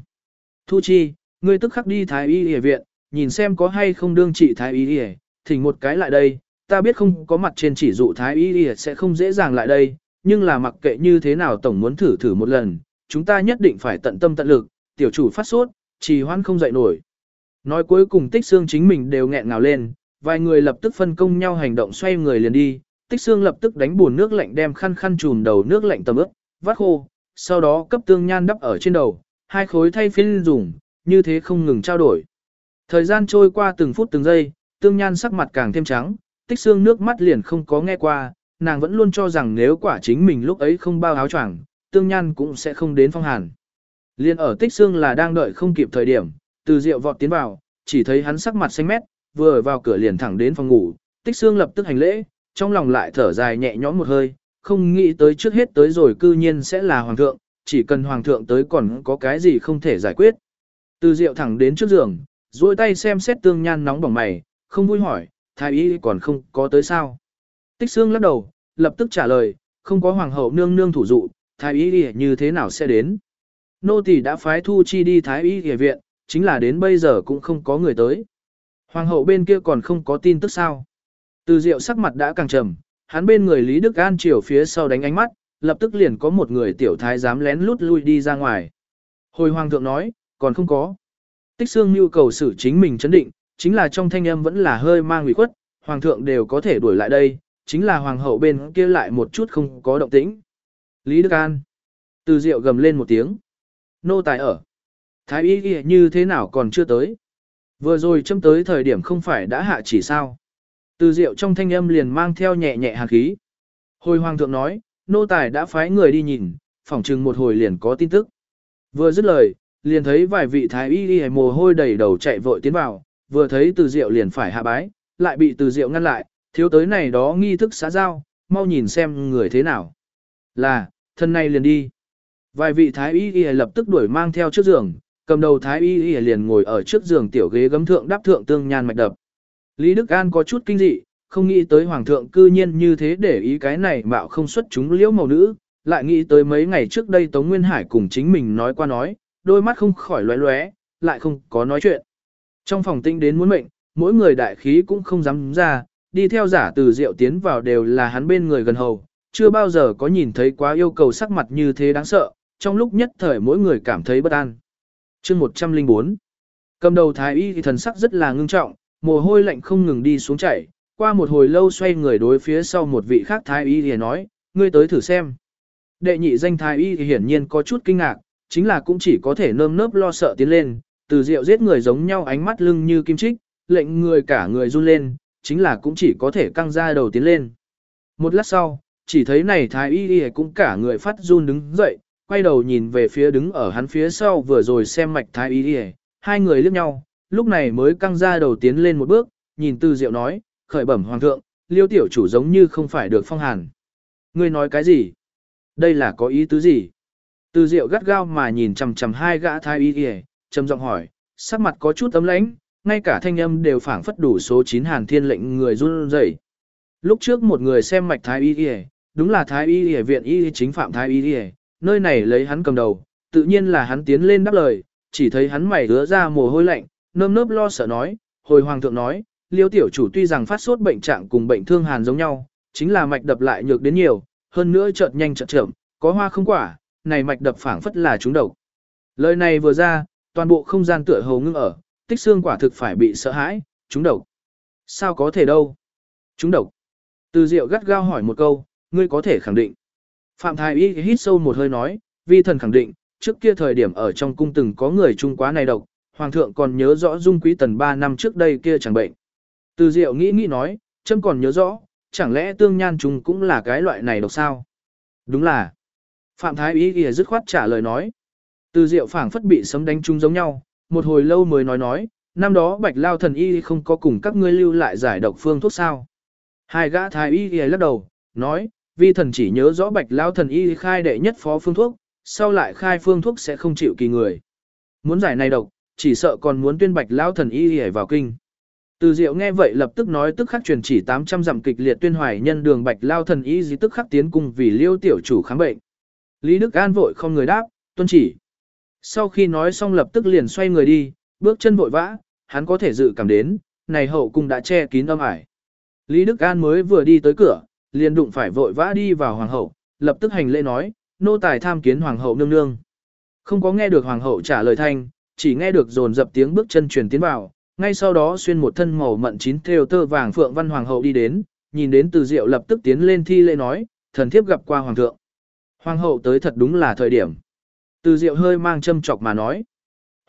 Thu chi, ngươi tức khắc đi thái y y viện, nhìn xem có hay không đương trị thái y y, thỉnh một cái lại đây, ta biết không có mặt trên chỉ dụ thái y y sẽ không dễ dàng lại đây, nhưng là mặc kệ như thế nào tổng muốn thử thử một lần, chúng ta nhất định phải tận tâm tận lực, tiểu chủ phát sốt, trì hoãn không dậy nổi. Nói cuối cùng tích xương chính mình đều nghẹn ngào lên, vài người lập tức phân công nhau hành động xoay người liền đi, tích xương lập tức đánh buồn nước lạnh đem khăn khăn chùm đầu nước lạnh tầm ướp, vắt khô, sau đó cấp tương nhan đắp ở trên đầu, hai khối thay phiên dùng, như thế không ngừng trao đổi. Thời gian trôi qua từng phút từng giây, tương nhan sắc mặt càng thêm trắng, tích xương nước mắt liền không có nghe qua, nàng vẫn luôn cho rằng nếu quả chính mình lúc ấy không bao áo choàng, tương nhan cũng sẽ không đến phong hàn. Liên ở tích xương là đang đợi không kịp thời điểm, từ rượu vọt tiến vào, chỉ thấy hắn sắc mặt xanh mét, vừa vào cửa liền thẳng đến phòng ngủ, tích xương lập tức hành lễ, trong lòng lại thở dài nhẹ nhõm một hơi, không nghĩ tới trước hết tới rồi cư nhiên sẽ là hoàng thượng, chỉ cần hoàng thượng tới còn có cái gì không thể giải quyết. Từ rượu thẳng đến trước giường, duỗi tay xem xét tương nhan nóng bỏng mày, không vui hỏi, thái y còn không có tới sao. Tích xương lắc đầu, lập tức trả lời, không có hoàng hậu nương nương thủ dụ, thái y như thế nào sẽ đến. Nô tỳ đã phái thu chi đi thái y y viện, chính là đến bây giờ cũng không có người tới. Hoàng hậu bên kia còn không có tin tức sao. Từ diệu sắc mặt đã càng trầm, hắn bên người Lý Đức An chiều phía sau đánh ánh mắt, lập tức liền có một người tiểu thái dám lén lút lui đi ra ngoài. Hồi hoàng thượng nói, còn không có. Tích xương nhu cầu xử chính mình chấn định, chính là trong thanh âm vẫn là hơi mang ủy khuất, hoàng thượng đều có thể đuổi lại đây, chính là hoàng hậu bên kia lại một chút không có động tĩnh. Lý Đức An. Từ Diệu gầm lên một tiếng. Nô tài ở. Thái y ghi như thế nào còn chưa tới. Vừa rồi châm tới thời điểm không phải đã hạ chỉ sao. Từ Diệu trong thanh âm liền mang theo nhẹ nhẹ hàn khí. Hồi hoàng thượng nói, nô tài đã phái người đi nhìn, phỏng chừng một hồi liền có tin tức. Vừa dứt lời, liền thấy vài vị thái y y mồ hôi đầy đầu chạy vội tiến vào, vừa thấy từ diệu liền phải hạ bái, lại bị từ diệu ngăn lại, thiếu tới này đó nghi thức xã giao, mau nhìn xem người thế nào. Là, thân này liền đi. Vài vị thái y y lập tức đuổi mang theo trước giường, cầm đầu thái y y liền ngồi ở trước giường tiểu ghế gấm thượng đáp thượng tương nhan mạch đập. Lý Đức An có chút kinh dị, không nghĩ tới hoàng thượng cư nhiên như thế để ý cái này mạo không xuất chúng liễu màu nữ, lại nghĩ tới mấy ngày trước đây Tống Nguyên Hải cùng chính mình nói qua nói, đôi mắt không khỏi lóe lóe, lại không có nói chuyện. Trong phòng tinh đến muốn mệnh, mỗi người đại khí cũng không dám ra, đi theo giả từ rượu tiến vào đều là hắn bên người gần hầu, chưa bao giờ có nhìn thấy quá yêu cầu sắc mặt như thế đáng sợ, trong lúc nhất thời mỗi người cảm thấy bất an. chương 104 Cầm đầu thái y thì thần sắc rất là ngưng trọng, mồ hôi lạnh không ngừng đi xuống chảy, qua một hồi lâu xoay người đối phía sau một vị khác thái y thì nói, ngươi tới thử xem. Đệ nhị danh thái y thì hiển nhiên có chút kinh ngạc, chính là cũng chỉ có thể nơm nớp lo sợ tiến lên, từ rượu giết người giống nhau ánh mắt lưng như kim trích, lệnh người cả người run lên, chính là cũng chỉ có thể căng ra đầu tiến lên. Một lát sau, chỉ thấy này thái y y cũng cả người phát run đứng dậy, quay đầu nhìn về phía đứng ở hắn phía sau vừa rồi xem mạch thái y y, hai người liếc nhau, lúc này mới căng ra đầu tiến lên một bước, nhìn từ diệu nói, khởi bẩm hoàng thượng, liêu tiểu chủ giống như không phải được phong hàn. Ngươi nói cái gì? Đây là có ý tứ gì? Từ Diệu gắt gao mà nhìn chằm chằm hai gã thái y kìa, trầm giọng hỏi, sắc mặt có chút ấm lãnh, ngay cả thanh âm đều phảng phất đủ số 9 hàn thiên lệnh người run rẩy. Lúc trước một người xem mạch thái y kìa, đúng là thái y kìa viện y chính phạm thái y kìa, nơi này lấy hắn cầm đầu, tự nhiên là hắn tiến lên đáp lời, chỉ thấy hắn mày hứa ra mồ hôi lạnh, nơm nớp lo sợ nói, hồi hoàng thượng nói, liêu tiểu chủ tuy rằng phát sốt bệnh trạng cùng bệnh thương hàn giống nhau, chính là mạch đập lại nhược đến nhiều, hơn nữa chợt nhanh chợt chậm, có hoa không quả, này mạch đập phảng phất là trúng độc. Lời này vừa ra, toàn bộ không gian tựa hồ ngưng ở, tích xương quả thực phải bị sợ hãi, Chúng độc. Sao có thể đâu? Chúng độc. Từ Diệu gắt gao hỏi một câu, ngươi có thể khẳng định. Phạm Thái Y hít sâu một hơi nói, vi thần khẳng định, trước kia thời điểm ở trong cung từng có người trung quá này độc, hoàng thượng còn nhớ rõ dung quý tần 3 năm trước đây kia chẳng bệnh. Từ Diệu nghĩ nghĩ nói, châm còn nhớ rõ, chẳng lẽ tương nhan trùng cũng là cái loại này độc sao? Đúng là. Phạm Thái Ý ghi dứt khoát trả lời nói. Từ Diệu phảng phất bị sấm đánh trúng giống nhau, một hồi lâu mới nói nói, năm đó bạch lao thần y không có cùng các ngươi lưu lại giải độc phương thuốc sao. Hai gã thái y ghi lắc đầu, nói, vi thần chỉ nhớ rõ bạch lao thần y khai đệ nhất phó phương thuốc, sau lại khai phương thuốc sẽ không chịu kỳ người. Muốn giải này độc, chỉ sợ còn muốn tuyên bạch lao thần y hề vào kinh. Từ diệu nghe vậy lập tức nói tức khắc truyền chỉ 800 dặm kịch liệt tuyên hoài nhân đường bạch lao thần y gì tức khắc tiến cung vì liêu tiểu chủ khám bệnh. Lý Đức An vội không người đáp, tuân chỉ. Sau khi nói xong lập tức liền xoay người đi, bước chân vội vã, hắn có thể dự cảm đến, này hậu cung đã che kín âm ải. Lý Đức An mới vừa đi tới cửa, liền đụng phải vội vã đi vào hoàng hậu, lập tức hành lễ nói, nô tài tham kiến hoàng hậu nương nương. Không có nghe được hoàng hậu trả lời thanh, chỉ nghe được dồn dập tiếng bước chân truyền tiến vào, ngay sau đó xuyên một thân màu mận chín theo tơ vàng phượng văn hoàng hậu đi đến, nhìn đến từ diệu lập tức tiến lên thi lễ nói, thần thiếp gặp qua hoàng thượng. Hoàng hậu tới thật đúng là thời điểm. Từ diệu hơi mang châm chọc mà nói.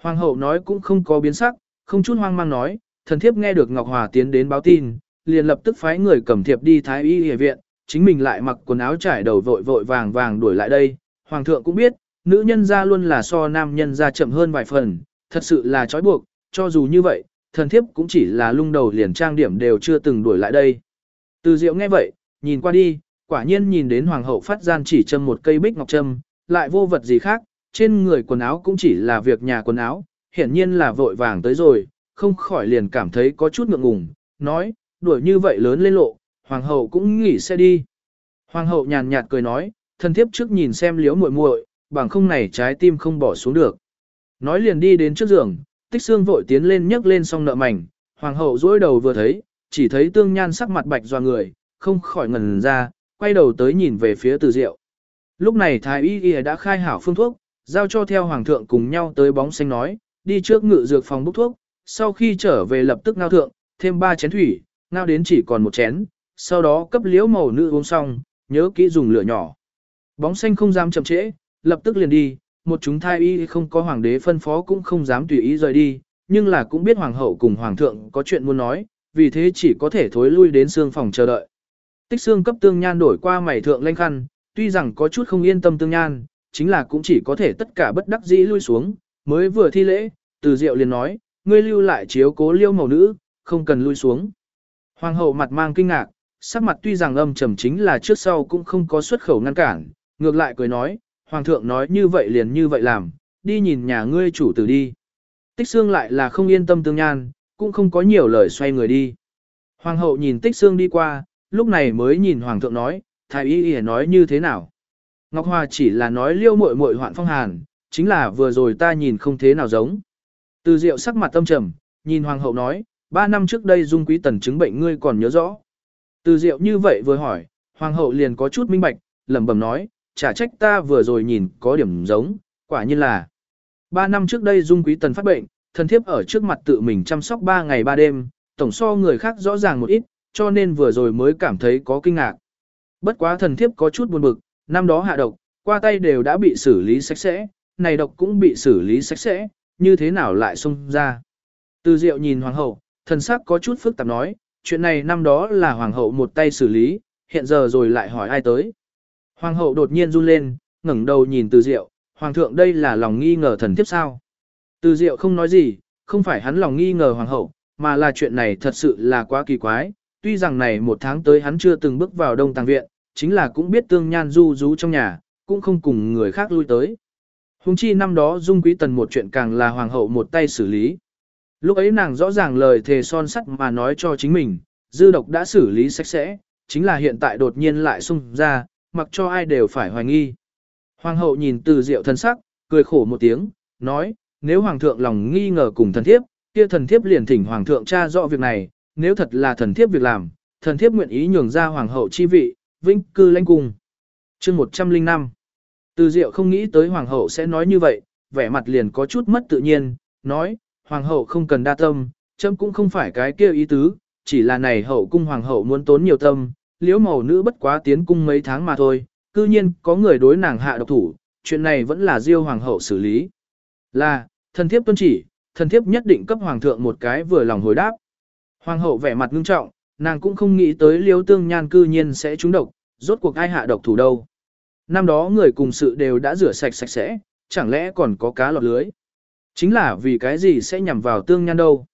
Hoàng hậu nói cũng không có biến sắc, không chút hoang mang nói, thần thiếp nghe được Ngọc Hòa tiến đến báo tin, liền lập tức phái người cầm thiệp đi thái y y viện, chính mình lại mặc quần áo trải đầu vội vội vàng vàng đuổi lại đây. Hoàng thượng cũng biết, nữ nhân ra luôn là so nam nhân ra chậm hơn vài phần, thật sự là trói buộc, cho dù như vậy, thần thiếp cũng chỉ là lung đầu liền trang điểm đều chưa từng đuổi lại đây. Từ diệu nghe vậy, nhìn qua đi, quả nhiên nhìn đến hoàng hậu phát gian chỉ châm một cây bích ngọc châm, lại vô vật gì khác, trên người quần áo cũng chỉ là việc nhà quần áo, hiển nhiên là vội vàng tới rồi, không khỏi liền cảm thấy có chút ngượng ngùng, nói, đuổi như vậy lớn lên lộ, hoàng hậu cũng nghỉ xe đi. Hoàng hậu nhàn nhạt cười nói, thần thiếp trước nhìn xem liếu muội muội, bằng không này trái tim không bỏ xuống được. Nói liền đi đến trước giường, tích xương vội tiến lên nhấc lên xong nợ mảnh, hoàng hậu dối đầu vừa thấy, chỉ thấy tương nhan sắc mặt bạch doa người, không khỏi ngần ra, quay đầu tới nhìn về phía từ diệu. Lúc này thái y y đã khai hảo phương thuốc, giao cho theo hoàng thượng cùng nhau tới bóng xanh nói, đi trước ngự dược phòng bốc thuốc, sau khi trở về lập tức ngao thượng, thêm ba chén thủy, ngao đến chỉ còn một chén, sau đó cấp liễu màu nữ uống xong, nhớ kỹ dùng lửa nhỏ. Bóng xanh không dám chậm trễ, lập tức liền đi, một chúng thai y không có hoàng đế phân phó cũng không dám tùy ý rời đi, nhưng là cũng biết hoàng hậu cùng hoàng thượng có chuyện muốn nói, vì thế chỉ có thể thối lui đến xương phòng chờ đợi. Tích xương cấp tương nhan đổi qua mảy thượng lanh khăn, tuy rằng có chút không yên tâm tương nhan, chính là cũng chỉ có thể tất cả bất đắc dĩ lui xuống, mới vừa thi lễ, từ diệu liền nói, ngươi lưu lại chiếu cố liêu màu nữ, không cần lui xuống. Hoàng hậu mặt mang kinh ngạc, sắc mặt tuy rằng âm trầm chính là trước sau cũng không có xuất khẩu ngăn cản, ngược lại cười nói, hoàng thượng nói như vậy liền như vậy làm, đi nhìn nhà ngươi chủ tử đi. Tích xương lại là không yên tâm tương nhan, cũng không có nhiều lời xoay người đi. Hoàng hậu nhìn tích xương đi qua, lúc này mới nhìn hoàng thượng nói, thái y y nói như thế nào. Ngọc Hòa chỉ là nói liêu muội muội hoạn phong hàn, chính là vừa rồi ta nhìn không thế nào giống. Từ diệu sắc mặt tâm trầm, nhìn hoàng hậu nói, ba năm trước đây dung quý tần chứng bệnh ngươi còn nhớ rõ. Từ diệu như vậy vừa hỏi, hoàng hậu liền có chút minh bạch, lẩm bẩm nói, chả trách ta vừa rồi nhìn có điểm giống, quả nhiên là. Ba năm trước đây dung quý tần phát bệnh, thần thiếp ở trước mặt tự mình chăm sóc ba ngày ba đêm, tổng so người khác rõ ràng một ít, cho nên vừa rồi mới cảm thấy có kinh ngạc. Bất quá thần thiếp có chút buồn bực, năm đó hạ độc, qua tay đều đã bị xử lý sạch sẽ, này độc cũng bị xử lý sạch sẽ, như thế nào lại xông ra. Từ diệu nhìn hoàng hậu, thần sắc có chút phức tạp nói, chuyện này năm đó là hoàng hậu một tay xử lý, hiện giờ rồi lại hỏi ai tới. Hoàng hậu đột nhiên run lên, ngẩng đầu nhìn từ diệu, hoàng thượng đây là lòng nghi ngờ thần thiếp sao. Từ diệu không nói gì, không phải hắn lòng nghi ngờ hoàng hậu, mà là chuyện này thật sự là quá kỳ quái, tuy rằng này một tháng tới hắn chưa từng bước vào đông tàng viện, chính là cũng biết tương nhan du rú trong nhà, cũng không cùng người khác lui tới. Hùng chi năm đó dung quý tần một chuyện càng là hoàng hậu một tay xử lý. Lúc ấy nàng rõ ràng lời thề son sắt mà nói cho chính mình, dư độc đã xử lý sạch sẽ, chính là hiện tại đột nhiên lại xung ra, mặc cho ai đều phải hoài nghi. Hoàng hậu nhìn từ diệu thân sắc, cười khổ một tiếng, nói, nếu hoàng thượng lòng nghi ngờ cùng thần thiếp, kia thần thiếp liền thỉnh hoàng thượng tra rõ việc này, nếu thật là thần thiếp việc làm, thần thiếp nguyện ý nhường ra hoàng hậu chi vị, vinh cư lãnh cung. Chương 105 Từ diệu không nghĩ tới hoàng hậu sẽ nói như vậy, vẻ mặt liền có chút mất tự nhiên, nói, hoàng hậu không cần đa tâm, Chấm cũng không phải cái kia ý tứ, chỉ là này hậu cung hoàng hậu muốn tốn nhiều tâm, liễu màu nữ bất quá tiến cung mấy tháng mà thôi, cư nhiên có người đối nàng hạ độc thủ, chuyện này vẫn là diêu hoàng hậu xử lý. Là, thần thiếp tuân chỉ, thần thiếp nhất định cấp hoàng thượng một cái vừa lòng hồi đáp. Hoàng hậu vẻ mặt ngưng trọng, nàng cũng không nghĩ tới liễu tương nhan cư nhiên sẽ trúng độc, rốt cuộc ai hạ độc thủ đâu. Năm đó người cùng sự đều đã rửa sạch sạch sẽ, chẳng lẽ còn có cá lọt lưới. Chính là vì cái gì sẽ nhằm vào tương nhan đâu.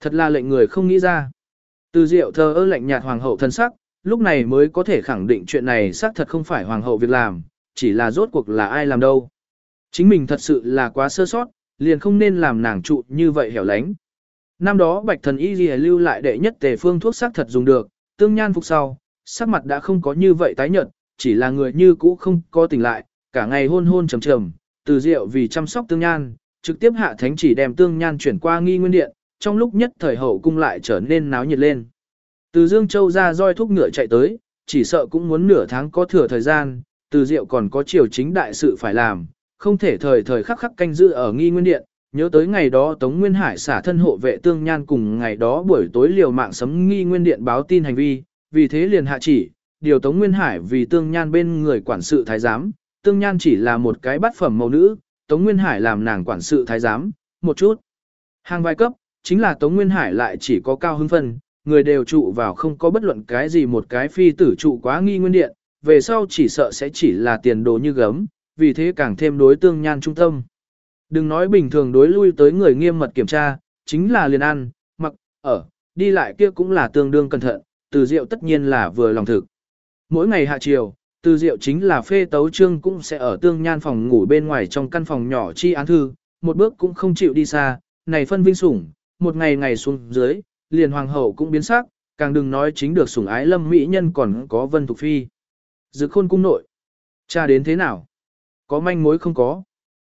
Thật là lệnh người không nghĩ ra. Từ diệu thờ ơ lạnh nhạt hoàng hậu thân sắc, lúc này mới có thể khẳng định chuyện này xác thật không phải hoàng hậu việc làm, chỉ là rốt cuộc là ai làm đâu. Chính mình thật sự là quá sơ sót, liền không nên làm nàng trụ như vậy hẻo lánh. Năm đó bạch thần y ghi lưu lại đệ nhất tề phương thuốc xác thật dùng được, tương nhan phục sau, sắc mặt đã không có như vậy tái nhợt, chỉ là người như cũ không có tỉnh lại, cả ngày hôn hôn trầm trầm, từ rượu vì chăm sóc tương nhan, trực tiếp hạ thánh chỉ đem tương nhan chuyển qua nghi nguyên điện, trong lúc nhất thời hậu cung lại trở nên náo nhiệt lên. Từ Dương Châu ra roi thúc ngựa chạy tới, chỉ sợ cũng muốn nửa tháng có thừa thời gian, từ Diệu còn có triều chính đại sự phải làm, không thể thời thời khắc khắc canh giữ ở nghi nguyên điện, nhớ tới ngày đó Tống Nguyên Hải xả thân hộ vệ tương nhan cùng ngày đó buổi tối liều mạng sấm nghi nguyên điện báo tin hành vi, vì thế liền hạ chỉ, điều Tống Nguyên Hải vì tương nhan bên người quản sự thái giám, tương nhan chỉ là một cái bát phẩm mẫu nữ, Tống Nguyên Hải làm nàng quản sự thái giám, một chút. Hàng vài cấp, chính là Tống Nguyên Hải lại chỉ có cao hứng phân, người đều trụ vào không có bất luận cái gì một cái phi tử trụ quá nghi nguyên điện, về sau chỉ sợ sẽ chỉ là tiền đồ như gấm, vì thế càng thêm đối tương nhan trung tâm. Đừng nói bình thường đối lui tới người nghiêm mật kiểm tra, chính là liền ăn, mặc, ở, đi lại kia cũng là tương đương cẩn thận, từ rượu tất nhiên là vừa lòng thực. Mỗi ngày hạ chiều, từ rượu chính là phê tấu trương cũng sẽ ở tương nhan phòng ngủ bên ngoài trong căn phòng nhỏ chi án thư, một bước cũng không chịu đi xa, này phân vinh sủng, một ngày ngày xuống dưới, liền hoàng hậu cũng biến sắc, càng đừng nói chính được sủng ái lâm mỹ nhân còn có vân thục phi. Dự khôn cung nội. Cha đến thế nào? Có manh mối không có?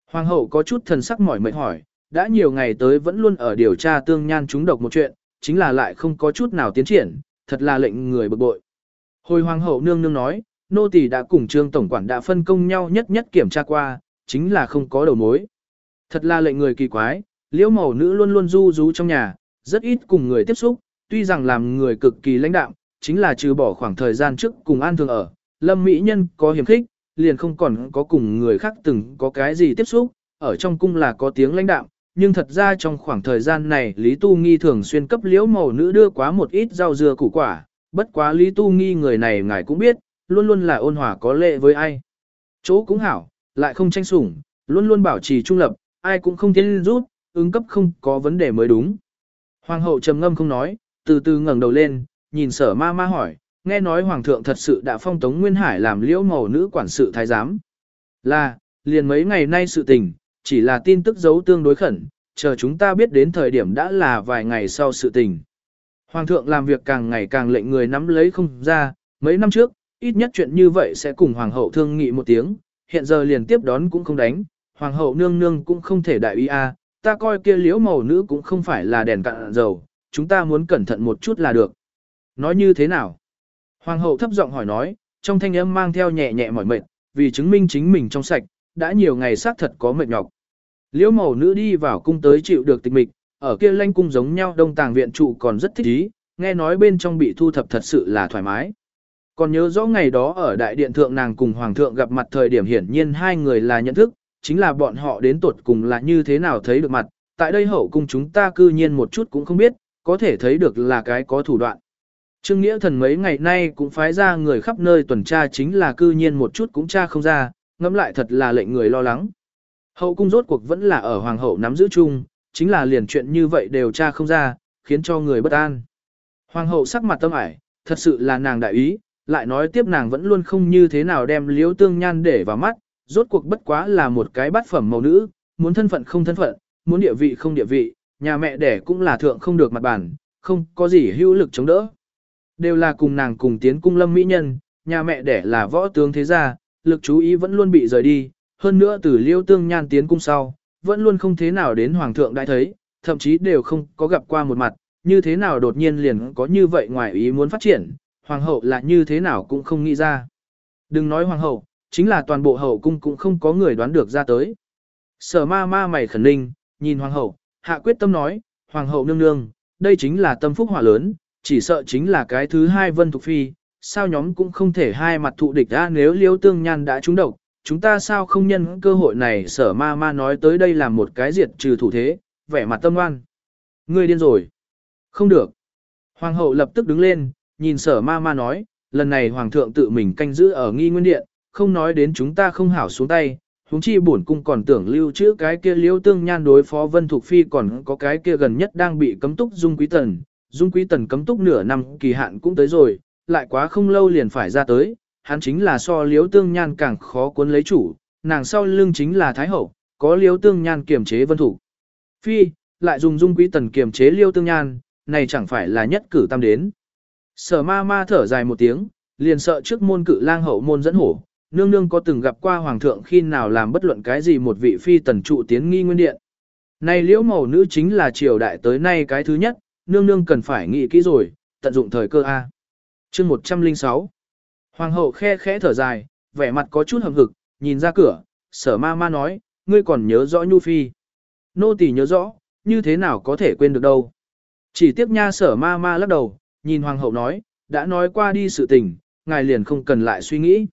Hoàng hậu có chút thần sắc mỏi mệt hỏi, đã nhiều ngày tới vẫn luôn ở điều tra tương nhan chúng độc một chuyện, chính là lại không có chút nào tiến triển, thật là lệnh người bực bội. Hồi hoàng hậu nương nương nói, nô tỳ đã cùng trương tổng quản đã phân công nhau nhất nhất kiểm tra qua, chính là không có đầu mối. Thật là lệnh người kỳ quái, liễu mẫu nữ luôn luôn du rú trong nhà, rất ít cùng người tiếp xúc, tuy rằng làm người cực kỳ lãnh đạm, chính là trừ bỏ khoảng thời gian trước cùng an thường ở, lâm mỹ nhân có hiểm khích, liền không còn có cùng người khác từng có cái gì tiếp xúc, ở trong cung là có tiếng lãnh đạm, nhưng thật ra trong khoảng thời gian này Lý Tu Nghi thường xuyên cấp liễu màu nữ đưa quá một ít rau dưa củ quả, bất quá Lý Tu Nghi người này ngài cũng biết, luôn luôn là ôn hòa có lệ với ai. Chỗ cũng hảo, lại không tranh sủng, luôn luôn bảo trì trung lập, ai cũng không tiến rút, ứng cấp không có vấn đề mới đúng. Hoàng hậu trầm ngâm không nói, từ từ ngẩng đầu lên, nhìn sở ma ma hỏi, nghe nói hoàng thượng thật sự đã phong tống Nguyên Hải làm liễu màu nữ quản sự thái giám. Là, liền mấy ngày nay sự tình, chỉ là tin tức giấu tương đối khẩn, chờ chúng ta biết đến thời điểm đã là vài ngày sau sự tình. Hoàng thượng làm việc càng ngày càng lệnh người nắm lấy không ra, mấy năm trước, ít nhất chuyện như vậy sẽ cùng hoàng hậu thương nghị một tiếng, hiện giờ liền tiếp đón cũng không đánh, hoàng hậu nương nương cũng không thể đại ý a, ta coi kia liễu màu nữ cũng không phải là đèn cạn dầu, chúng ta muốn cẩn thận một chút là được. Nói như thế nào? Hoàng hậu thấp giọng hỏi nói, trong thanh âm mang theo nhẹ nhẹ mỏi mệt, vì chứng minh chính mình trong sạch, đã nhiều ngày xác thật có mệt nhọc. Liễu màu nữ đi vào cung tới chịu được tịch mịch, ở kia lanh cung giống nhau đông tàng viện trụ còn rất thích ý, nghe nói bên trong bị thu thập thật sự là thoải mái. Còn nhớ rõ ngày đó ở đại điện thượng nàng cùng hoàng thượng gặp mặt thời điểm hiển nhiên hai người là nhận thức, chính là bọn họ đến tuột cùng là như thế nào thấy được mặt, tại đây hậu cung chúng ta cư nhiên một chút cũng không biết, có thể thấy được là cái có thủ đoạn. Trương Nghĩa thần mấy ngày nay cũng phái ra người khắp nơi tuần tra chính là cư nhiên một chút cũng tra không ra, ngẫm lại thật là lệnh người lo lắng. Hậu cung rốt cuộc vẫn là ở hoàng hậu nắm giữ chung, chính là liền chuyện như vậy đều tra không ra, khiến cho người bất an. Hoàng hậu sắc mặt tâm ải, thật sự là nàng đại ý, lại nói tiếp nàng vẫn luôn không như thế nào đem liếu tương nhan để vào mắt, rốt cuộc bất quá là một cái bát phẩm màu nữ, muốn thân phận không thân phận, muốn địa vị không địa vị, nhà mẹ đẻ cũng là thượng không được mặt bản, không có gì hữu lực chống đỡ. Đều là cùng nàng cùng tiến cung lâm mỹ nhân, nhà mẹ đẻ là võ tướng thế gia, lực chú ý vẫn luôn bị rời đi, hơn nữa từ liêu tương nhan tiến cung sau, vẫn luôn không thế nào đến hoàng thượng đã thấy, thậm chí đều không có gặp qua một mặt, như thế nào đột nhiên liền có như vậy ngoài ý muốn phát triển, hoàng hậu là như thế nào cũng không nghĩ ra. Đừng nói hoàng hậu, chính là toàn bộ hậu cung cũng không có người đoán được ra tới. Sở ma ma mày khẩn ninh, nhìn hoàng hậu, hạ quyết tâm nói, hoàng hậu nương nương, đây chính là tâm phúc hỏa lớn, chỉ sợ chính là cái thứ hai Vân Thục Phi, sao nhóm cũng không thể hai mặt thụ địch ra nếu liêu tương nhan đã trúng độc, chúng ta sao không nhân cơ hội này sở ma ma nói tới đây là một cái diệt trừ thủ thế, vẻ mặt tâm oan. Ngươi điên rồi. Không được. Hoàng hậu lập tức đứng lên, nhìn sở ma ma nói, lần này hoàng thượng tự mình canh giữ ở nghi nguyên điện, không nói đến chúng ta không hảo xuống tay, huống chi bổn cung còn tưởng lưu trữ cái kia liêu tương nhan đối phó vân thục phi còn có cái kia gần nhất đang bị cấm túc dung quý tần, dung quý tần cấm túc nửa năm kỳ hạn cũng tới rồi, lại quá không lâu liền phải ra tới, hắn chính là so liêu tương nhan càng khó cuốn lấy chủ, nàng sau lưng chính là thái hậu, có liêu tương nhan kiềm chế vân thục Phi, lại dùng dung quý tần kiềm chế liêu tương nhan, này chẳng phải là nhất cử tam đến. Sở ma ma thở dài một tiếng, liền sợ trước môn cự lang hậu môn dẫn hổ, nương nương có từng gặp qua hoàng thượng khi nào làm bất luận cái gì một vị phi tần trụ tiến nghi nguyên điện. Này liễu mẫu nữ chính là triều đại tới nay cái thứ nhất, nương nương cần phải nghĩ kỹ rồi, tận dụng thời cơ A. chương 106 Hoàng hậu khe khẽ thở dài, vẻ mặt có chút hầm hực, nhìn ra cửa, sở ma ma nói, ngươi còn nhớ rõ nhu phi. Nô tỳ nhớ rõ, như thế nào có thể quên được đâu. Chỉ tiếc nha sở ma ma lắc đầu, nhìn hoàng hậu nói, đã nói qua đi sự tình, ngài liền không cần lại suy nghĩ.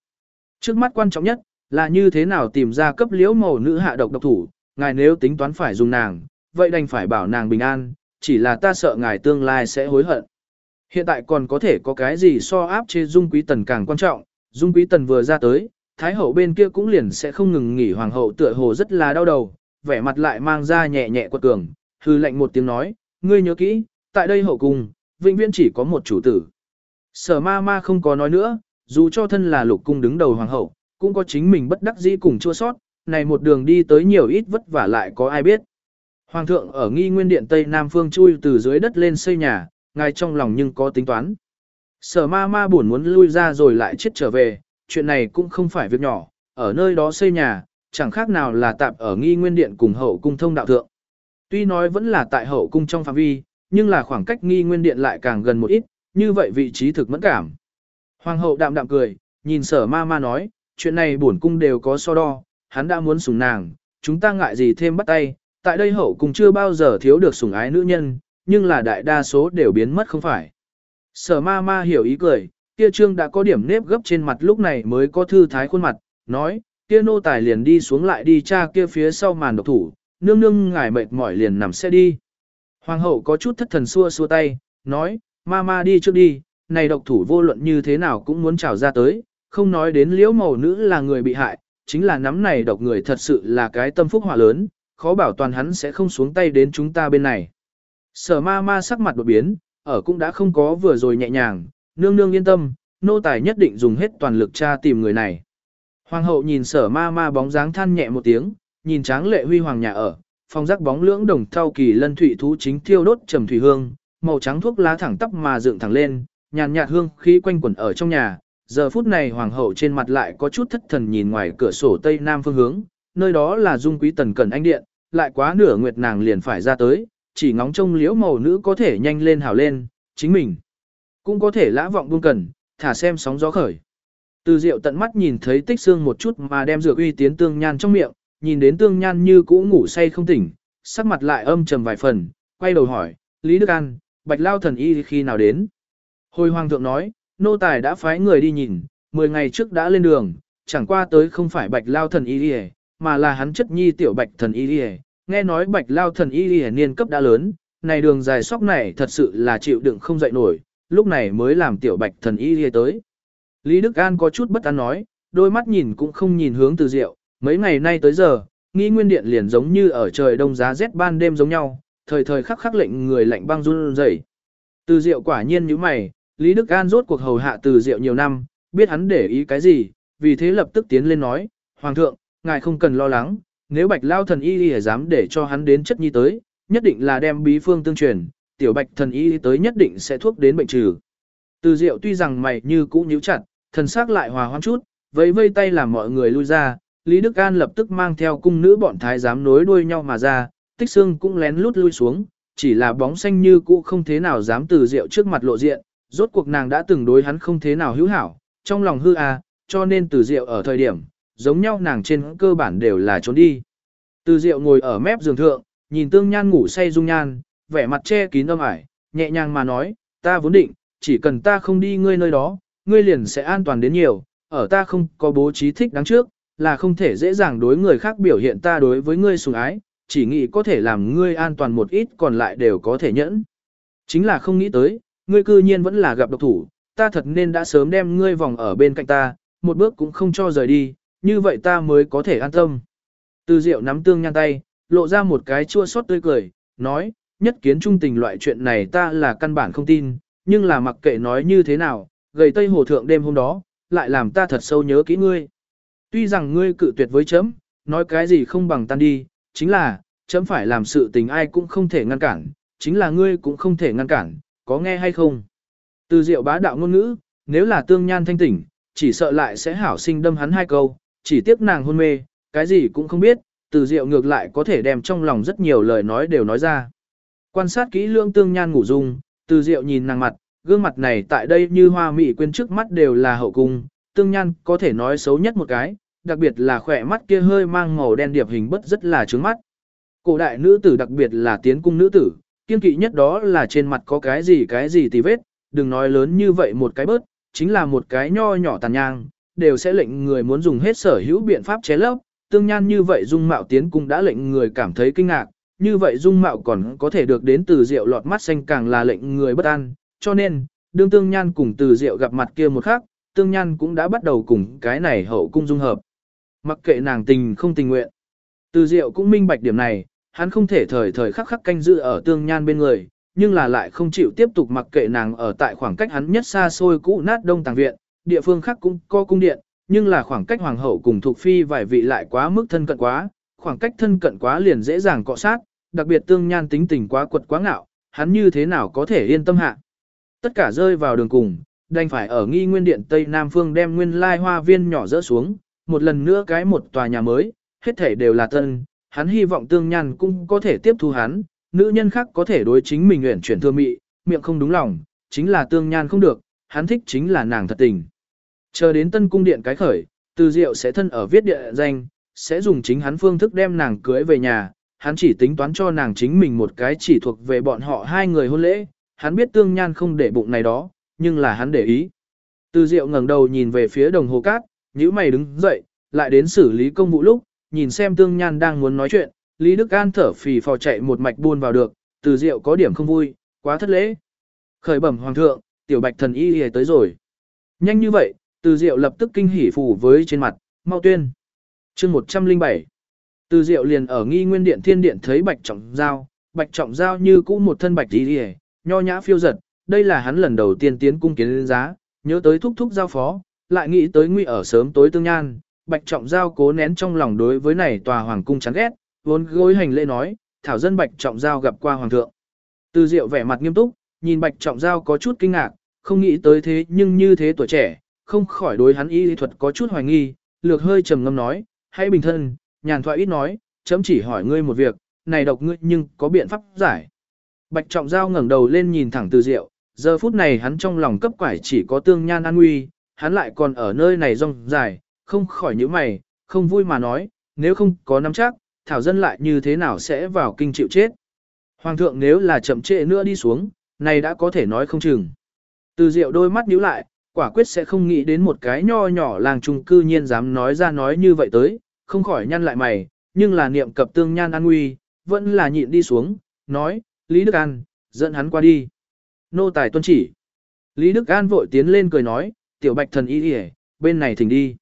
Trước mắt quan trọng nhất, là như thế nào tìm ra cấp liễu màu nữ hạ độc độc thủ, ngài nếu tính toán phải dùng nàng, vậy đành phải bảo nàng bình an, chỉ là ta sợ ngài tương lai sẽ hối hận. Hiện tại còn có thể có cái gì so áp chế dung quý tần càng quan trọng, dung quý tần vừa ra tới, thái hậu bên kia cũng liền sẽ không ngừng nghỉ hoàng hậu tựa hồ rất là đau đầu, vẻ mặt lại mang ra nhẹ nhẹ quật cường, hư lệnh một tiếng nói, ngươi nhớ kỹ, tại đây hậu cung, vĩnh viễn chỉ có một chủ tử. Sở ma ma không có nói nữa, dù cho thân là lục cung đứng đầu hoàng hậu, cũng có chính mình bất đắc dĩ cùng chua sót, này một đường đi tới nhiều ít vất vả lại có ai biết. Hoàng thượng ở nghi nguyên điện Tây Nam Phương chui từ dưới đất lên xây nhà, ngài trong lòng nhưng có tính toán. Sở ma ma buồn muốn lui ra rồi lại chết trở về, chuyện này cũng không phải việc nhỏ, ở nơi đó xây nhà, chẳng khác nào là tạp ở nghi nguyên điện cùng hậu cung thông đạo thượng. Tuy nói vẫn là tại hậu cung trong phạm vi, nhưng là khoảng cách nghi nguyên điện lại càng gần một ít, như vậy vị trí thực mẫn cảm. Hoàng hậu đạm đạm cười, nhìn sở ma ma nói, chuyện này bổn cung đều có so đo, hắn đã muốn sủng nàng, chúng ta ngại gì thêm bắt tay, tại đây hậu cung chưa bao giờ thiếu được sủng ái nữ nhân, nhưng là đại đa số đều biến mất không phải. Sở ma ma hiểu ý cười, kia trương đã có điểm nếp gấp trên mặt lúc này mới có thư thái khuôn mặt, nói, kia nô tài liền đi xuống lại đi cha kia phía sau màn độc thủ, nương nương ngài mệt mỏi liền nằm xe đi. Hoàng hậu có chút thất thần xua xua tay, nói, ma ma đi trước đi, này độc thủ vô luận như thế nào cũng muốn trào ra tới, không nói đến liễu màu nữ là người bị hại, chính là nắm này độc người thật sự là cái tâm phúc hỏa lớn, khó bảo toàn hắn sẽ không xuống tay đến chúng ta bên này. Sở ma ma sắc mặt đột biến, ở cũng đã không có vừa rồi nhẹ nhàng, nương nương yên tâm, nô tài nhất định dùng hết toàn lực tra tìm người này. Hoàng hậu nhìn sở ma ma bóng dáng than nhẹ một tiếng, nhìn tráng lệ huy hoàng nhà ở, phong rắc bóng lưỡng đồng thau kỳ lân thủy thú chính thiêu đốt trầm thủy hương, màu trắng thuốc lá thẳng tắp mà dựng thẳng lên, nhàn nhạt hương khí quanh quẩn ở trong nhà. Giờ phút này hoàng hậu trên mặt lại có chút thất thần nhìn ngoài cửa sổ tây nam phương hướng, nơi đó là dung quý tần cẩn anh điện, lại quá nửa nguyệt nàng liền phải ra tới, chỉ ngóng trông liễu màu nữ có thể nhanh lên hảo lên, chính mình cũng có thể lã vọng buông cần, thả xem sóng gió khởi. Từ Diệu tận mắt nhìn thấy tích xương một chút mà đem dược uy tiến tương nhan trong miệng, nhìn đến tương nhan như cũ ngủ say không tỉnh, sắc mặt lại âm trầm vài phần, quay đầu hỏi, Lý Đức An, Bạch Lao thần y khi nào đến? Hồi hoàng thượng nói, nô tài đã phái người đi nhìn, 10 ngày trước đã lên đường, chẳng qua tới không phải Bạch Lao thần y mà là hắn chất nhi tiểu Bạch thần y nghe nói Bạch Lao thần y niên cấp đã lớn, này đường dài sóc này thật sự là chịu đựng không dậy nổi, lúc này mới làm tiểu Bạch thần y tới. Lý Đức An có chút bất an nói, đôi mắt nhìn cũng không nhìn hướng từ diệu, mấy ngày nay tới giờ, nghi nguyên điện liền giống như ở trời đông giá rét ban đêm giống nhau, thời thời khắc khắc lệnh người lạnh băng run rẩy. Từ diệu quả nhiên như mày, Lý Đức An rốt cuộc hầu hạ từ diệu nhiều năm, biết hắn để ý cái gì, vì thế lập tức tiến lên nói, Hoàng thượng, ngài không cần lo lắng, nếu bạch lao thần y y dám để cho hắn đến chất nhi tới, nhất định là đem bí phương tương truyền, tiểu bạch thần y tới nhất định sẽ thuốc đến bệnh trừ. Từ diệu tuy rằng mày như cũ nhíu chặt, thần sắc lại hòa hoãn chút, vẫy vây tay làm mọi người lui ra, Lý Đức An lập tức mang theo cung nữ bọn thái giám nối đuôi nhau mà ra, tích xương cũng lén lút lui xuống, chỉ là bóng xanh như cũ không thế nào dám từ rượu trước mặt lộ diện, rốt cuộc nàng đã từng đối hắn không thế nào hữu hảo, trong lòng hư à, cho nên từ rượu ở thời điểm, giống nhau nàng trên cơ bản đều là trốn đi. Từ rượu ngồi ở mép giường thượng, nhìn tương nhan ngủ say dung nhan, vẻ mặt che kín âm ải, nhẹ nhàng mà nói, ta vốn định, chỉ cần ta không đi ngươi nơi đó, ngươi liền sẽ an toàn đến nhiều, ở ta không có bố trí thích đáng trước, là không thể dễ dàng đối người khác biểu hiện ta đối với ngươi sủng ái, chỉ nghĩ có thể làm ngươi an toàn một ít còn lại đều có thể nhẫn. Chính là không nghĩ tới, ngươi cư nhiên vẫn là gặp độc thủ, ta thật nên đã sớm đem ngươi vòng ở bên cạnh ta, một bước cũng không cho rời đi, như vậy ta mới có thể an tâm. Từ Diệu nắm tương nhan tay, lộ ra một cái chua xót tươi cười, nói, nhất kiến trung tình loại chuyện này ta là căn bản không tin, nhưng là mặc kệ nói như thế nào, gầy tây hồ thượng đêm hôm đó, lại làm ta thật sâu nhớ kỹ ngươi. Tuy rằng ngươi cự tuyệt với chấm, nói cái gì không bằng tan đi, chính là, chấm phải làm sự tình ai cũng không thể ngăn cản, chính là ngươi cũng không thể ngăn cản, có nghe hay không? Từ diệu bá đạo ngôn ngữ, nếu là tương nhan thanh tỉnh, chỉ sợ lại sẽ hảo sinh đâm hắn hai câu, chỉ tiếc nàng hôn mê, cái gì cũng không biết, từ diệu ngược lại có thể đem trong lòng rất nhiều lời nói đều nói ra. Quan sát kỹ lưỡng tương nhan ngủ dung, từ diệu nhìn nàng mặt, gương mặt này tại đây như hoa mị quên trước mắt đều là hậu cung, tương nhan có thể nói xấu nhất một cái, đặc biệt là khỏe mắt kia hơi mang màu đen điệp hình bất rất là trướng mắt. Cổ đại nữ tử đặc biệt là tiến cung nữ tử, kiên kỵ nhất đó là trên mặt có cái gì cái gì tì vết, đừng nói lớn như vậy một cái bớt, chính là một cái nho nhỏ tàn nhang, đều sẽ lệnh người muốn dùng hết sở hữu biện pháp chế lấp, tương nhan như vậy dung mạo tiến cung đã lệnh người cảm thấy kinh ngạc, như vậy dung mạo còn có thể được đến từ rượu lọt mắt xanh càng là lệnh người bất an, cho nên, đương tương nhan cùng từ rượu gặp mặt kia một khắc, tương nhan cũng đã bắt đầu cùng cái này hậu cung dung hợp. Mặc kệ nàng tình không tình nguyện. Từ diệu cũng minh bạch điểm này, hắn không thể thời thời khắc khắc canh giữ ở tương nhan bên người, nhưng là lại không chịu tiếp tục mặc kệ nàng ở tại khoảng cách hắn nhất xa xôi cũ nát đông tàng viện, địa phương khác cũng có cung điện, nhưng là khoảng cách hoàng hậu cùng thuộc phi vài vị lại quá mức thân cận quá, khoảng cách thân cận quá liền dễ dàng cọ sát, đặc biệt tương nhan tính tình quá quật quá ngạo, hắn như thế nào có thể yên tâm hạ. Tất cả rơi vào đường cùng, đành phải ở nghi nguyên điện Tây Nam Phương đem nguyên lai hoa viên nhỏ rỡ xuống, một lần nữa cái một tòa nhà mới, hết thể đều là tân, hắn hy vọng tương nhan cũng có thể tiếp thu hắn, nữ nhân khác có thể đối chính mình nguyện chuyển thưa mị, miệng không đúng lòng, chính là tương nhan không được, hắn thích chính là nàng thật tình. Chờ đến tân cung điện cái khởi, từ diệu sẽ thân ở viết địa danh, sẽ dùng chính hắn phương thức đem nàng cưới về nhà, hắn chỉ tính toán cho nàng chính mình một cái chỉ thuộc về bọn họ hai người hôn lễ, hắn biết tương nhan không để bụng này đó, nhưng là hắn để ý. Từ diệu ngẩng đầu nhìn về phía đồng hồ cát, nhíu mày đứng dậy, lại đến xử lý công vụ lúc, nhìn xem tương nhan đang muốn nói chuyện, Lý Đức An thở phì phò chạy một mạch buôn vào được, từ diệu có điểm không vui, quá thất lễ. Khởi bẩm hoàng thượng, tiểu bạch thần y hề tới rồi. Nhanh như vậy, từ diệu lập tức kinh hỉ phủ với trên mặt, mau tuyên. chương 107. Từ diệu liền ở nghi nguyên điện thiên điện thấy bạch trọng giao, bạch trọng giao như cũ một thân bạch y hề, nho nhã phiêu giật, đây là hắn lần đầu tiên tiến cung kiến lên giá, nhớ tới thúc thúc giao phó, lại nghĩ tới nguy ở sớm tối tương nhan, bạch trọng giao cố nén trong lòng đối với này tòa hoàng cung chán ghét, vốn gối hành lễ nói, thảo dân bạch trọng giao gặp qua hoàng thượng. Từ diệu vẻ mặt nghiêm túc, nhìn bạch trọng giao có chút kinh ngạc, không nghĩ tới thế nhưng như thế tuổi trẻ, không khỏi đối hắn y lý thuật có chút hoài nghi, lược hơi trầm ngâm nói, hãy bình thân, nhàn thoại ít nói, chấm chỉ hỏi ngươi một việc, này độc ngươi nhưng có biện pháp giải. Bạch trọng giao ngẩng đầu lên nhìn thẳng từ diệu, giờ phút này hắn trong lòng cấp quải chỉ có tương nhan an nguy, hắn lại còn ở nơi này rong dài, không khỏi những mày, không vui mà nói, nếu không có nắm chắc, thảo dân lại như thế nào sẽ vào kinh chịu chết. Hoàng thượng nếu là chậm trễ nữa đi xuống, này đã có thể nói không chừng. Từ diệu đôi mắt nhíu lại, quả quyết sẽ không nghĩ đến một cái nho nhỏ làng trung cư nhiên dám nói ra nói như vậy tới, không khỏi nhăn lại mày, nhưng là niệm cập tương nhan an nguy, vẫn là nhịn đi xuống, nói, Lý Đức An, dẫn hắn qua đi. Nô tài tuân chỉ. Lý Đức An vội tiến lên cười nói, tiểu bạch thần y đi bên này thỉnh đi.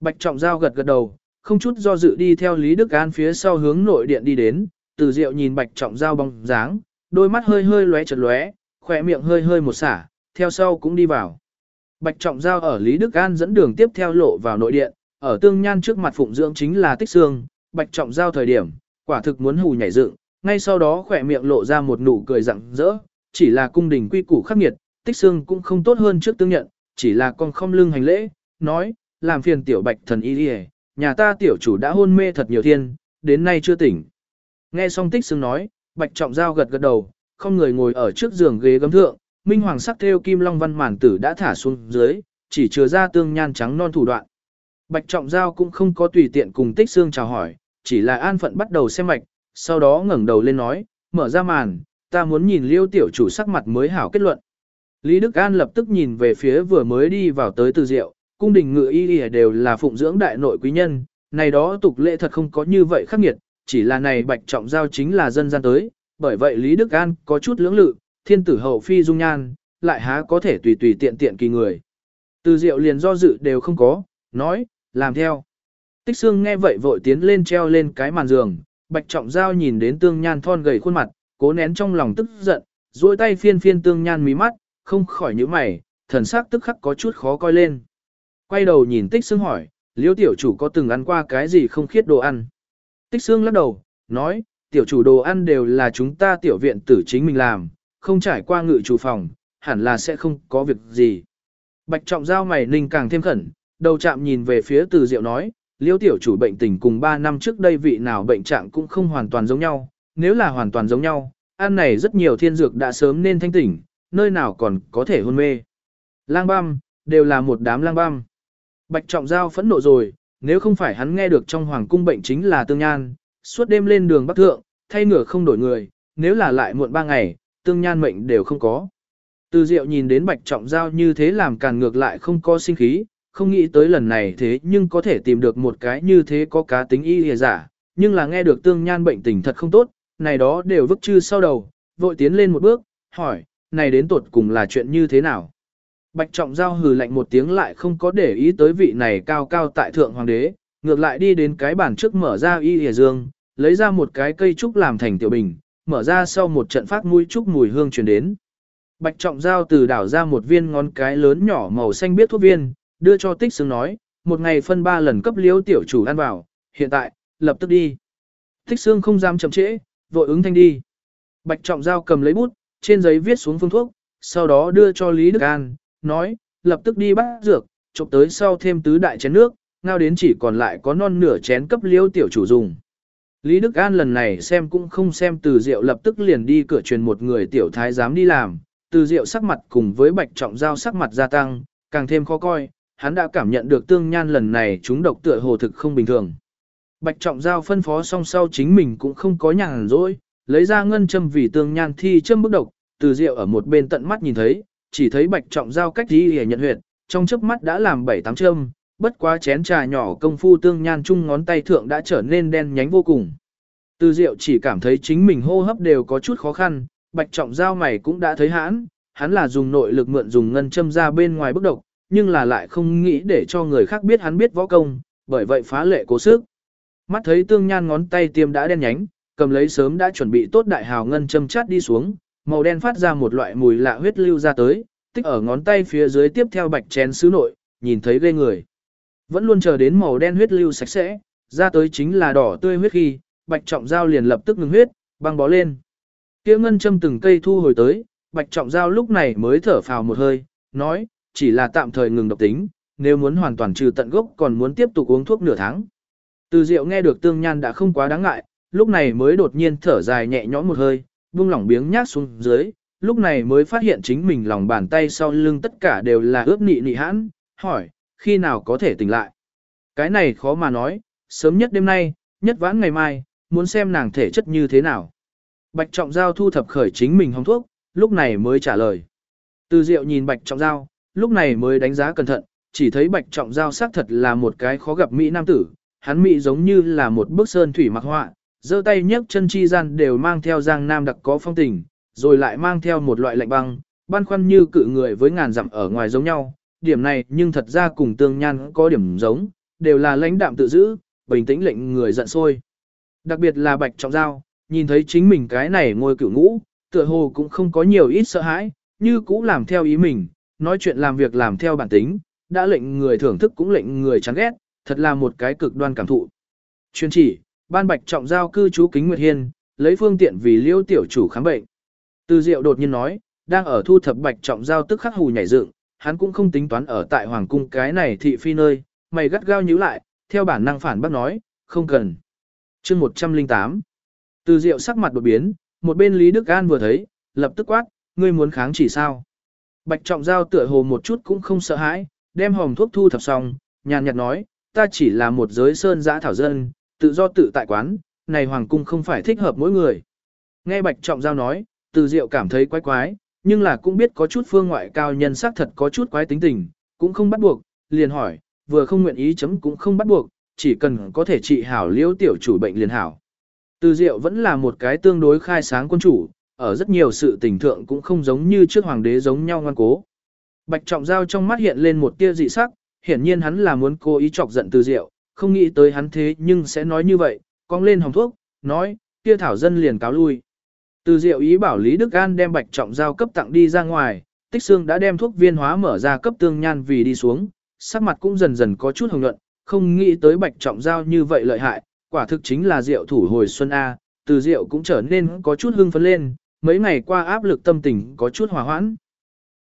Bạch trọng giao gật gật đầu, không chút do dự đi theo Lý Đức An phía sau hướng nội điện đi đến, từ diệu nhìn bạch trọng giao bóng dáng, đôi mắt hơi hơi lóe chật lóe, khỏe miệng hơi hơi một xả, theo sau cũng đi vào. Bạch trọng giao ở Lý Đức An dẫn đường tiếp theo lộ vào nội điện, ở tương nhan trước mặt phụng dưỡng chính là tích xương, bạch trọng giao thời điểm, quả thực muốn hù nhảy dựng, ngay sau đó khỏe miệng lộ ra một nụ cười rặng rỡ, chỉ là cung đình quy củ khắc nghiệt, tích xương cũng không tốt hơn trước tương nhận, chỉ là con không lưng hành lễ, nói, làm phiền tiểu bạch thần y đi nhà ta tiểu chủ đã hôn mê thật nhiều thiên, đến nay chưa tỉnh. Nghe xong tích xương nói, bạch trọng giao gật gật đầu, không người ngồi ở trước giường ghế gấm thượng, minh hoàng sắc theo kim long văn màn tử đã thả xuống dưới, chỉ chứa ra tương nhan trắng non thủ đoạn. Bạch trọng giao cũng không có tùy tiện cùng tích xương chào hỏi, chỉ là an phận bắt đầu xem mạch, sau đó ngẩng đầu lên nói, mở ra màn, ta muốn nhìn liêu tiểu chủ sắc mặt mới hảo kết luận. Lý Đức An lập tức nhìn về phía vừa mới đi vào tới từ diệu, cung đình ngự y y đều là phụng dưỡng đại nội quý nhân, này đó tục lệ thật không có như vậy khắc nghiệt, chỉ là này bạch trọng giao chính là dân gian tới, bởi vậy Lý Đức An có chút lưỡng lự, thiên tử hậu phi dung nhan, lại há có thể tùy tùy tiện tiện kỳ người. Từ diệu liền do dự đều không có, nói, làm theo. Tích xương nghe vậy vội tiến lên treo lên cái màn giường, bạch trọng giao nhìn đến tương nhan thon gầy khuôn mặt, cố nén trong lòng tức giận, duỗi tay phiên phiên tương nhan mí mắt, không khỏi nhíu mày, thần sắc tức khắc có chút khó coi lên. Quay đầu nhìn tích xương hỏi, liêu tiểu chủ có từng ăn qua cái gì không khiết đồ ăn? Tích xương lắc đầu, nói, tiểu chủ đồ ăn đều là chúng ta tiểu viện tử chính mình làm, không trải qua ngự chủ phòng, hẳn là sẽ không có việc gì. Bạch trọng giao mày ninh càng thêm khẩn, đầu chạm nhìn về phía từ diệu nói, liêu tiểu chủ bệnh tình cùng 3 năm trước đây vị nào bệnh trạng cũng không hoàn toàn giống nhau, nếu là hoàn toàn giống nhau, ăn này rất nhiều thiên dược đã sớm nên thanh tỉnh, nơi nào còn có thể hôn mê. Lang băm, đều là một đám lang băm. Bạch trọng giao phẫn nộ rồi, nếu không phải hắn nghe được trong hoàng cung bệnh chính là tương nhan, suốt đêm lên đường bắc thượng, thay ngựa không đổi người, nếu là lại muộn ba ngày, tương nhan mệnh đều không có. Từ diệu nhìn đến bạch trọng giao như thế làm càn ngược lại không có sinh khí, không nghĩ tới lần này thế nhưng có thể tìm được một cái như thế có cá tính y hề giả, nhưng là nghe được tương nhan bệnh tình thật không tốt, này đó đều vức chư sau đầu, vội tiến lên một bước, hỏi, này đến tuột cùng là chuyện như thế nào? Bạch trọng giao hừ lạnh một tiếng lại không có để ý tới vị này cao cao tại thượng hoàng đế, ngược lại đi đến cái bàn trước mở ra y hề dương, lấy ra một cái cây trúc làm thành tiểu bình, mở ra sau một trận phát mũi trúc mùi hương truyền đến. Bạch trọng giao từ đảo ra một viên ngón cái lớn nhỏ màu xanh biết thuốc viên, đưa cho tích xương nói, một ngày phân ba lần cấp liếu tiểu chủ ăn vào, hiện tại, lập tức đi. Tích xương không dám chậm trễ, vội ứng thanh đi. Bạch trọng giao cầm lấy bút, trên giấy viết xuống phương thuốc, sau đó đưa cho Lý Đức An, nói, lập tức đi bắt dược, chụp tới sau thêm tứ đại chén nước, ngao đến chỉ còn lại có non nửa chén cấp liêu tiểu chủ dùng. Lý Đức An lần này xem cũng không xem từ rượu lập tức liền đi cửa truyền một người tiểu thái dám đi làm, từ rượu sắc mặt cùng với bạch trọng giao sắc mặt gia tăng, càng thêm khó coi, hắn đã cảm nhận được tương nhan lần này chúng độc tựa hồ thực không bình thường. Bạch trọng giao phân phó song sau chính mình cũng không có nhàn rỗi, lấy ra ngân châm vì tương nhan thi châm bức độc, từ rượu ở một bên tận mắt nhìn thấy, chỉ thấy bạch trọng giao cách đi hề nhận huyệt, trong chớp mắt đã làm bảy tám châm, bất quá chén trà nhỏ công phu tương nhan chung ngón tay thượng đã trở nên đen nhánh vô cùng. Từ diệu chỉ cảm thấy chính mình hô hấp đều có chút khó khăn, bạch trọng giao mày cũng đã thấy hãn, hắn là dùng nội lực mượn dùng ngân châm ra bên ngoài bức độc, nhưng là lại không nghĩ để cho người khác biết hắn biết võ công, bởi vậy phá lệ cố sức. Mắt thấy tương nhan ngón tay tiêm đã đen nhánh, cầm lấy sớm đã chuẩn bị tốt đại hào ngân châm chát đi xuống, màu đen phát ra một loại mùi lạ huyết lưu ra tới, tích ở ngón tay phía dưới tiếp theo bạch chén sứ nội, nhìn thấy ghê người. Vẫn luôn chờ đến màu đen huyết lưu sạch sẽ, ra tới chính là đỏ tươi huyết khi, bạch trọng giao liền lập tức ngừng huyết, băng bó lên. Kia ngân châm từng cây thu hồi tới, bạch trọng giao lúc này mới thở phào một hơi, nói, chỉ là tạm thời ngừng độc tính, nếu muốn hoàn toàn trừ tận gốc còn muốn tiếp tục uống thuốc nửa tháng. Từ Diệu nghe được tương nhan đã không quá đáng ngại, lúc này mới đột nhiên thở dài nhẹ nhõm một hơi, buông lỏng biếng nhác xuống dưới, lúc này mới phát hiện chính mình lòng bàn tay sau lưng tất cả đều là ướp nị nị hãn, hỏi, khi nào có thể tỉnh lại. Cái này khó mà nói, sớm nhất đêm nay, nhất vãn ngày mai, muốn xem nàng thể chất như thế nào. Bạch Trọng Giao thu thập khởi chính mình hồng thuốc, lúc này mới trả lời. Từ Diệu nhìn Bạch Trọng Giao, lúc này mới đánh giá cẩn thận, chỉ thấy Bạch Trọng Giao xác thật là một cái khó gặp Mỹ Nam tử, hắn Mỹ giống như là một bức sơn thủy mặc họa, giơ tay nhấc chân chi gian đều mang theo giang nam đặc có phong tình, rồi lại mang theo một loại lạnh băng, băn khoăn như cự người với ngàn dặm ở ngoài giống nhau, điểm này nhưng thật ra cùng tương nhan có điểm giống, đều là lãnh đạm tự giữ, bình tĩnh lệnh người giận sôi. Đặc biệt là Bạch Trọng Giao, nhìn thấy chính mình cái này ngôi cửu ngũ, tựa hồ cũng không có nhiều ít sợ hãi, như cũ làm theo ý mình, nói chuyện làm việc làm theo bản tính, đã lệnh người thưởng thức cũng lệnh người chán ghét, thật là một cái cực đoan cảm thụ. Chuyên chỉ, ban Bạch Trọng Giao cư trú Kính Nguyệt Hiên, lấy phương tiện vì liêu tiểu chủ khám bệnh. Từ Diệu đột nhiên nói, đang ở thu thập Bạch Trọng Giao tức khắc hù nhảy dựng, hắn cũng không tính toán ở tại Hoàng Cung cái này thị phi nơi, mày gắt gao nhíu lại, theo bản năng phản bác nói, không cần. chương 108 Từ Diệu sắc mặt đột biến, một bên Lý Đức An vừa thấy, lập tức quát, ngươi muốn kháng chỉ sao. Bạch Trọng Giao tựa hồ một chút cũng không sợ hãi, đem hòm thuốc thu thập xong, nhàn nhạt nói, ta chỉ là một giới sơn giã thảo dân, tự do tự tại quán, này Hoàng Cung không phải thích hợp mỗi người. Nghe Bạch Trọng Giao nói, từ diệu cảm thấy quái quái, nhưng là cũng biết có chút phương ngoại cao nhân sắc thật có chút quái tính tình, cũng không bắt buộc, liền hỏi, vừa không nguyện ý chấm cũng không bắt buộc, chỉ cần có thể trị hảo liễu tiểu chủ bệnh liền hảo. Từ diệu vẫn là một cái tương đối khai sáng quân chủ, ở rất nhiều sự tình thượng cũng không giống như trước hoàng đế giống nhau ngoan cố. Bạch trọng giao trong mắt hiện lên một tia dị sắc, hiển nhiên hắn là muốn cố ý chọc giận từ diệu, không nghĩ tới hắn thế nhưng sẽ nói như vậy, cong lên hồng thuốc, nói, kia thảo dân liền cáo lui. Từ diệu ý bảo Lý Đức An đem bạch trọng giao cấp tặng đi ra ngoài, tích xương đã đem thuốc viên hóa mở ra cấp tương nhan vì đi xuống, sắc mặt cũng dần dần có chút hồng nhuận, không nghĩ tới bạch trọng giao như vậy lợi hại, quả thực chính là diệu thủ hồi xuân A, từ diệu cũng trở nên có chút hưng phấn lên, mấy ngày qua áp lực tâm tình có chút hòa hoãn.